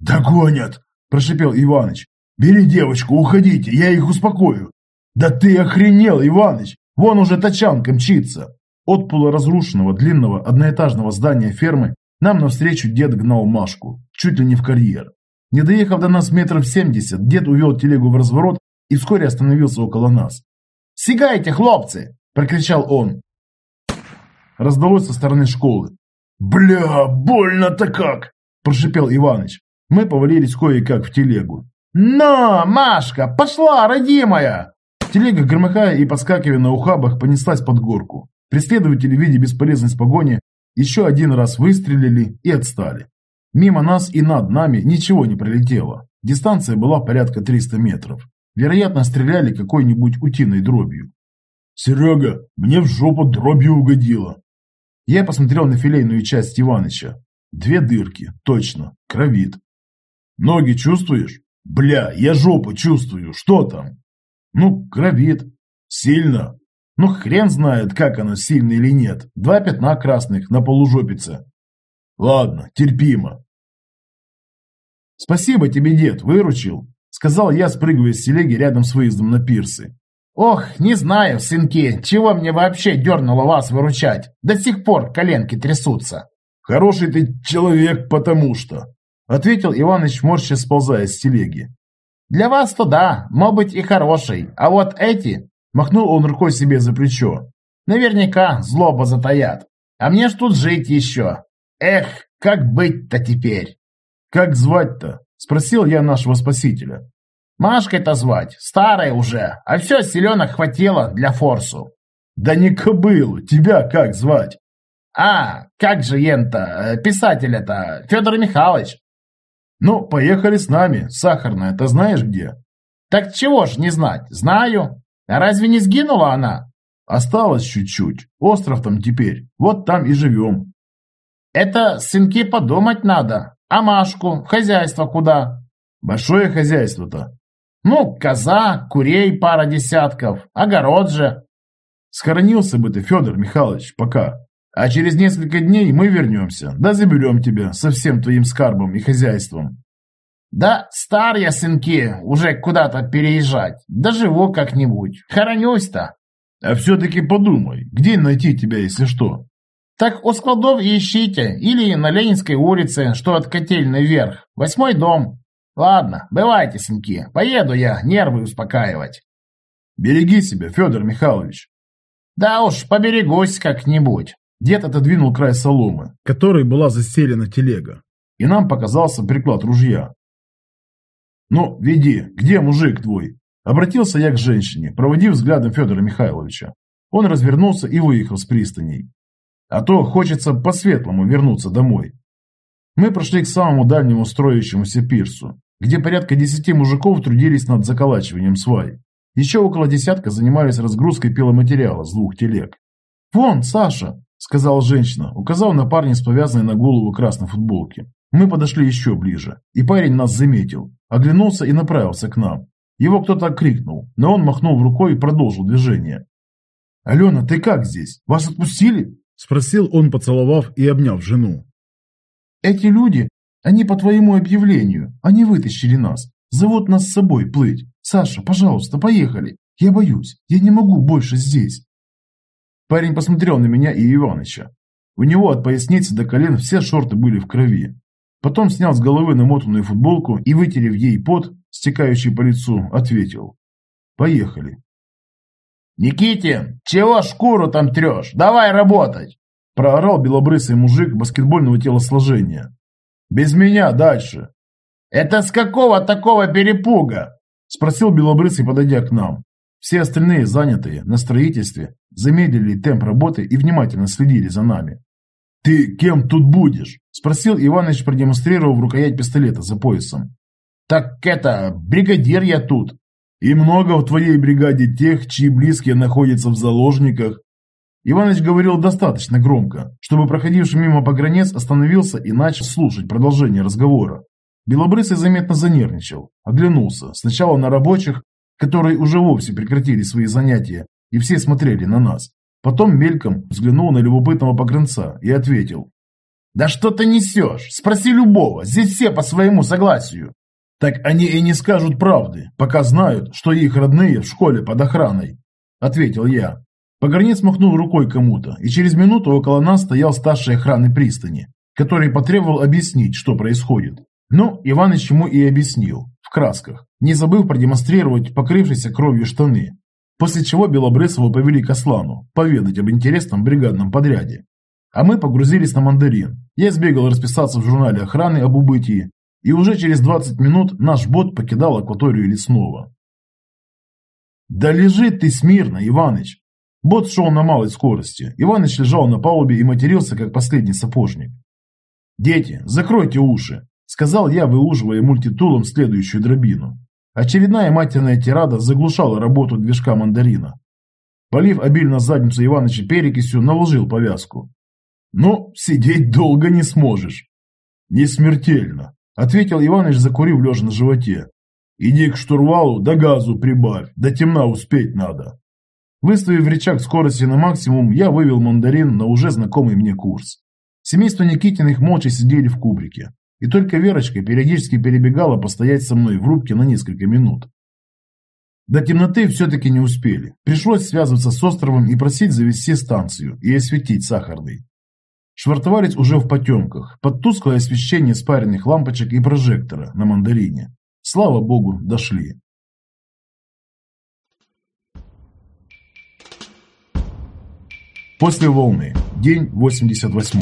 «Догонят!» – прошипел Иваныч. «Бери девочку, уходите, я их успокою!» «Да ты охренел, Иваныч! Вон уже тачанка мчится!»
От полуразрушенного длинного одноэтажного здания фермы нам навстречу дед гнал Машку, чуть ли не в карьер. Не доехав до нас метров семьдесят, дед увел телегу в разворот и вскоре остановился около нас.
«Сигайте, хлопцы!» – прокричал он.
Раздалось со стороны школы.
«Бля, больно-то как!» – прошипел Иваныч.
Мы повалились кое-как в телегу.
«Но, Машка, пошла, родимая!»
Телега, громыхая и подскакивая на ухабах, понеслась под горку. Преследователи, видя бесполезность погони, еще один раз выстрелили и отстали. Мимо нас и над нами ничего не пролетело. Дистанция была порядка 300 метров. Вероятно, стреляли какой-нибудь утиной дробью.
«Серега, мне в жопу дробью угодило!»
Я посмотрел на филейную часть Иваныча. Две дырки, точно, кровит.
«Ноги чувствуешь?» «Бля, я жопу чувствую, что там?»
«Ну, кровит».
«Сильно?»
«Ну, хрен знает, как оно, сильно или нет. Два пятна красных на полужопице».
«Ладно, терпимо».
«Спасибо тебе, дед, выручил», — сказал я, спрыгивая с телеги рядом с выездом на пирсы.
«Ох, не знаю, сынки, чего мне вообще дернуло вас выручать? До сих пор коленки трясутся».
«Хороший ты человек, потому что...»
Ответил Иваныч, морща сползая с телеги.
«Для вас-то да, мог быть и хороший, а вот эти...»
Махнул он рукой себе за плечо.
«Наверняка злоба затаят. А мне ж тут жить еще. Эх, как быть-то теперь?»
«Как звать-то?» Спросил я нашего спасителя.
«Машкой-то звать, старая уже, а все селенок хватило для форсу».
«Да не кобылу, тебя как звать?»
«А, как же ента, э, писателя-то, Федор Михайлович».
«Ну, поехали с нами. Сахарная, ты знаешь где?»
«Так чего ж не знать? Знаю. А разве не сгинула она?»
«Осталось чуть-чуть. Остров там теперь. Вот там и живем».
«Это, сынки, подумать надо. А Машку? Хозяйство куда?»
«Большое хозяйство-то».
«Ну, коза, курей пара десятков. Огород же».
«Схоронился бы ты, Федор Михайлович, пока. А через несколько дней мы вернемся, да заберем тебя со всем твоим скарбом и хозяйством.
Да, стар я, сынки, уже куда-то переезжать. Доживу как-нибудь. Хоронюсь-то.
А все-таки подумай, где найти тебя, если что?
Так у складов и ищите, или на Ленинской улице, что от котельной вверх. Восьмой дом. Ладно, бывайте, сынки, поеду я нервы успокаивать.
Береги себя, Федор Михайлович.
Да уж, поберегусь как-нибудь.
Дед отодвинул край соломы, которой была застелена телега, и нам показался приклад ружья. «Ну, веди, где мужик твой?» Обратился я к женщине, проводив взглядом Федора Михайловича. Он развернулся и выехал с пристаней. А то хочется по-светлому вернуться домой. Мы прошли к самому дальнему строящемуся пирсу, где порядка десяти мужиков трудились над заколачиванием свай. Еще около десятка занимались разгрузкой пиломатериала с двух телег. «Вон, Саша!» сказала женщина, указав на парня с повязанной на голову красной футболки. Мы подошли еще ближе, и парень нас заметил, оглянулся и направился к нам. Его кто-то крикнул, но он махнул рукой и продолжил движение. «Алена, ты как здесь? Вас отпустили?» Спросил он, поцеловав и обняв жену. «Эти люди, они по твоему объявлению, они вытащили нас, зовут нас с собой плыть. Саша, пожалуйста, поехали. Я боюсь, я не могу больше здесь». Парень посмотрел на меня и Иваныча. У него от поясницы до колен все шорты были в крови. Потом снял с головы намотанную футболку и, вытерев ей пот, стекающий по лицу, ответил. «Поехали».
«Никитин, чего шкуру там трешь? Давай работать!»
Проорал белобрысый мужик баскетбольного телосложения. «Без меня дальше!»
«Это с какого такого перепуга?»
Спросил белобрысый, подойдя к нам. Все остальные, занятые на строительстве, замедлили темп работы и внимательно следили за нами.
«Ты кем тут будешь?»
– спросил Иваныч, продемонстрировав рукоять пистолета за поясом.
«Так это, бригадир я тут».
«И много в твоей бригаде тех, чьи близкие находятся в заложниках?» Иваныч говорил достаточно громко, чтобы проходивший мимо погранец остановился и начал слушать продолжение разговора. Белобрысый заметно занервничал, оглянулся сначала на рабочих, которые уже вовсе прекратили свои занятия, и все смотрели на нас. Потом мельком взглянул на любопытного погранца и ответил. «Да что ты несешь? Спроси любого, здесь все по своему согласию». «Так они и не скажут правды, пока знают, что их родные в школе под охраной», – ответил я. Погранец махнул рукой кому-то, и через минуту около нас стоял старший охраны пристани, который потребовал объяснить, что происходит. Ну, Иваныч ему и объяснил, в красках, не забыв продемонстрировать покрывшиеся кровью штаны, после чего Белобрысова повели к Аслану, поведать об интересном бригадном подряде. А мы погрузились на мандарин. Я сбегал расписаться в журнале охраны об убытии, и уже через 20 минут наш бот покидал акваторию лесного. «Да лежит ты смирно, Иваныч!» Бот шел на малой скорости. Иваныч лежал на палубе и матерился, как последний сапожник. «Дети, закройте уши!» – сказал я, выуживая мультитулом следующую дробину. Очередная матерная тирада заглушала работу движка мандарина. Полив обильно задницу Иваныча перекисью, наложил повязку. «Ну, сидеть долго не сможешь». «Не смертельно», Ответил Иваныч, закурив лежа на животе. Иди к штурвалу, да газу прибавь, до темна успеть надо. Выставив рычаг скорости на максимум, я вывел мандарин на уже знакомый мне курс. Семейство Никитиных молча сидели в кубрике, и только Верочка периодически перебегала постоять со мной в рубке на несколько минут. До темноты все-таки не успели. Пришлось связываться с островом и просить завести станцию и осветить сахарный. Швартовались уже в потемках, под тусклое освещение спаренных лампочек и прожектора на мандарине. Слава богу, дошли. После волны. День 88.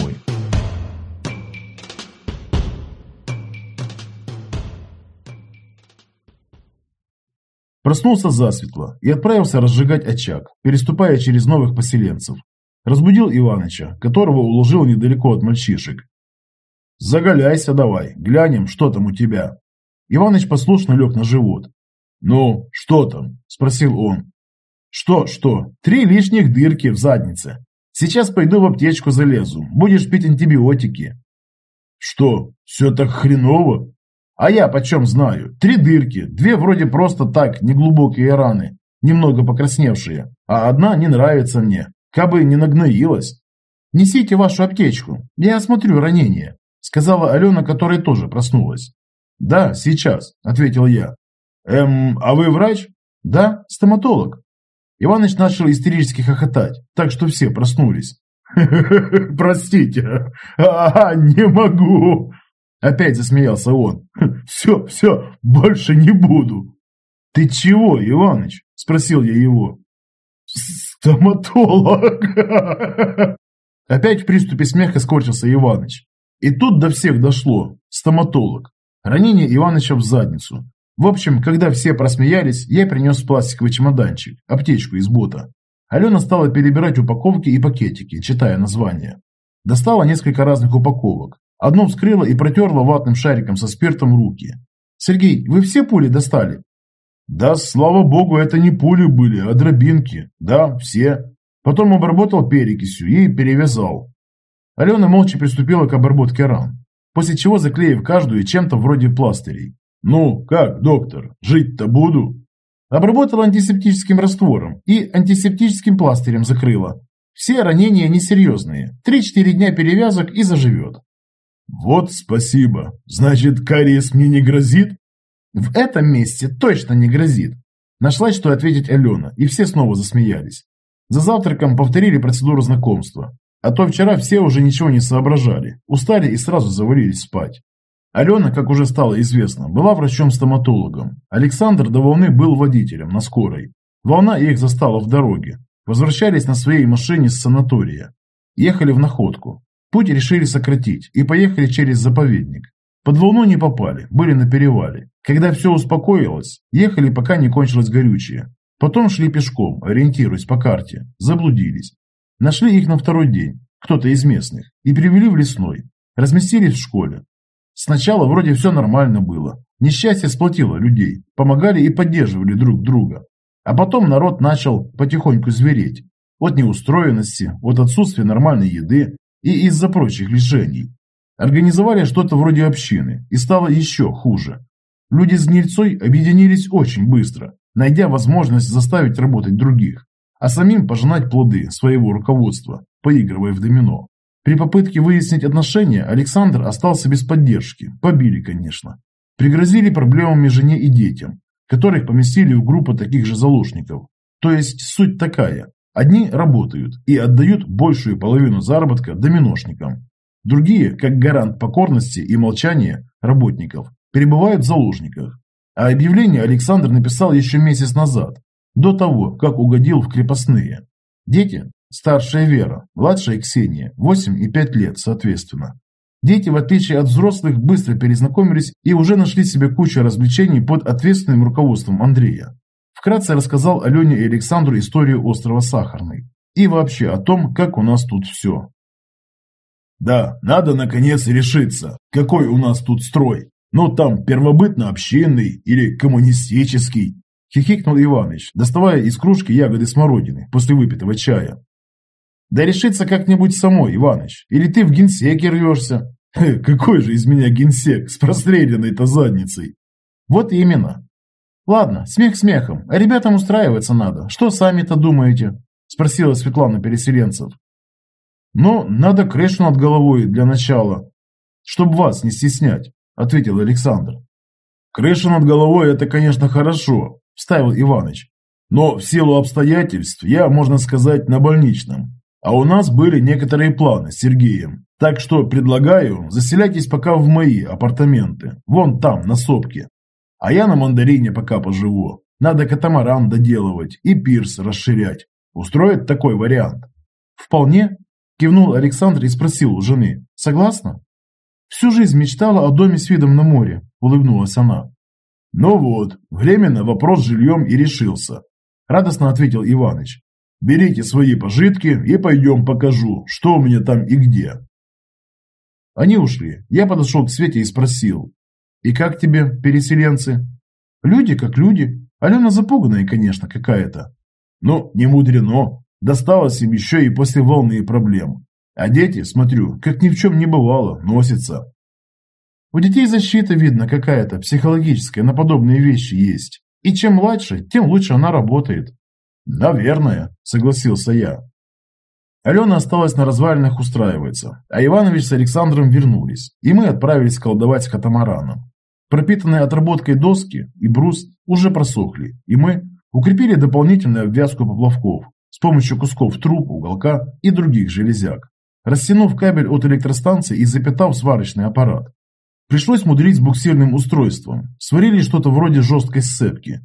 Проснулся засветло и отправился разжигать очаг, переступая через новых поселенцев, Разбудил Иваныча, которого уложил недалеко от мальчишек. «Заголяйся давай, глянем, что там у тебя». Иваныч послушно лег на живот. «Ну, что там?» – спросил он. «Что, что? Три лишних дырки в заднице. Сейчас пойду в аптечку залезу, будешь пить антибиотики». «Что, все так хреново?» «А я почем знаю? Три дырки, две вроде просто так, неглубокие раны, немного покрасневшие, а одна не нравится мне. Кабы не нагноилась. «Несите вашу аптечку, я осмотрю ранение», сказала Алена, которая тоже проснулась. «Да, сейчас», ответил я. «Эм, а вы врач?» «Да, стоматолог». Иваныч начал истерически хохотать, так что все проснулись. «Простите, а, не могу!» Опять засмеялся он. «Все, все, больше не буду!» «Ты чего, Иваныч?» – спросил я его. «Стоматолог!» Опять в приступе смеха скорчился Иваныч. И тут до всех дошло. Стоматолог. Ранение Иваныча в задницу. В общем, когда все просмеялись, я принес пластиковый чемоданчик, аптечку из бота. Алена стала перебирать упаковки и пакетики, читая названия. Достала несколько разных упаковок. Одну вскрыла и протерла ватным шариком со спиртом руки. «Сергей, вы все пули достали?» Да, слава богу, это не пули были, а дробинки. Да, все. Потом обработал перекисью и перевязал. Алена молча приступила к обработке ран, после чего заклеив каждую чем-то вроде пластырей. «Ну, как, доктор, жить-то буду?» Обработала антисептическим раствором и антисептическим пластырем закрыла. Все ранения несерьезные. Три-четыре дня перевязок и заживет. «Вот спасибо. Значит, кариес мне не грозит?» В этом месте точно не грозит. Нашлась, что ответить Алена, и все снова засмеялись. За завтраком повторили процедуру знакомства. А то вчера все уже ничего не соображали, устали и сразу завалились спать. Алена, как уже стало известно, была врачом-стоматологом. Александр до волны был водителем на скорой. Волна их застала в дороге. Возвращались на своей машине с санатория. Ехали в находку. Путь решили сократить и поехали через заповедник. Под волну не попали, были на перевале. Когда все успокоилось, ехали, пока не кончилось горючее. Потом шли пешком, ориентируясь по карте. Заблудились. Нашли их на второй день, кто-то из местных, и привели в лесной. Разместились в школе. Сначала вроде все нормально было. Несчастье сплотило людей, помогали и поддерживали друг друга. А потом народ начал потихоньку звереть.
От неустроенности, от отсутствия нормальной еды и из-за прочих лишений. Организовали что-то вроде общины, и стало еще хуже. Люди с гнильцой объединились очень быстро, найдя возможность заставить работать других, а самим пожинать плоды своего руководства, поигрывая в домино. При попытке выяснить отношения Александр остался без поддержки, побили, конечно. Пригрозили проблемами жене и детям, которых поместили в группу таких же заложников. То есть суть такая, одни работают и отдают большую половину заработка доминошникам, другие, как гарант покорности и молчания работников, перебывают в заложниках. А объявление Александр написал еще месяц назад, до того, как угодил в крепостные. Дети – старшая Вера, младшая Ксения, 8 и 5 лет соответственно. Дети, в отличие от взрослых, быстро перезнакомились и уже нашли себе кучу развлечений под ответственным руководством Андрея. Вкратце рассказал Алене и Александру историю острова Сахарный. И вообще о том, как у нас тут все.
Да, надо наконец решиться, какой у нас тут строй. Ну там первобытно-общинный или коммунистический.
Хихикнул Иваныч, доставая из кружки ягоды смородины после выпитого чая. Да решиться как-нибудь самой, Иваныч. Или ты в генсеке рвешься.
какой же из меня генсек с простреленной-то задницей?
Вот именно. Ладно, смех смехом, а ребятам устраиваться надо. Что сами-то думаете? Спросила Светлана Переселенцев. Ну, надо крышу над головой для начала, чтобы вас не стеснять, ответил Александр.
Крыша над головой это, конечно, хорошо, вставил Иваныч. Но в силу обстоятельств я, можно сказать, на больничном. А у нас были некоторые планы с Сергеем. Так что предлагаю, заселяйтесь пока в мои апартаменты. Вон там, на сопке. А я на мандарине пока поживу. Надо катамаран доделывать и пирс расширять. Устроит такой вариант?
Вполне. Кивнул Александр и спросил у жены. Согласна? Всю жизнь мечтала о доме с видом на море, улыбнулась она.
Ну вот, временно вопрос с жильем и решился. Радостно ответил Иваныч. Берите свои пожитки и пойдем покажу, что у меня там и где.
Они ушли. Я подошел к Свете и спросил. И как тебе, переселенцы? Люди как люди. Алена запуганная, конечно, какая-то.
Ну, не мудрено. Досталось им еще и после волны и проблем. А дети, смотрю, как ни в чем не бывало, носятся.
У детей защита, видно, какая-то психологическая на подобные вещи есть. И чем младше, тем лучше она работает.
«Наверное», – согласился я.
Алена осталась на развалинах устраиваться, а Иванович с Александром вернулись, и мы отправились колдовать катамараном. Пропитанные отработкой доски и брус уже просохли, и мы укрепили дополнительную обвязку поплавков с помощью кусков труб, уголка и других железяк, растянув кабель от электростанции и запитав сварочный аппарат. Пришлось мудрить с буксирным устройством, сварили что-то вроде жесткой сцепки,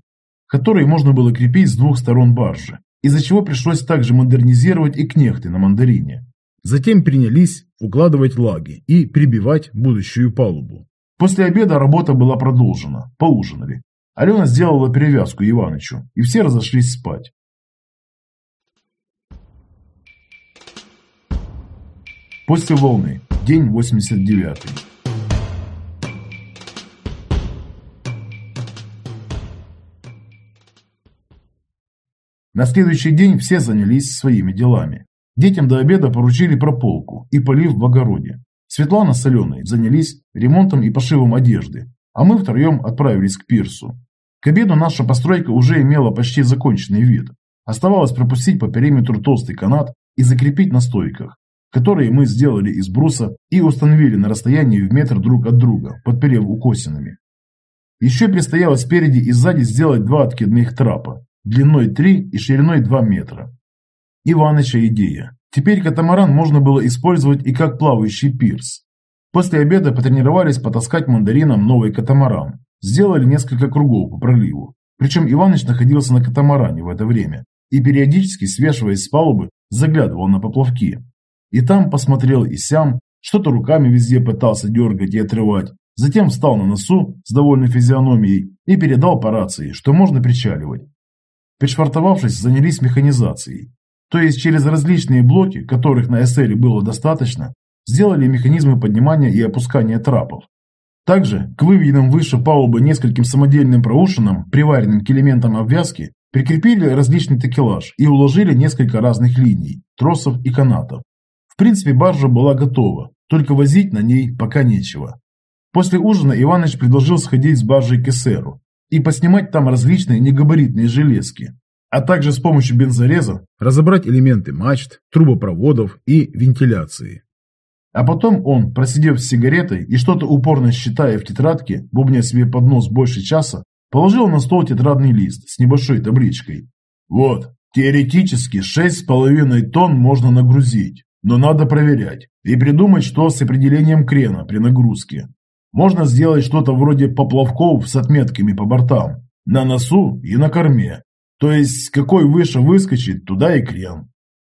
которые можно было крепить с двух сторон баржи, из-за чего пришлось также модернизировать и кнехты на мандарине. Затем принялись укладывать лаги и прибивать будущую палубу. После обеда работа была продолжена, поужинали. Алена сделала перевязку Иванычу, и все разошлись спать. После волны, день 89. На следующий день все занялись своими делами. Детям до обеда поручили прополку и полив в огороде. Светлана с Аленой занялись ремонтом и пошивом одежды, а мы втроем отправились к пирсу. К обеду наша постройка уже имела почти законченный вид. Оставалось пропустить по периметру толстый канат и закрепить на стойках, которые мы сделали из бруса и установили на расстоянии в метр друг от друга, подперев укосинами. Еще предстояло спереди и сзади сделать два откидных трапа, длиной 3 и шириной 2 метра. Иваныча идея. Теперь катамаран можно было использовать и как плавающий пирс. После обеда потренировались потаскать мандарином новый катамаран. Сделали несколько кругов по проливу. Причем Иваныч находился на катамаране в это время и периодически, свешиваясь с палубы, заглядывал на поплавки. И там посмотрел и сям, что-то руками везде пытался дергать и отрывать. Затем встал на носу с довольной физиономией и передал по рации, что можно причаливать. Пришвартовавшись, занялись механизацией. То есть через различные блоки, которых на эсере было достаточно, сделали механизмы поднимания и опускания трапов. Также к выведенным выше палубы нескольким самодельным проушинам, приваренным к элементам обвязки, Прикрепили различный такелаж и уложили несколько разных линий, тросов и канатов. В принципе, баржа была готова, только возить на ней пока нечего. После ужина Иваныч предложил сходить с баржей к эсеру и поснимать там различные негабаритные железки, а также с помощью бензореза разобрать элементы мачт, трубопроводов и вентиляции. А потом он, просидев с сигаретой и что-то упорно считая в тетрадке, бубня себе под нос больше часа, положил на стол тетрадный лист с небольшой табличкой. Вот, теоретически 6,5 тонн можно нагрузить, но надо проверять и придумать, что с определением крена при нагрузке. Можно сделать что-то вроде поплавков с отметками по бортам, на носу и на корме. То есть, какой выше выскочит, туда и крен.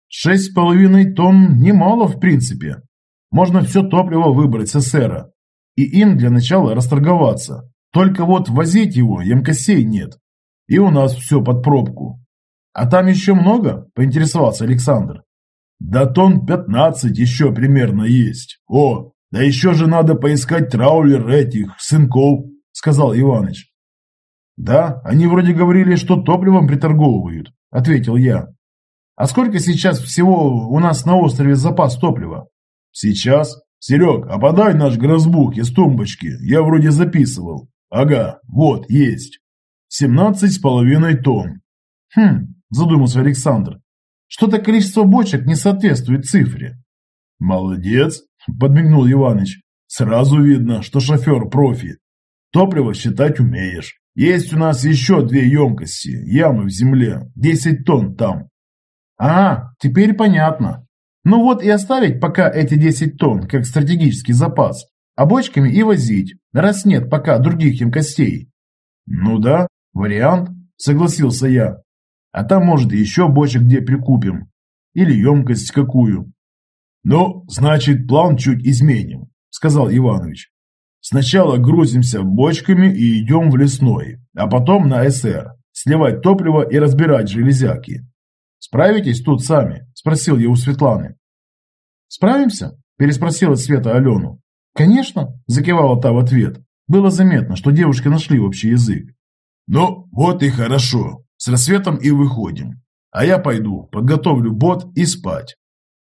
Шесть с половиной тонн немало в принципе, можно все топливо выбрать с эсера. И им для начала расторговаться. Только вот возить его емкостей нет. И у нас все под пробку. А там еще много? Поинтересовался Александр. Да тон 15 еще примерно есть. О, да еще же надо поискать траулер этих, сынков, сказал Иваныч. Да, они вроде говорили, что топливом приторговывают, ответил я. А сколько сейчас всего у нас на острове запас топлива? Сейчас? Серег, а подай наш грозбух из тумбочки, я вроде записывал. Ага, вот, есть. Семнадцать с половиной тонн.
Хм, задумался Александр. Что-то количество бочек не соответствует цифре.
Молодец, подмигнул Иваныч. Сразу видно, что шофер профи. Топливо считать умеешь. Есть у нас еще две емкости, ямы в земле, десять тонн там.
А, теперь понятно. Ну вот и оставить пока эти 10 тонн, как стратегический запас, а бочками и возить, раз нет пока других емкостей.
Ну да, вариант, согласился я. А там, может, еще бочек где прикупим. Или емкость какую. Ну, значит, план чуть изменим, сказал Иванович. Сначала грузимся бочками и идем в лесной, а потом на СР, сливать топливо и разбирать железяки. «Справитесь тут сами?» – спросил я у Светланы.
«Справимся?» – переспросила Света Алену. «Конечно», – закивала та в ответ. Было заметно, что девушки нашли общий язык.
«Ну, вот и хорошо. С рассветом и выходим. А я пойду, подготовлю бот и спать.